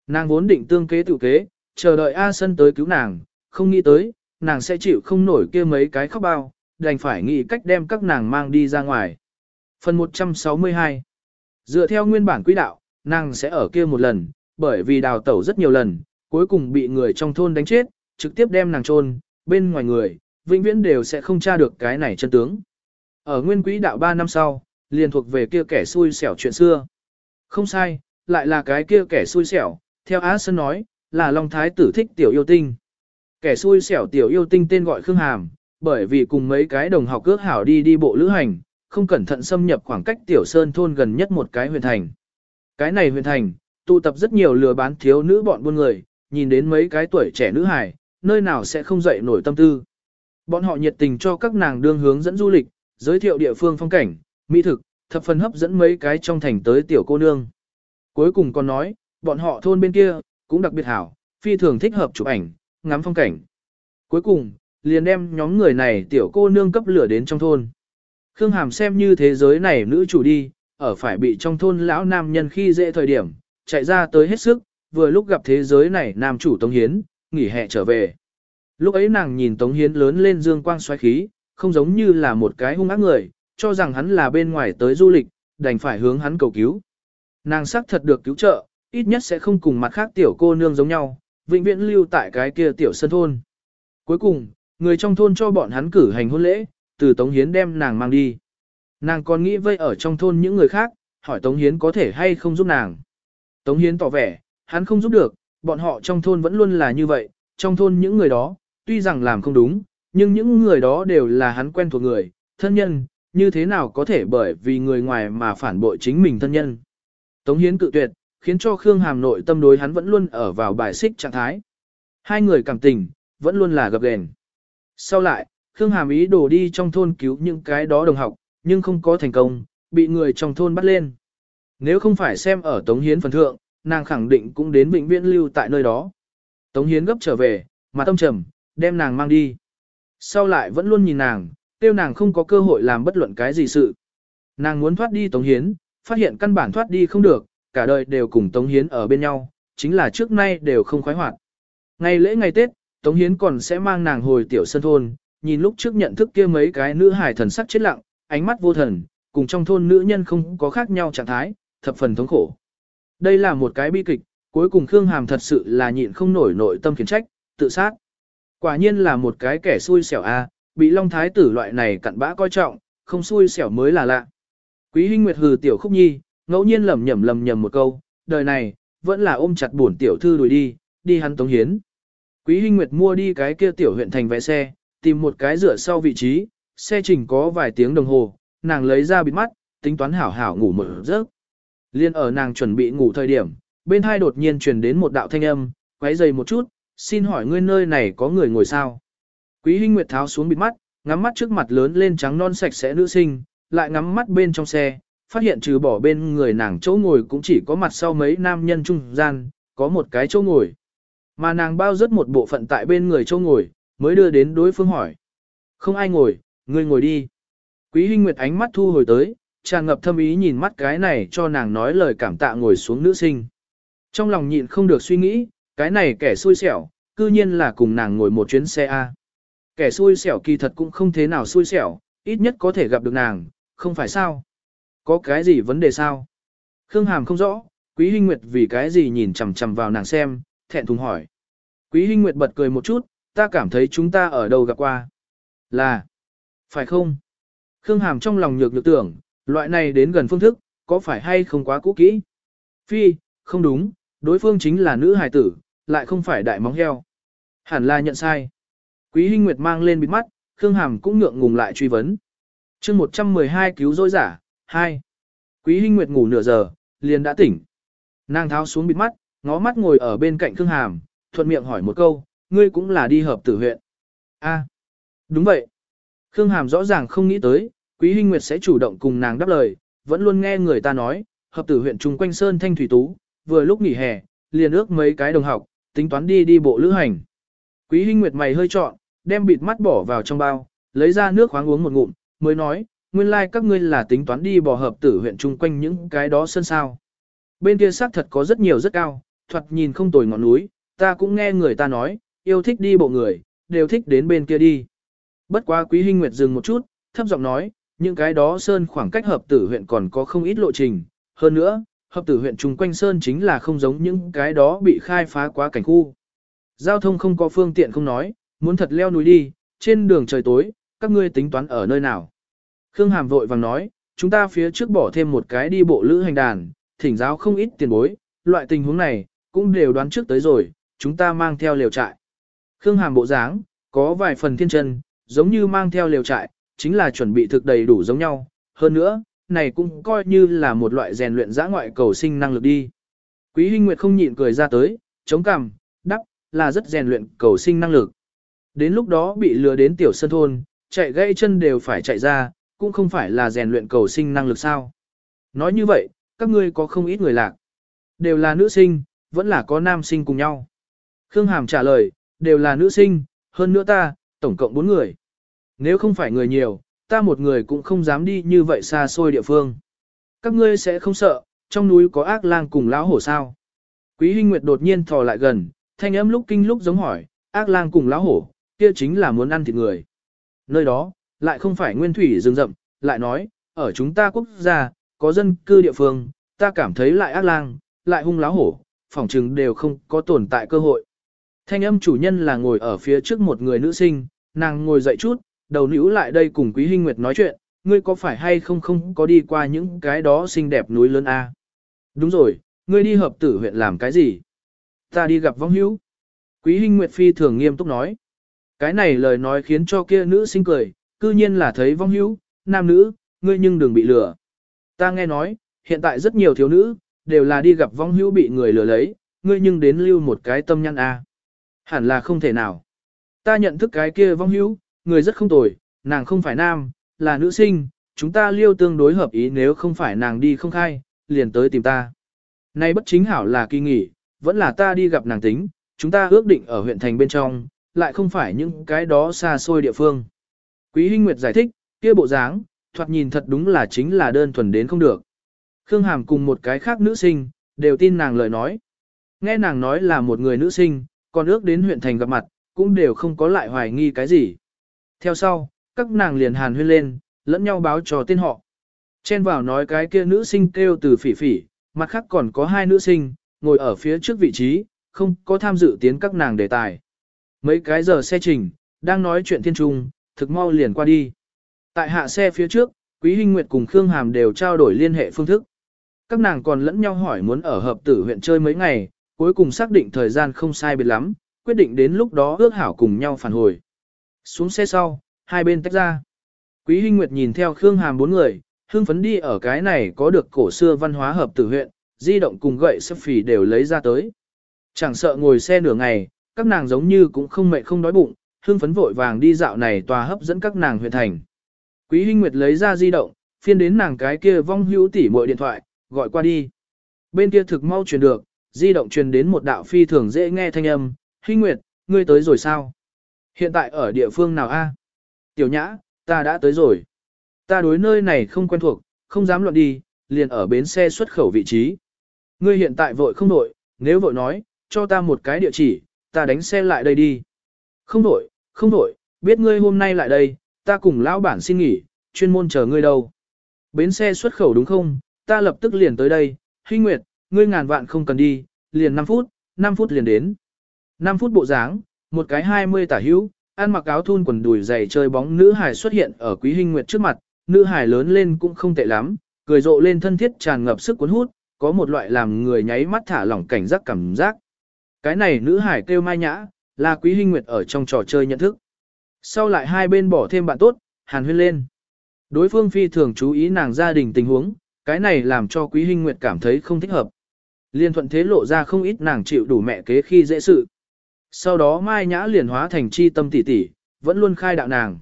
A: Nàng vốn định tương kế tự kế, chờ đợi A Sân tới cứu nàng, không nghĩ tới, nàng sẽ chịu không nổi kia mấy cái khóc bao, đành phải nghĩ cách đem các nàng mang đi ra ngoài. Phần 162 Dựa theo nguyên bản quỹ đạo, nàng sẽ ở kia một lần, bởi vì đào tẩu rất nhiều lần, cuối cùng bị người trong thôn đánh chết, trực tiếp đem nàng chôn bên ngoài người, vĩnh viễn đều sẽ không tra được cái này chân tướng. Ở nguyên quỹ đạo 3 năm sau, liền thuộc về kia kẻ xui xẻo chuyện xưa. Không sai, lại là cái kia kẻ xui xẻo, theo Á Sơn nói, là Long Thái tử thích tiểu yêu tinh. Kẻ xui xẻo tiểu yêu tinh tên gọi Khương Hàm, bởi vì cùng mấy cái đồng học cước hảo đi đi bộ lữ hành, không cẩn thận xâm nhập khoảng cách tiểu sơn thôn gần nhất một cái huyện thành. Cái này huyện thành, tụ tập rất nhiều lừa bán thiếu nữ bọn buôn người, nhìn đến mấy cái tuổi trẻ nữ hài, nơi nào sẽ không dậy nổi tâm tư. Bọn họ nhiệt tình cho các nàng đương hướng dẫn du lịch, giới thiệu địa phương phong cảnh, mỹ thực, thập phần hấp dẫn mấy cái trong thành tới tiểu cô nương. Cuối cùng còn nói, bọn họ thôn bên kia, cũng đặc biệt hảo, phi thường thích hợp chụp ảnh, ngắm phong cảnh. Cuối cùng, liền đem nhóm người này tiểu cô nương cấp lửa đến trong thôn. Khương Hàm xem như thế giới này nữ chủ đi, ở phải bị trong thôn lão nam nhân khi dễ thời điểm, chạy ra tới hết sức, vừa lúc gặp thế giới này nam chủ Tống Hiến, nghỉ hè trở về. Lúc ấy nàng nhìn Tống Hiến lớn lên dương quang xoáy khí, không giống như là một cái hung ác người, cho rằng hắn là bên ngoài tới du lịch, đành phải hướng hắn cầu cứu. Nàng xác thật được cứu trợ, ít nhất sẽ không cùng mặt khác tiểu cô nương giống nhau, vĩnh viễn lưu tại cái kia tiểu sân thôn. Cuối cùng, người trong thôn cho bọn hắn cử hành hôn lễ, từ Tống Hiến đem nàng mang đi. Nàng còn nghĩ vây ở trong thôn những người khác, hỏi Tống Hiến có thể hay không giúp nàng. Tống Hiến tỏ vẻ, hắn không giúp được, bọn họ trong thôn vẫn luôn là như vậy, trong thôn những người đó, tuy rằng làm không đúng, nhưng những người đó đều là hắn quen thuộc người, thân nhân, như thế nào có thể bởi vì người ngoài mà phản bội chính mình thân nhân. Tống Hiến cự tuyệt, khiến cho Khương Hàm nội tâm đối hắn vẫn luôn ở vào bài xích trạng thái. Hai người cảm tình, vẫn luôn là gặp gền. Sau lại, Khương Hàm ý đồ đi trong thôn cứu những cái đó đồng học, nhưng không có thành công, bị người trong thôn bắt lên. Nếu không phải xem ở Tống Hiến phần thượng, nàng khẳng định cũng đến bệnh viện lưu tại nơi đó. Tống Hiến gấp trở về, mà tâm trầm, đem nàng mang đi. Sau lại vẫn luôn nhìn nàng, tiêu nàng không có cơ hội làm bất luận cái gì sự. Nàng muốn thoát đi Tống Hiến, phát hiện căn bản thoát đi không được, cả đời đều cùng Tống Hiến ở bên nhau, chính là trước nay đều không khoái hoạt. Ngày lễ ngày Tết, Tống Hiến còn sẽ mang nàng hồi tiểu sân thôn, nhìn lúc trước nhận thức kia mấy cái nữ hải thần sắc chết lặng, ánh mắt vô thần, cùng trong thôn nữ nhân không có khác nhau trạng thái, thập phần thống khổ. Đây là một cái bi kịch, cuối cùng Khương Hàm thật sự là nhịn không nổi nội tâm khiển trách, tự sát. Quả nhiên là một cái kẻ xui xẻo a, bị Long Thái tử loại này cặn bã coi trọng, không xui xẻo mới là lạ. Quý Hinh Nguyệt hừ tiểu khúc nhi, ngẫu nhiên lẩm nhẩm lẩm nhẩm một câu, đời này, vẫn là ôm chặt bổn tiểu thư đuổi đi, đi hắn tống hiến. Quý Hinh Nguyệt mua đi cái kia tiểu huyện thành vé xe, tìm một cái rửa sau vị trí, xe trình có vài tiếng đồng hồ, nàng lấy ra bịt mắt, tính toán hảo hảo ngủ một giấc. Liên ở nàng chuẩn bị ngủ thời điểm, bên hai đột nhiên truyền đến một đạo thanh âm, quấy dày một chút, xin hỏi ngươi nơi này có người ngồi sao? Quý Hinh Nguyệt tháo xuống bịt mắt, ngắm mắt trước mặt lớn lên trắng non sạch sẽ nữ sinh, lại ngắm mắt bên trong xe, phát hiện trừ bỏ bên người nàng chỗ ngồi cũng chỉ có mặt sau mấy nam nhân trung gian, có một cái chỗ ngồi. Mà nàng bao rất một bộ phận tại bên người chỗ ngồi, mới đưa đến đối phương hỏi. Không ai ngồi, ngươi ngồi đi. Quý Hinh Nguyệt ánh mắt thu hồi tới, tràn ngập thâm ý nhìn mắt cái này cho nàng nói lời cảm tạ ngồi xuống nữ sinh. Trong lòng nhịn không được suy nghĩ, cái này kẻ xui xẻo, cư nhiên là cùng nàng ngồi một chuyến xe A. Kẻ xui xẻo kỳ thật cũng không thế nào xui xẻo, ít nhất có thể gặp được nàng, không phải sao? Có cái gì vấn đề sao? Khương Hàm không rõ, Quý Hinh Nguyệt vì cái gì nhìn chằm chằm vào nàng xem, thẹn thùng hỏi. Quý Hinh Nguyệt bật cười một chút, ta cảm thấy chúng ta ở đâu gặp qua. Là, phải không? Khương Hàm trong lòng nhược nhược tưởng, loại này đến gần phương thức, có phải hay không quá cũ kỹ? Phi, không đúng, đối phương chính là nữ hài tử, lại không phải đại móng heo. Hẳn là nhận sai. Quý Hinh Nguyệt mang lên bịt mắt, Khương Hàm cũng ngượng ngùng lại truy vấn. chương 112 cứu dối giả, 2. Quý Hinh Nguyệt ngủ nửa giờ, liền đã tỉnh. Nàng tháo xuống bịt mắt, ngó mắt ngồi ở bên cạnh Khương Hàm, thuận miệng hỏi một câu, ngươi cũng là đi hợp tử huyện. A, đúng vậy. Khương Hàm rõ ràng không nghĩ tới, Quý Hinh Nguyệt sẽ chủ động cùng nàng đáp lời, vẫn luôn nghe người ta nói, hợp tử huyện trung quanh sơn thanh thủy tú, vừa lúc nghỉ hè, liền ước mấy cái đồng học, tính toán đi đi bộ lữ hành. Quý Hinh Nguyệt mày hơi trọn, đem bịt mắt bỏ vào trong bao, lấy ra nước khoáng uống một ngụm, mới nói, nguyên lai like các ngươi là tính toán đi bỏ hợp tử huyện chung quanh những cái đó sân sao. Bên kia xác thật có rất nhiều rất cao, thoạt nhìn không tồi ngọn núi, ta cũng nghe người ta nói, yêu thích đi bộ người, đều thích đến bên kia đi. Bất quá quý Hinh Nguyệt dừng một chút, thấp giọng nói, những cái đó sơn khoảng cách hợp tử huyện còn có không ít lộ trình. Hơn nữa, hợp tử huyện chung quanh sơn chính là không giống những cái đó bị khai phá quá cảnh khu. Giao thông không có phương tiện không nói, muốn thật leo núi đi, trên đường trời tối, các ngươi tính toán ở nơi nào. Khương Hàm vội vàng nói, chúng ta phía trước bỏ thêm một cái đi bộ lữ hành đàn, thỉnh giáo không ít tiền bối, loại tình huống này, cũng đều đoán trước tới rồi, chúng ta mang theo liều trại. Khương Hàm bộ dáng, có vài phần thiên chân, giống như mang theo liều trại, chính là chuẩn bị thực đầy đủ giống nhau. Hơn nữa, này cũng coi như là một loại rèn luyện giã ngoại cầu sinh năng lực đi. Quý Hinh Nguyệt không nhịn cười ra tới, chống cằm, đắc là rất rèn luyện cầu sinh năng lực. Đến lúc đó bị lừa đến tiểu sân thôn, chạy gãy chân đều phải chạy ra, cũng không phải là rèn luyện cầu sinh năng lực sao. Nói như vậy, các ngươi có không ít người lạc. Đều là nữ sinh, vẫn là có nam sinh cùng nhau. Khương Hàm trả lời, đều là nữ sinh, hơn nữa ta, tổng cộng 4 người. Nếu không phải người nhiều, ta một người cũng không dám đi như vậy xa xôi địa phương. Các ngươi sẽ không sợ, trong núi có ác lang cùng lão hổ sao? Quý Hinh Nguyệt đột nhiên thò lại gần, thanh âm lúc kinh lúc giống hỏi, ác lang cùng lão hổ, kia chính là muốn ăn thịt người. Nơi đó, lại không phải nguyên thủy rừng rậm, lại nói, ở chúng ta quốc gia, có dân cư địa phương, ta cảm thấy lại ác lang, lại hung lão hổ, phỏng chừng đều không có tồn tại cơ hội. Thanh âm chủ nhân là ngồi ở phía trước một người nữ sinh, nàng ngồi dậy chút, đầu nữ lại đây cùng Quý Hinh Nguyệt nói chuyện, ngươi có phải hay không không có đi qua những cái đó xinh đẹp núi lớn A. Đúng rồi, ngươi đi hợp tử huyện làm cái gì? Ta đi gặp vong hữu. Quý Hinh Nguyệt phi thường nghiêm túc nói. Cái này lời nói khiến cho kia nữ sinh cười, cư nhiên là thấy vong hữu, nam nữ, ngươi nhưng đừng bị lừa. Ta nghe nói, hiện tại rất nhiều thiếu nữ, đều là đi gặp vong hữu bị người lừa lấy, ngươi nhưng đến lưu một cái tâm nhăn A. Hẳn là không thể nào. Ta nhận thức cái kia vong hữu, người rất không tồi, nàng không phải nam, là nữ sinh, chúng ta liêu tương đối hợp ý nếu không phải nàng đi không khai, liền tới tìm ta. Nay bất chính hảo là kỳ nghỉ, vẫn là ta đi gặp nàng tính, chúng ta ước định ở huyện thành bên trong, lại không phải những cái đó xa xôi địa phương. Quý Hinh Nguyệt giải thích, kia bộ dáng, thoạt nhìn thật đúng là chính là đơn thuần đến không được. Khương Hàm cùng một cái khác nữ sinh, đều tin nàng lời nói. Nghe nàng nói là một người nữ sinh, còn ước đến huyện thành gặp mặt, cũng đều không có lại hoài nghi cái gì. Theo sau, các nàng liền hàn huyên lên, lẫn nhau báo cho tên họ. Chen vào nói cái kia nữ sinh kêu từ phỉ phỉ, mặt khác còn có hai nữ sinh, ngồi ở phía trước vị trí, không có tham dự tiến các nàng đề tài. Mấy cái giờ xe trình, đang nói chuyện thiên trung, thực mau liền qua đi. Tại hạ xe phía trước, Quý Hinh Nguyệt cùng Khương Hàm đều trao đổi liên hệ phương thức. Các nàng còn lẫn nhau hỏi muốn ở hợp tử huyện chơi mấy ngày, cuối cùng xác định thời gian không sai biệt lắm, quyết định đến lúc đó ước hảo cùng nhau phản hồi. Xuống xe sau, hai bên tách ra. Quý Hinh Nguyệt nhìn theo Khương Hàm bốn người, hương phấn đi ở cái này có được cổ xưa văn hóa hợp tử huyện, di động cùng gậy sắp phì đều lấy ra tới. Chẳng sợ ngồi xe nửa ngày, các nàng giống như cũng không mệt không đói bụng, hương phấn vội vàng đi dạo này tòa hấp dẫn các nàng huyện thành. Quý Hinh Nguyệt lấy ra di động, phiên đến nàng cái kia vong hữu tỉ muội điện thoại, gọi qua đi. Bên kia thực mau truyền được, di động truyền đến một đạo phi thường dễ nghe thanh âm, Hinh Nguyệt, ngươi tới rồi sao? Hiện tại ở địa phương nào a? Tiểu Nhã, ta đã tới rồi. Ta đối nơi này không quen thuộc, không dám loạn đi, liền ở bến xe xuất khẩu vị trí. Ngươi hiện tại vội không vội, nếu vội nói, cho ta một cái địa chỉ, ta đánh xe lại đây đi. Không vội, không vội, biết ngươi hôm nay lại đây, ta cùng lão bản xin nghỉ, chuyên môn chờ ngươi đâu. Bến xe xuất khẩu đúng không, ta lập tức liền tới đây, Hinh Nguyệt, ngươi ngàn vạn không cần đi, liền 5 phút, 5 phút liền đến. 5 phút bộ dáng, một cái 20 tả hữu, ăn mặc áo thun quần đùi dày chơi bóng nữ hài xuất hiện ở Quý Hinh Nguyệt trước mặt, nữ hài lớn lên cũng không tệ lắm, cười rộ lên thân thiết tràn ngập sức cuốn hút, có một loại làm người nháy mắt thả lỏng cảnh giác cảm giác. Cái này nữ hải kêu Mai Nhã, là Quý Hinh Nguyệt ở trong trò chơi nhận thức. Sau lại hai bên bỏ thêm bạn tốt, hàn huyên lên. Đối phương phi thường chú ý nàng gia đình tình huống, cái này làm cho Quý Hinh Nguyệt cảm thấy không thích hợp. Liên thuận thế lộ ra không ít nàng chịu đủ mẹ kế khi dễ sự. Sau đó Mai Nhã liền hóa thành chi tâm tỷ tỷ, vẫn luôn khai đạo nàng.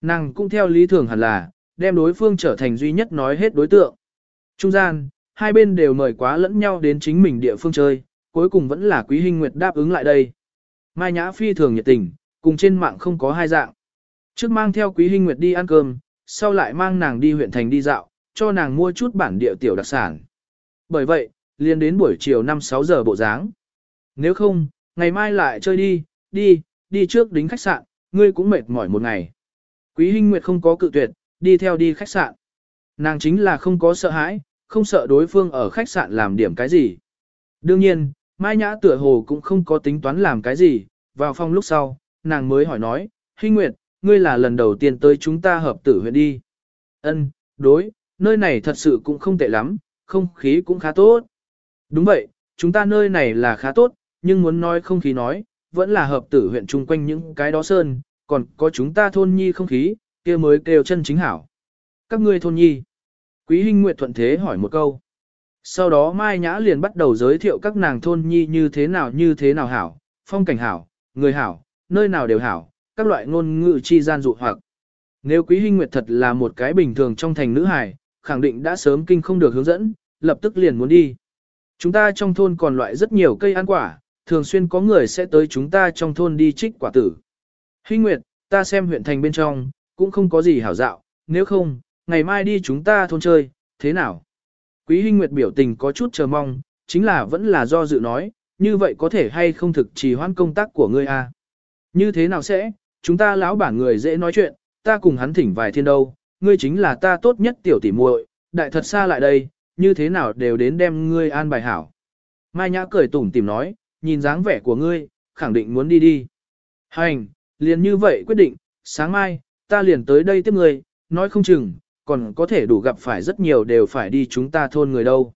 A: Nàng cũng theo lý thường hẳn là, đem đối phương trở thành duy nhất nói hết đối tượng. Trung gian, hai bên đều mời quá lẫn nhau đến chính mình địa phương chơi, cuối cùng vẫn là Quý Hinh Nguyệt đáp ứng lại đây. Mai Nhã phi thường nhiệt tình, cùng trên mạng không có hai dạng. Trước mang theo Quý Hinh Nguyệt đi ăn cơm, sau lại mang nàng đi huyện thành đi dạo, cho nàng mua chút bản địa tiểu đặc sản. Bởi vậy, liền đến buổi chiều 5-6 giờ bộ dáng. Nếu không, ngày mai lại chơi đi, đi, đi trước đính khách sạn, ngươi cũng mệt mỏi một ngày. Quý Hinh Nguyệt không có cự tuyệt, đi theo đi khách sạn. Nàng chính là không có sợ hãi, không sợ đối phương ở khách sạn làm điểm cái gì. Đương nhiên, Mai Nhã tựa hồ cũng không có tính toán làm cái gì, vào phòng lúc sau, nàng mới hỏi nói, Hinh Nguyệt, ngươi là lần đầu tiên tới chúng ta hợp tử huyện đi. Ân, đối, nơi này thật sự cũng không tệ lắm, không khí cũng khá tốt. Đúng vậy, chúng ta nơi này là khá tốt, nhưng muốn nói không khí nói, vẫn là hợp tử huyện chung quanh những cái đó sơn, còn có chúng ta thôn nhi không khí, kia mới kêu chân chính hảo. Các ngươi thôn nhi. Quý Hinh Nguyệt thuận thế hỏi một câu. Sau đó Mai Nhã liền bắt đầu giới thiệu các nàng thôn nhi như thế nào như thế nào hảo, phong cảnh hảo, người hảo, nơi nào đều hảo, các loại ngôn ngữ chi gian dụ hoặc. Nếu Quý Hinh Nguyệt thật là một cái bình thường trong thành nữ hài, khẳng định đã sớm kinh không được hướng dẫn, lập tức liền muốn đi. Chúng ta trong thôn còn loại rất nhiều cây ăn quả, thường xuyên có người sẽ tới chúng ta trong thôn đi trích quả tử. Hinh Nguyệt, ta xem huyện thành bên trong, cũng không có gì hảo dạo, nếu không, ngày mai đi chúng ta thôn chơi, thế nào? Quý Hinh Nguyệt biểu tình có chút chờ mong, chính là vẫn là do dự nói, như vậy có thể hay không thực trì hoãn công tác của ngươi à? Như thế nào sẽ, chúng ta lão bản người dễ nói chuyện, ta cùng hắn thỉnh vài thiên đâu, ngươi chính là ta tốt nhất tiểu tỷ muội, đại thật xa lại đây, như thế nào đều đến đem ngươi an bài hảo. Mai Nhã cười tủm tìm nói, nhìn dáng vẻ của ngươi, khẳng định muốn đi đi. Hành, liền như vậy quyết định, sáng mai, ta liền tới đây tiếp ngươi, nói không chừng, còn có thể đủ gặp phải rất nhiều đều phải đi chúng ta thôn người đâu.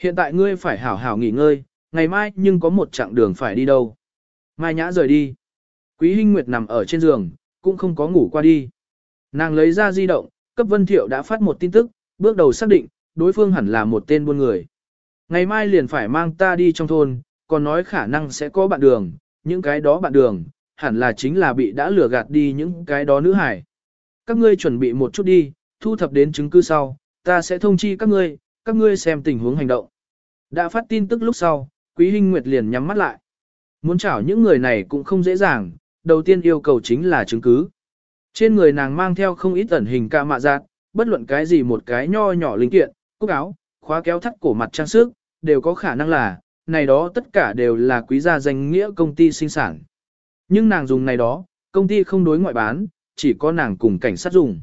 A: Hiện tại ngươi phải hảo hảo nghỉ ngơi, ngày mai nhưng có một chặng đường phải đi đâu. Mai Nhã rời đi. Quý Hinh Nguyệt nằm ở trên giường, cũng không có ngủ qua đi. Nàng lấy ra di động, cấp Vân Thiệu đã phát một tin tức, bước đầu xác định, đối phương hẳn là một tên buôn người. Ngày mai liền phải mang ta đi trong thôn, còn nói khả năng sẽ có bạn đường, những cái đó bạn đường, hẳn là chính là bị đã lừa gạt đi những cái đó nữ hải. Các ngươi chuẩn bị một chút đi, thu thập đến chứng cứ sau, ta sẽ thông chi các ngươi, các ngươi xem tình huống hành động. Đã phát tin tức lúc sau, Quý Hinh Nguyệt liền nhắm mắt lại. Muốn chảo những người này cũng không dễ dàng, đầu tiên yêu cầu chính là chứng cứ. Trên người nàng mang theo không ít ẩn hình ca mạ giác, bất luận cái gì một cái nho nhỏ linh kiện, cúc áo, khóa kéo thắt cổ mặt trang sức, đều có khả năng là, này đó tất cả đều là quý gia danh nghĩa công ty sinh sản. Nhưng nàng dùng này đó, công ty không đối ngoại bán, chỉ có nàng cùng cảnh sát dùng.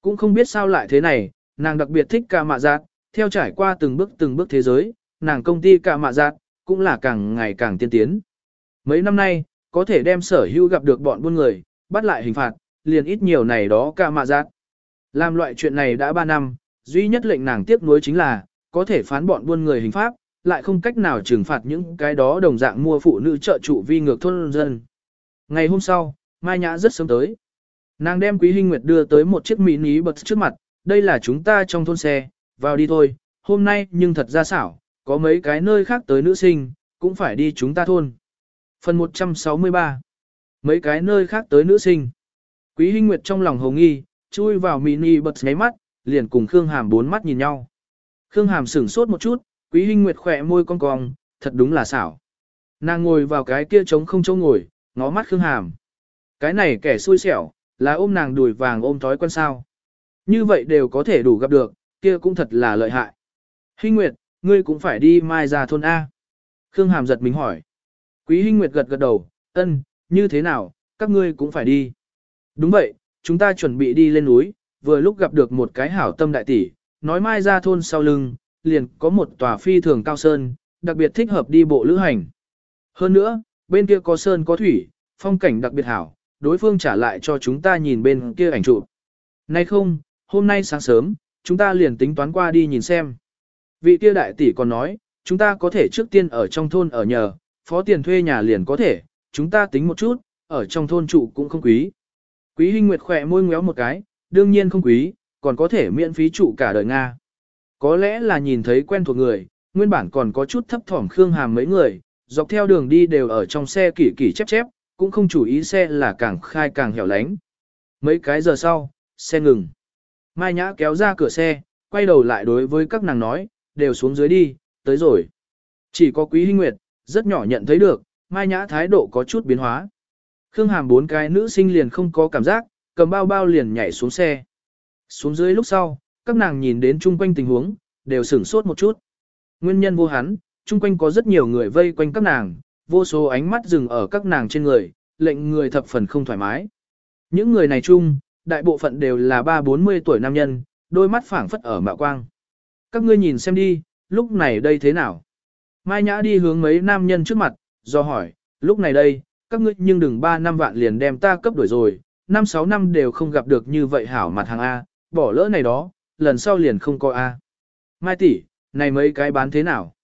A: Cũng không biết sao lại thế này, nàng đặc biệt thích ca mạ giác, theo trải qua từng bước từng bước thế giới, nàng công ty ca mạ giác, cũng là càng ngày càng tiên tiến. Mấy năm nay, có thể đem sở hữu gặp được bọn buôn người, bắt lại hình phạt, liền ít nhiều này đó ca mạ giác. Làm loại chuyện này đã 3 năm, duy nhất lệnh nàng tiếc nuối chính là, có thể phán bọn buôn người hình pháp, lại không cách nào trừng phạt những cái đó đồng dạng mua phụ nữ trợ trụ vi ngược thôn dân. Ngày hôm sau, Mai Nhã rất sớm tới. Nàng đem Quý Hinh Nguyệt đưa tới một chiếc mini bật trước mặt, đây là chúng ta trong thôn xe, vào đi thôi, hôm nay nhưng thật ra xảo, có mấy cái nơi khác tới nữ sinh, cũng phải đi chúng ta thôn. Phần 163 Mấy cái nơi khác tới nữ sinh. Quý Hinh Nguyệt trong lòng hồng nghi, chui vào mini bật nháy mắt, liền cùng Khương Hàm bốn mắt nhìn nhau. Khương Hàm sửng sốt một chút, Quý Hinh Nguyệt khỏe môi cong cong, thật đúng là xảo. Nàng ngồi vào cái kia trống không chỗ ngồi, ngó mắt Khương Hàm. Cái này kẻ xui xẻo, là ôm nàng đùi vàng ôm thói quen sao. Như vậy đều có thể đủ gặp được, kia cũng thật là lợi hại. Hinh Nguyệt, ngươi cũng phải đi mai ra thôn A. Khương Hàm giật mình hỏi. Quý Hinh Nguyệt gật gật đầu, ân, như thế nào, các ngươi cũng phải đi. Đúng vậy, chúng ta chuẩn bị đi lên núi, vừa lúc gặp được một cái hảo tâm đại tỷ, nói mai ra thôn sau lưng, liền có một tòa phi thường cao sơn, đặc biệt thích hợp đi bộ lữ hành. Hơn nữa, bên kia có sơn có thủy, phong cảnh đặc biệt hảo, đối phương trả lại cho chúng ta nhìn bên kia ảnh chụp. Nay không, hôm nay sáng sớm, chúng ta liền tính toán qua đi nhìn xem. Vị kia đại tỷ còn nói, chúng ta có thể trước tiên ở trong thôn ở nhờ, phó tiền thuê nhà liền có thể, chúng ta tính một chút, ở trong thôn trụ cũng không quý. Quý Hinh Nguyệt khỏe môi ngéo một cái, đương nhiên không quý, còn có thể miễn phí trụ cả đời Nga. Có lẽ là nhìn thấy quen thuộc người, nguyên bản còn có chút thấp thỏm Khương Hàm mấy người, dọc theo đường đi đều ở trong xe kỷ kỷ chép chép, cũng không chủ ý xe là càng khai càng hẻo lánh. Mấy cái giờ sau, xe ngừng. Mai Nhã kéo ra cửa xe, quay đầu lại đối với các nàng nói, đều xuống dưới đi, tới rồi. Chỉ có Quý Hinh Nguyệt, rất nhỏ nhận thấy được, Mai Nhã thái độ có chút biến hóa. Khương Hàm bốn cái nữ sinh liền không có cảm giác, cầm bao bao liền nhảy xuống xe. Xuống dưới lúc sau, các nàng nhìn đến chung quanh tình huống, đều sửng sốt một chút. Nguyên nhân vô hắn, chung quanh có rất nhiều người vây quanh các nàng, vô số ánh mắt dừng ở các nàng trên người, lệnh người thập phần không thoải mái. Những người này chung, đại bộ phận đều là ba bốn mươi tuổi nam nhân, đôi mắt phảng phất ở mạo quang. Các ngươi nhìn xem đi, lúc này đây thế nào? Mai Nhã đi hướng mấy nam nhân trước mặt, do hỏi, lúc này đây, các ngươi nhưng đừng ba năm vạn liền đem ta cấp đổi rồi, năm sáu năm đều không gặp được như vậy hảo mặt hàng A, bỏ lỡ này đó, lần sau liền không có A. Mai tỷ, này mấy cái bán thế nào?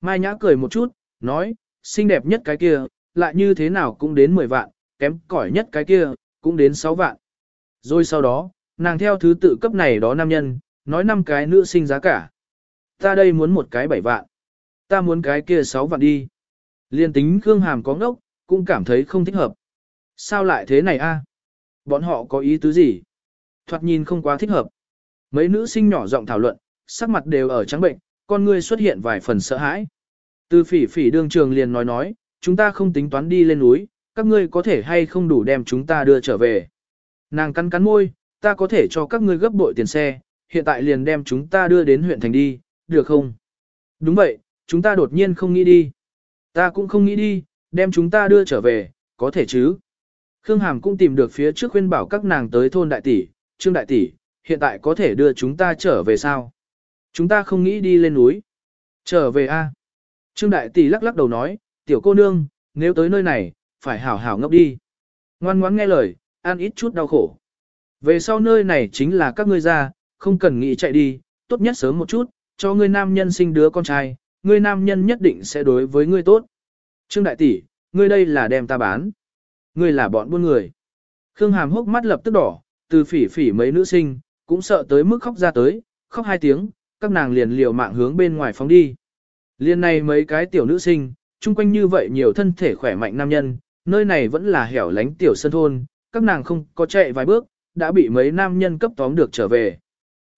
A: Mai Nhã cười một chút, nói, xinh đẹp nhất cái kia, lại như thế nào cũng đến 10 vạn, kém cỏi nhất cái kia, cũng đến 6 vạn. Rồi sau đó, nàng theo thứ tự cấp này đó nam nhân, nói năm cái nữ sinh giá cả. Ta đây muốn một cái 7 vạn. Ta muốn cái kia 6 vạn đi. Liên tính Khương Hàm có ngốc, cũng cảm thấy không thích hợp. Sao lại thế này a? Bọn họ có ý tứ gì? Thoạt nhìn không quá thích hợp. Mấy nữ sinh nhỏ giọng thảo luận, sắc mặt đều ở trắng bệnh, con ngươi xuất hiện vài phần sợ hãi. Từ phỉ phỉ đương trường liền nói nói, chúng ta không tính toán đi lên núi, các ngươi có thể hay không đủ đem chúng ta đưa trở về. Nàng cắn cắn môi, ta có thể cho các ngươi gấp bội tiền xe, hiện tại liền đem chúng ta đưa đến huyện thành đi, được không? Đúng vậy, chúng ta đột nhiên không nghĩ đi. Ta cũng không nghĩ đi, đem chúng ta đưa trở về, có thể chứ? Khương Hàm cũng tìm được phía trước khuyên bảo các nàng tới thôn đại tỷ, trương đại tỷ, hiện tại có thể đưa chúng ta trở về sao? Chúng ta không nghĩ đi lên núi. Trở về a? Trương đại tỷ lắc lắc đầu nói, tiểu cô nương, nếu tới nơi này, phải hảo hảo ngốc đi. Ngoan ngoãn nghe lời, ăn ít chút đau khổ. Về sau nơi này chính là các ngươi ra, không cần nghĩ chạy đi, tốt nhất sớm một chút, cho ngươi nam nhân sinh đứa con trai, ngươi nam nhân nhất định sẽ đối với ngươi tốt. Trương đại tỷ, ngươi đây là đem ta bán. Ngươi là bọn buôn người. Khương Hàm hốc mắt lập tức đỏ, từ phỉ phỉ mấy nữ sinh, cũng sợ tới mức khóc ra tới, khóc hai tiếng, các nàng liền liều mạng hướng bên ngoài phóng đi. Liên này mấy cái tiểu nữ sinh, chung quanh như vậy nhiều thân thể khỏe mạnh nam nhân, nơi này vẫn là hẻo lánh tiểu sân thôn, các nàng không có chạy vài bước, đã bị mấy nam nhân cấp tóm được trở về.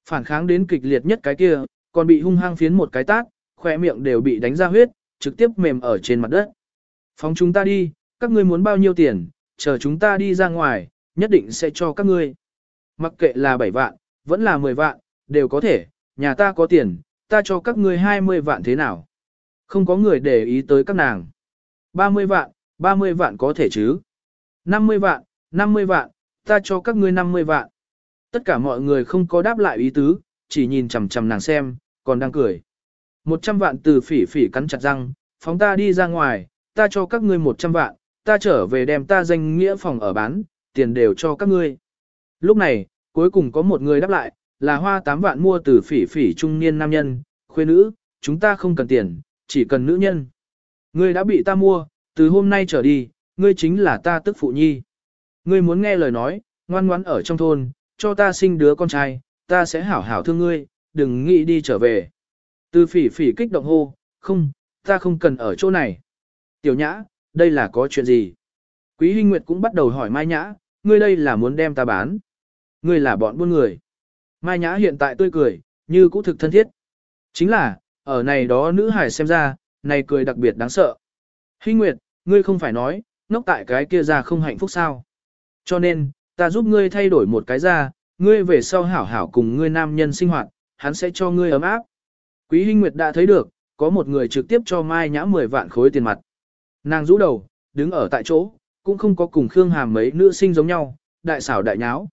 A: Phản kháng đến kịch liệt nhất cái kia, còn bị hung hăng phiến một cái tát, khỏe miệng đều bị đánh ra huyết, trực tiếp mềm ở trên mặt đất. Phóng chúng ta đi, các ngươi muốn bao nhiêu tiền, chờ chúng ta đi ra ngoài, nhất định sẽ cho các ngươi. Mặc kệ là 7 vạn, vẫn là 10 vạn, đều có thể, nhà ta có tiền, ta cho các ngươi 20 vạn thế nào. Không có người để ý tới các nàng. 30 vạn, 30 vạn có thể chứ. 50 vạn, 50 vạn, ta cho các ngươi 50 vạn. Tất cả mọi người không có đáp lại ý tứ, chỉ nhìn chằm chằm nàng xem, còn đang cười. 100 vạn từ phỉ phỉ cắn chặt răng, phóng ta đi ra ngoài, ta cho các ngươi 100 vạn, ta trở về đem ta danh nghĩa phòng ở bán, tiền đều cho các ngươi. Lúc này, cuối cùng có một người đáp lại, là hoa 8 vạn mua từ phỉ phỉ trung niên nam nhân, khuê nữ, chúng ta không cần tiền, chỉ cần nữ nhân. Ngươi đã bị ta mua, từ hôm nay trở đi, ngươi chính là ta tức phụ nhi. Ngươi muốn nghe lời nói, ngoan ngoãn ở trong thôn, cho ta sinh đứa con trai, ta sẽ hảo hảo thương ngươi, đừng nghĩ đi trở về. Từ phỉ phỉ kích động hô, không, ta không cần ở chỗ này. Tiểu nhã, đây là có chuyện gì? Quý Hinh Nguyệt cũng bắt đầu hỏi Mai Nhã, ngươi đây là muốn đem ta bán. Ngươi là bọn buôn người. Mai Nhã hiện tại tươi cười, như cũ thực thân thiết. Chính là, ở này đó nữ hải xem ra, này cười đặc biệt đáng sợ. Hinh Nguyệt, ngươi không phải nói, nóc tại cái kia ra không hạnh phúc sao. Cho nên, ta giúp ngươi thay đổi một cái ra, ngươi về sau hảo hảo cùng ngươi nam nhân sinh hoạt, hắn sẽ cho ngươi ấm áp. Quý Hinh Nguyệt đã thấy được, có một người trực tiếp cho Mai Nhã 10 vạn khối tiền mặt. Nàng rũ đầu, đứng ở tại chỗ, cũng không có cùng Khương Hàm mấy nữ sinh giống nhau, đại xảo đại nháo.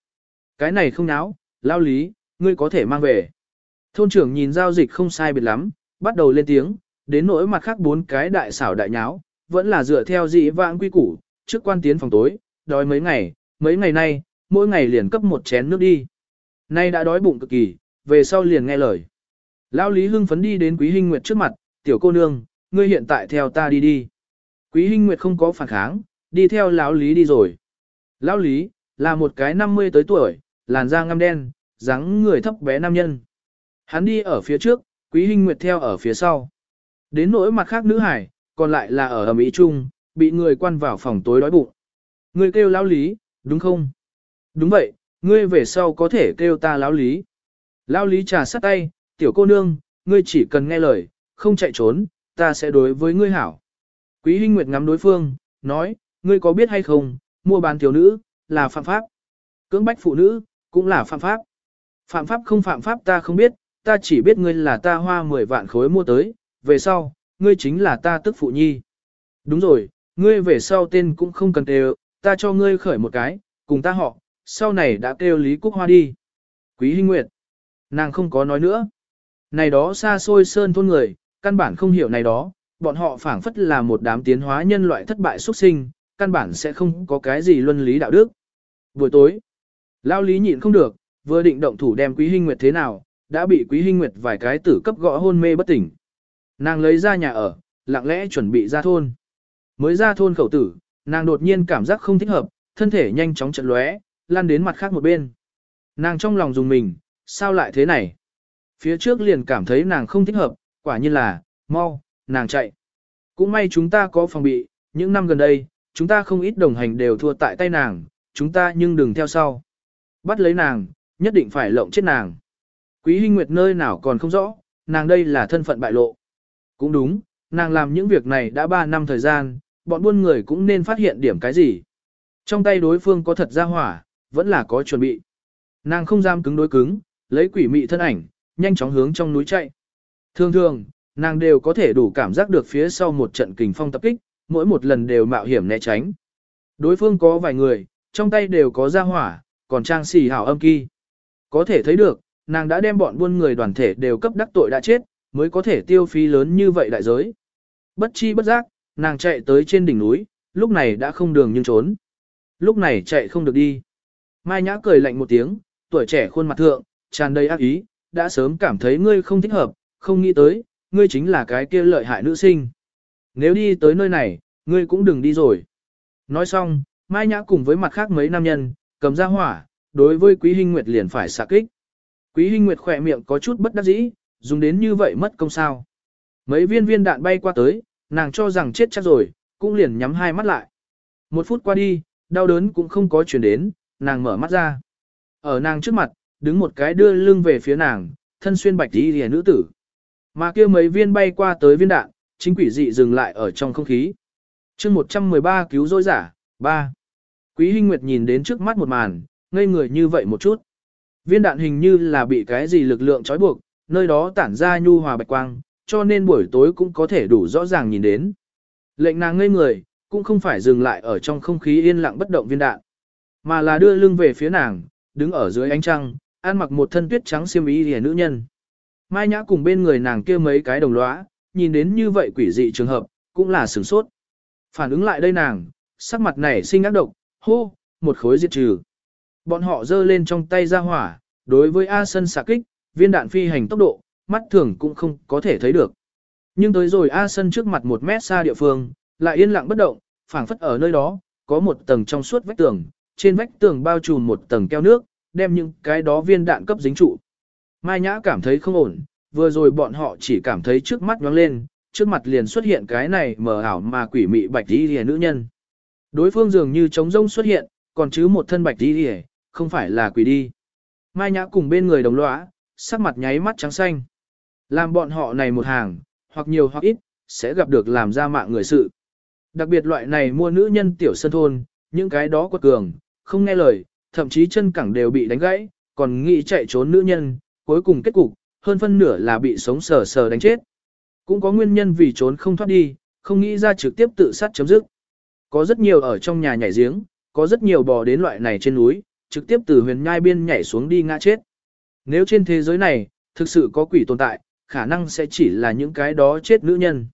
A: Cái này không nháo, lao lý, ngươi có thể mang về. Thôn trưởng nhìn giao dịch không sai biệt lắm, bắt đầu lên tiếng, đến nỗi mặt khác bốn cái đại xảo đại nháo, vẫn là dựa theo dị vãng quy củ, trước quan tiến phòng tối, đói mấy ngày, mấy ngày nay, mỗi ngày liền cấp một chén nước đi. Nay đã đói bụng cực kỳ, về sau liền nghe lời. Lão Lý hưng phấn đi đến Quý Hinh Nguyệt trước mặt, tiểu cô nương, ngươi hiện tại theo ta đi đi. Quý Hinh Nguyệt không có phản kháng, đi theo lão Lý đi rồi. Lão Lý, là một cái 50 tới tuổi, làn da ngăm đen, dáng người thấp bé nam nhân. Hắn đi ở phía trước, Quý Hinh Nguyệt theo ở phía sau. Đến nỗi mặt khác nữ hải, còn lại là ở ẩm ý chung, bị người quan vào phòng tối đói bụng. Ngươi kêu lão lý, đúng không? Đúng vậy, ngươi về sau có thể kêu ta lão lý. Lão lý trà sát tay, tiểu cô nương, ngươi chỉ cần nghe lời, không chạy trốn, ta sẽ đối với ngươi hảo. Quý Hinh Nguyệt ngắm đối phương, nói, ngươi có biết hay không, mua bán thiếu nữ, là phạm pháp. Cưỡng bách phụ nữ, cũng là phạm pháp. Phạm pháp không phạm pháp ta không biết, ta chỉ biết ngươi là ta hoa 10 vạn khối mua tới, về sau, ngươi chính là ta tức phụ nhi. Đúng rồi, ngươi về sau tên cũng không cần kêu, ta cho ngươi khởi một cái, cùng ta họ, sau này đã kêu Lý Cúc Hoa đi. Quý Hinh Nguyệt, nàng không có nói nữa. Này đó xa xôi sơn thôn người, căn bản không hiểu này đó, bọn họ phảng phất là một đám tiến hóa nhân loại thất bại xuất sinh, căn bản sẽ không có cái gì luân lý đạo đức. Buổi tối, Lao Lý nhịn không được, vừa định động thủ đem Quý Hinh Nguyệt thế nào, đã bị Quý Hinh Nguyệt vài cái tử cấp gõ hôn mê bất tỉnh. Nàng lấy ra nhà ở, lặng lẽ chuẩn bị ra thôn. Mới ra thôn khẩu tử, nàng đột nhiên cảm giác không thích hợp, thân thể nhanh chóng chật lóe, lan đến mặt khác một bên. Nàng trong lòng dùng mình, sao lại thế này? Phía trước liền cảm thấy nàng không thích hợp, quả nhiên là, mau, nàng chạy. Cũng may chúng ta có phòng bị, những năm gần đây, chúng ta không ít đồng hành đều thua tại tay nàng, chúng ta nhưng đừng theo sau. Bắt lấy nàng, nhất định phải lộng chết nàng. Quý Hinh Nguyệt nơi nào còn không rõ, nàng đây là thân phận bại lộ. Cũng đúng, nàng làm những việc này đã 3 năm thời gian, bọn buôn người cũng nên phát hiện điểm cái gì. Trong tay đối phương có thật ra hỏa, vẫn là có chuẩn bị. Nàng không dám cứng đối cứng, lấy quỷ mị thân ảnh, nhanh chóng hướng trong núi chạy. Thường thường, nàng đều có thể đủ cảm giác được phía sau một trận kình phong tập kích, mỗi một lần đều mạo hiểm né tránh. Đối phương có vài người, trong tay đều có ra hỏa, còn trang xì hảo âm kỳ. Có thể thấy được, nàng đã đem bọn buôn người đoàn thể đều cấp đắc tội đã chết, mới có thể tiêu phí lớn như vậy đại giới. Bất chi bất giác, nàng chạy tới trên đỉnh núi, lúc này đã không đường nhưng trốn. Lúc này chạy không được đi. Mai Nhã cười lạnh một tiếng, tuổi trẻ khuôn mặt thượng, tràn đầy ác ý, đã sớm cảm thấy ngươi không thích hợp, không nghĩ tới, ngươi chính là cái kia lợi hại nữ sinh. Nếu đi tới nơi này, ngươi cũng đừng đi rồi. Nói xong, Mai Nhã cùng với mặt khác mấy nam nhân, cầm ra hỏa, đối với Quý Hinh Nguyệt liền phải xạ kích. Quý Hinh Nguyệt khỏe miệng có chút bất đắc dĩ, dùng đến như vậy mất công sao. Mấy viên viên đạn bay qua tới, nàng cho rằng chết chắc rồi, cũng liền nhắm hai mắt lại. Một phút qua đi, đau đớn cũng không có chuyển đến, nàng mở mắt ra. Ở nàng trước mặt, đứng một cái đưa lưng về phía nàng, thân xuyên bạch tí hề nữ tử. Mà kia mấy viên bay qua tới viên đạn, chính quỷ dị dừng lại ở trong không khí. chương 113 cứu rỗi giả, 3. Quý Hinh Nguyệt nhìn đến trước mắt một màn, ngây người như vậy một chút. Viên đạn hình như là bị cái gì lực lượng trói buộc, nơi đó tản ra nhu hòa bạch quang, cho nên buổi tối cũng có thể đủ rõ ràng nhìn đến. Lệnh nàng ngây người, cũng không phải dừng lại ở trong không khí yên lặng bất động viên đạn, mà là đưa lưng về phía nàng, đứng ở dưới ánh trăng, ăn mặc một thân tuyết trắng xiêm y rìa nữ nhân. Mai Nhã cùng bên người nàng kia mấy cái đồng lõa, nhìn đến như vậy quỷ dị trường hợp, cũng là sửng sốt. Phản ứng lại đây nàng, sắc mặt này sinh ác độc, hô, một khối diệt trừ. Bọn họ giơ lên trong tay ra hỏa, đối với A Sân xạ kích, viên đạn phi hành tốc độ, mắt thường cũng không có thể thấy được. Nhưng tới rồi A Sân trước mặt một mét xa địa phương, lại yên lặng bất động, phảng phất ở nơi đó, có một tầng trong suốt vách tường, trên vách tường bao trùm một tầng keo nước, đem những cái đó viên đạn cấp dính trụ. Mai Nhã cảm thấy không ổn, vừa rồi bọn họ chỉ cảm thấy trước mắt nhoáng lên, trước mặt liền xuất hiện cái này mờ ảo mà quỷ mị bạch đi rìa nữ nhân. Đối phương dường như trống rông xuất hiện, còn chứ một thân bạch đi rìa, không phải là quỷ đi. Mai Nhã cùng bên người đồng lõa, sắc mặt nháy mắt trắng xanh. Làm bọn họ này một hàng, hoặc nhiều hoặc ít, sẽ gặp được làm ra mạng người sự. Đặc biệt loại này mua nữ nhân tiểu sân thôn, những cái đó quật cường, không nghe lời, thậm chí chân cẳng đều bị đánh gãy, còn nghĩ chạy trốn nữ nhân, cuối cùng kết cục, hơn phân nửa là bị sống sờ sờ đánh chết. Cũng có nguyên nhân vì trốn không thoát đi, không nghĩ ra trực tiếp tự sát chấm dứt. Có rất nhiều ở trong nhà nhảy giếng, có rất nhiều bò đến loại này trên núi, trực tiếp từ huyền nhai biên nhảy xuống đi ngã chết. Nếu trên thế giới này, thực sự có quỷ tồn tại, khả năng sẽ chỉ là những cái đó chết nữ nhân.